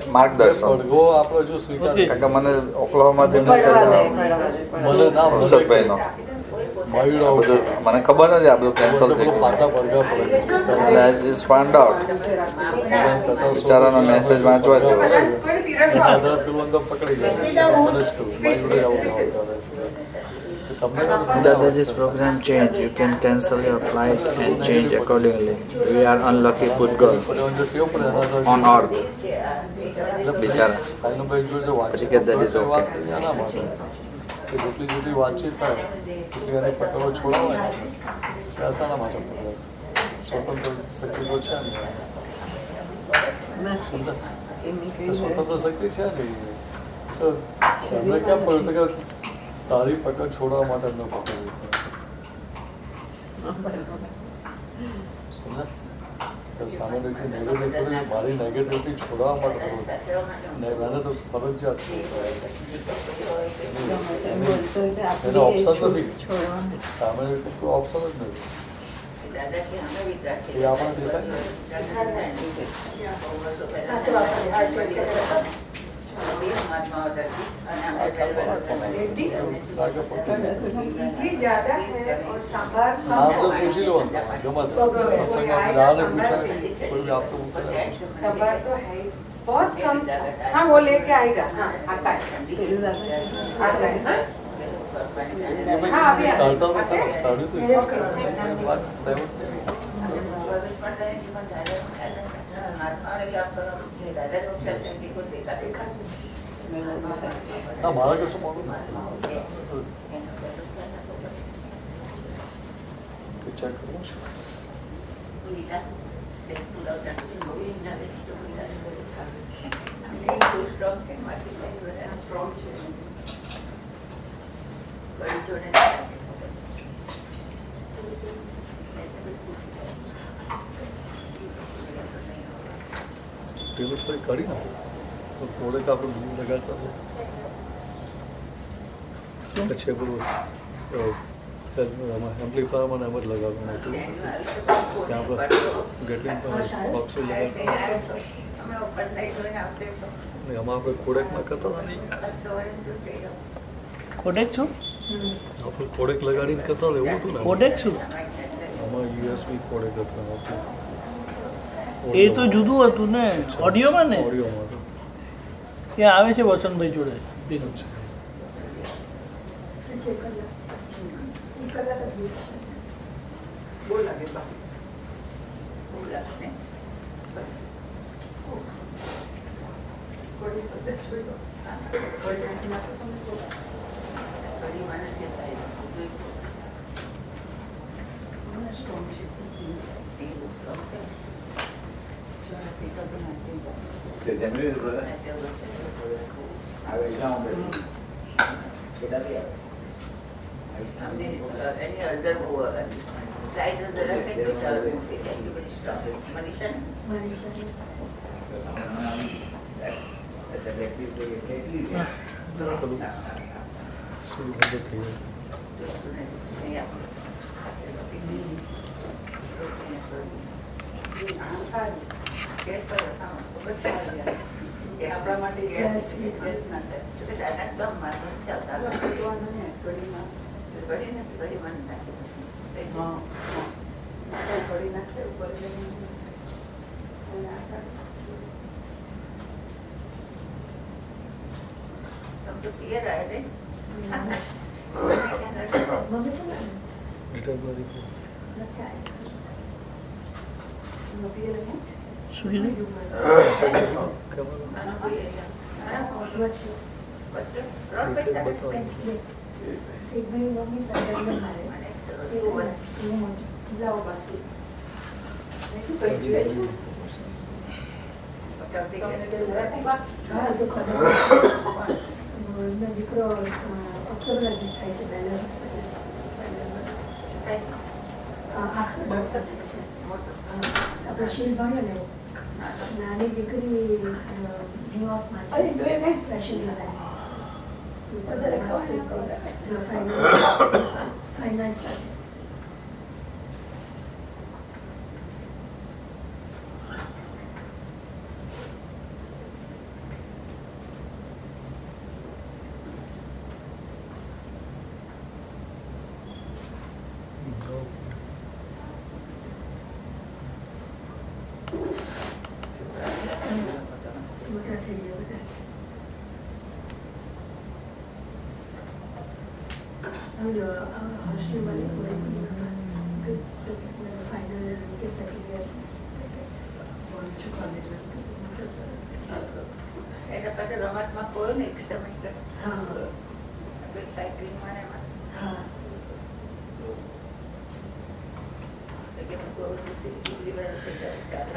માર્ગદર્શન. મને ઓકલાહોમાથી મેસેજ ભલે ના મને ખબર નથી આ બધું કેન્સલ થઈ પેલું ગયું પાટા પડઘા પડે છે. એટલે I just find out બિચારાનો message વાંચવા જેવો છે. આધાર પેલું અંદર પકડી જાય મને જ કહ્યું મયુરે આવું ના હોય ત્યારે. કે તમને Dadaji's program changed. You can cancel your flight and change accordingly. We are unlucky Pudgal પણ અંદર કેવું પડે એના આધારે on earth. બિચારા ભાઈનું ભાઈ જોડે વાતચીત પછી કે that is કરતો હોય okay. કે જેટલી જેટલી વાતચીત થાય એટલી એને પટલો છોડાવાય ને એ માટે પકડાય સ્વતંત્ર શક્તિ તો છે ને. સ્વતંત્ર શક્તિ છે ને. તો એમને ક્યાં પડ્યું કે તારી પકડ છોડવા માટે ન પકડવી તો સામાન્ય રીતે નેગેટિવ થોડી મારી નેગેટિવિટી છોડવા માટે મને તો ફરજિયાત છે. એનો ઓપ્શન તો સામાન્ય રીતે કોઈ ઓપ્શન જ નથી. આપણે नाम तो पूछ ही लो जो मत सत्संग में राह ने पूछा कोई भी आपको पूछ संभार तो है बहुत कम हाँ वो लेके आएगा हाँ आता है आता है हाँ अभी करता हूँ करता तो ये बात तय होती है ના મારા કશું મોડું ચેક કરું છું. કરી નાખો. તો થોડેક આપણે બીજું લગાડતા હોય. પછી આપણું એમ્પ્લીફાયરમાં નંબર લગાવવાનું હતું ત્યાં આપણે ગેટલિંગ પણ બોક્સો લગાવતા એમાં આપણે કોડેકમાં કરતા હતા કોડેક શું આપણે કોડેક લગાડીને કરતા હતા એવું હતું ને કોડેક શું આમાં યુએસબી કોડેક હતું એ તો જુદું હતું ને ઓડિયોમાં ને ઓડિયોમાં હતું ત્યાં આવે છે વસંતભાઈ જોડે એનું uh, slide on the left hand which are everybody stop. Manisha? Yeah. એ આપણા માટે ગેસ ના થાય. તો કે દાદા ચાલતા ઘડી નથી ઘડી મન થાય. ઘડી નાખશે ઉપર તમ તો ક્લિયર આવે શું કીધું દીકરો ઓક્ટોબરજીસ્ટ થાય છે બેનર આખું ડોક્ટર થાય છે આપણે શીલ ભણ્યો ને એવું. નાની દીકરી ન્યુયોર્કમાં છે ફેશન ફાઇનાન્સ સાથે સમજો હોસ્ટેલમાં ફાઇનલ કે સેકન્ડ યર ભણું છું કોલેજમાં એના પાસે રમતમાં કોઈ ને એક સેમેસ્ટર હા સાયકલિંગમાં ને એમાં હા એટલે મેં કહું છું, સીધી વર્ષે ચાલે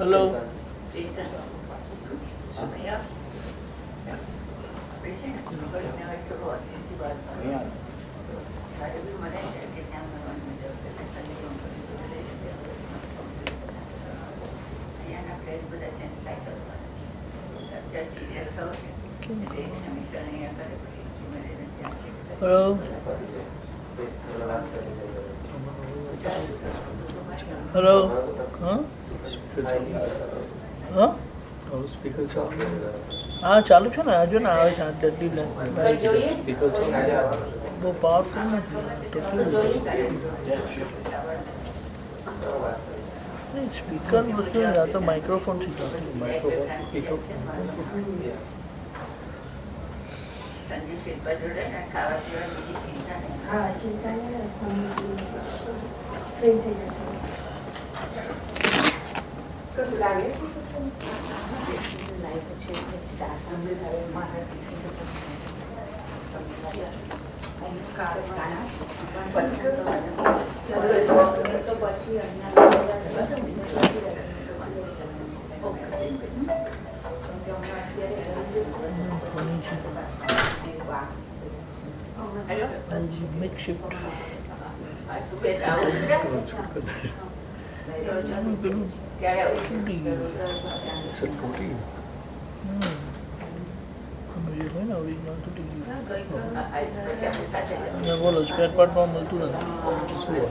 હેલો હેલો હેલો હા હા સ્પીકર ચાલુ હા ચાલુ છે ને હજુ ને આવે છે ચાલુ બહુ પાવરફુલ નથી. સ્પીકર વસ્તુ નથી આ તો માઇક્રોફોનથી ચાલે માઇક્રોફોન લાગે? મેક છે બેન આવું પેલું ક્યારે આવું તૂટી ગયું બોલો સ્પેર પાર્ટમાં મળતું નથી શું હોય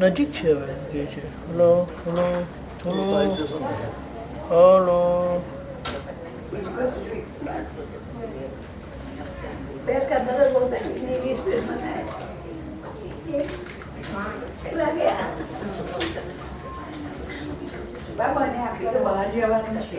નજીક છે હવે જે છે હલો હલો હલો હલો બાબાને આપી તો બહાર જવાનું છે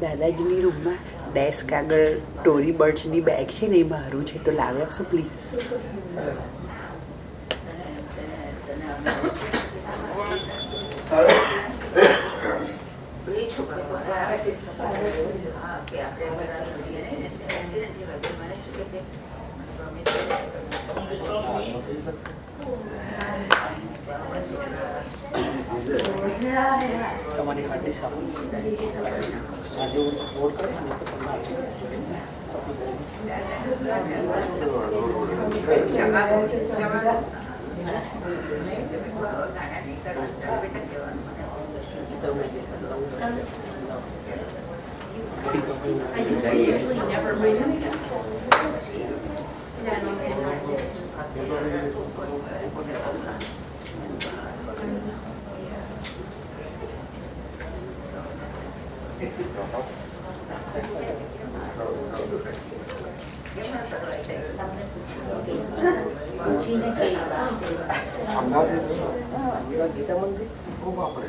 દાદાજીની રૂમમાં ડેસ્ક આગળ ટોરી બર્ડ્સની બેગ છે ને એ મારું છે તો લાવી આપશો પ્લીઝ Yeah. মানে হাড্ডির সাবুন সাজে ওর করে I usually never bring them. Yeah, no, I'm not. આવડે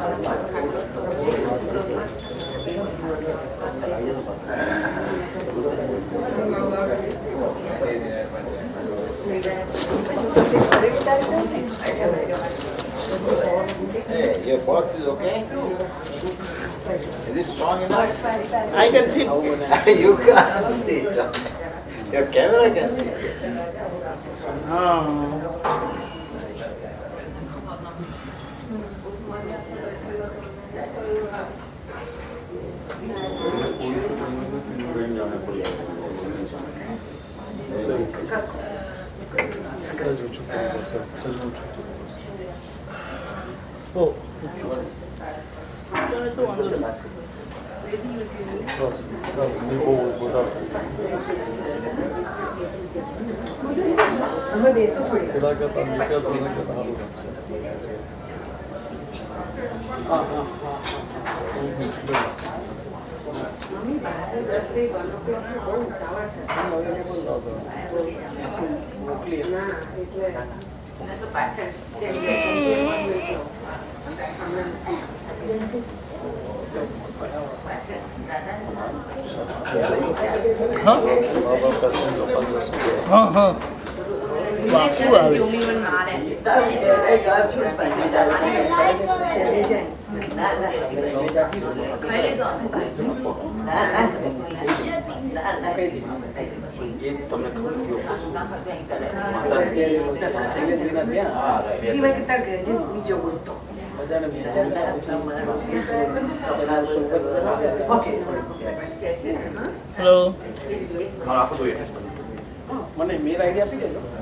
Hey, your box is okay? Is it strong enough? I can see. you can't see. Your camera can see it. હા સહેજ ઓછું કરવું પડશે સહેજ ઓછું કરવું પડશે ઓ ચાલે તો વાંધો નહીં બસ નહીં બહુ વધારે અમે બેસું થોડી પેલા કરતાં નીચે તો એના કરતાં સારું લાગશે હા હા હા બહુ મુશ્કેલ મમ્મી બહાર રસ્તે વન ઓ ક્લોક બહુ ઉતાવળ થશે મોકલીએ ના હા હા વાપુ આવે સિવાય કે તાર ઘરે બીજો બોલતો હેલો મને મેલ આઈડિયા આપી દેજો.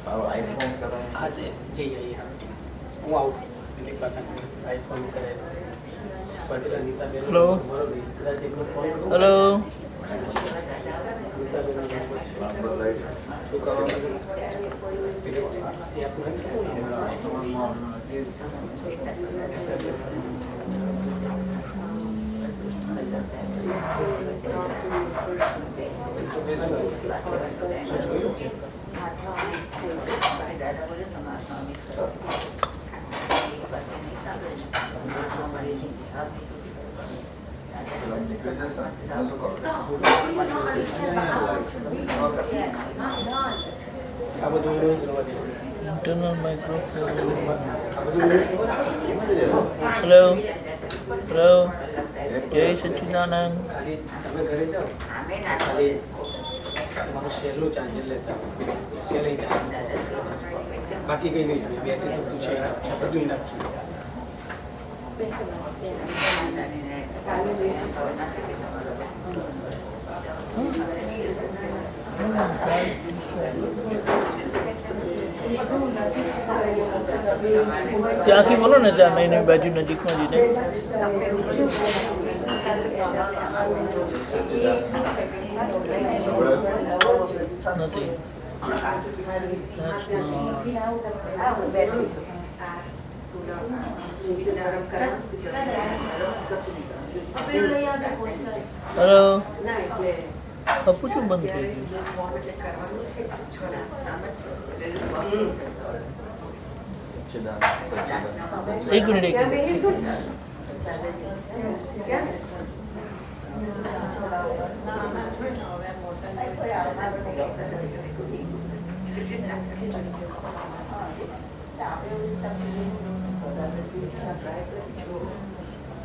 Kalau iPhone sekarang, aja, jadi, iya. wow. Halo. Halo. Internal microphone. Hello. Hello. Jai Satchinanan. Thank you. ત્યાંથી બોલો ને ત્યાં નહીં નહીં બાજુ નજીકમાં જઈને. નથી. That's not- હેલો છું બંધ થઈ ગયું એક મિનિટ એક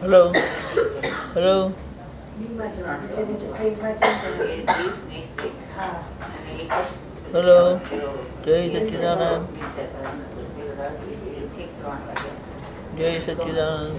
Hello. Hello. Hello. Jai Satchidanam. Jai Satchidanam.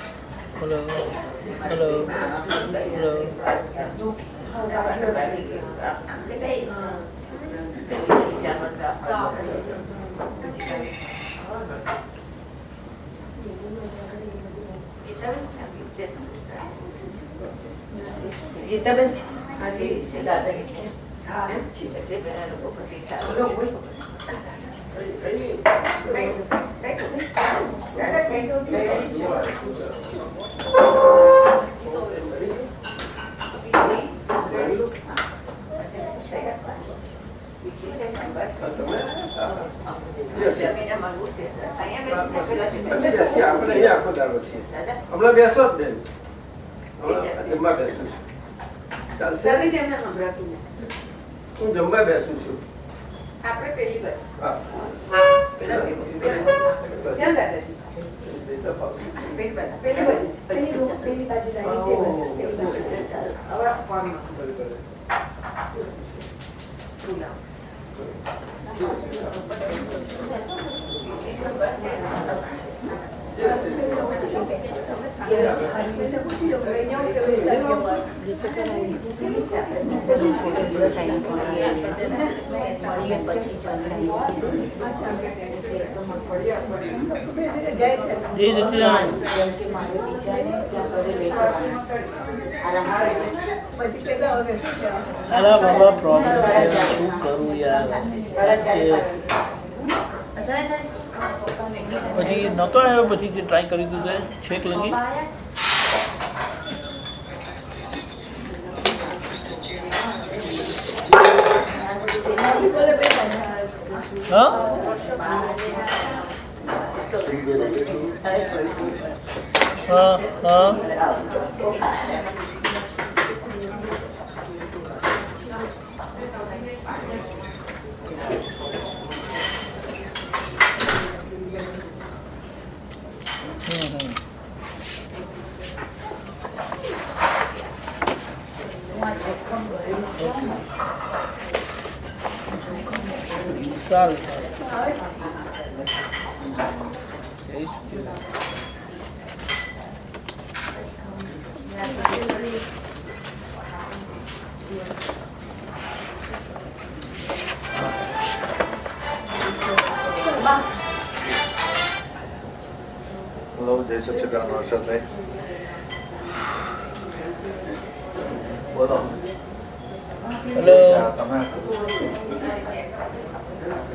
hello. Hello. Hello. Gita bên à chị chị đã đây chị đã bên là cô phải chị sao đâu હમણાં બેસો જ બેન. જમવા બેસું છું ચાલશે હું જમવા બેસું છું. આપણે પેલી બાજુ. ક્યાં દાદાજી પેલી બાજુ. પેલી બાજુ. પેલી રૂમ પેલી બાજુ હવે એ રીતે અરે બાબા પ્રોબ્લેમ શું કરું યાર પછી નતો આવ્યો પછી જે ટ્રાય કરી દીધું છેક લગી. હા? હા હા. સારું સારું એ જ કહેવાય. હેલો જય સચ્ચિદાનંદ હર્ષદભાઈ બોલો હેલો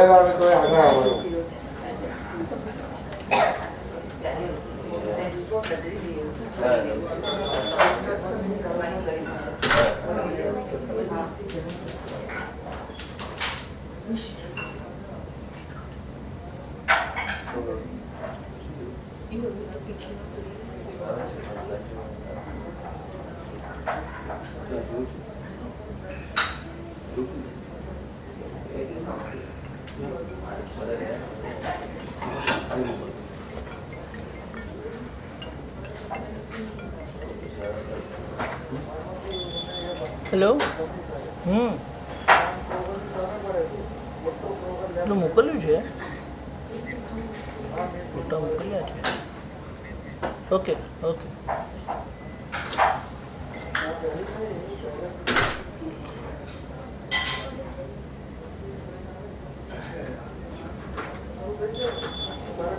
પહેલે આવે તો આગળ આવવાનું હેલો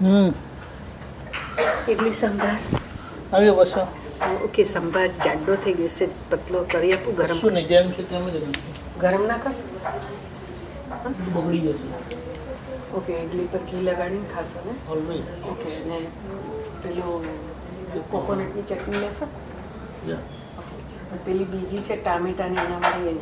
હમ. એટલી સંભાર આવ્યો બસો. ઓકે સંભાર જાડો થઈ ગયો છે પતલો કરી આપું ગરમ. શું નહીં જેમ છે તેમ જ ગરમ ના કર. બગડી જશે. ઓકે ઇડલી પર ઘી લગાડીને ખાશો ને? ઓલવેઝ ઓકે ને પેલું કોકોનટની ચટણી લેશો? પેલી બીજી છે ટામેટાની એના એની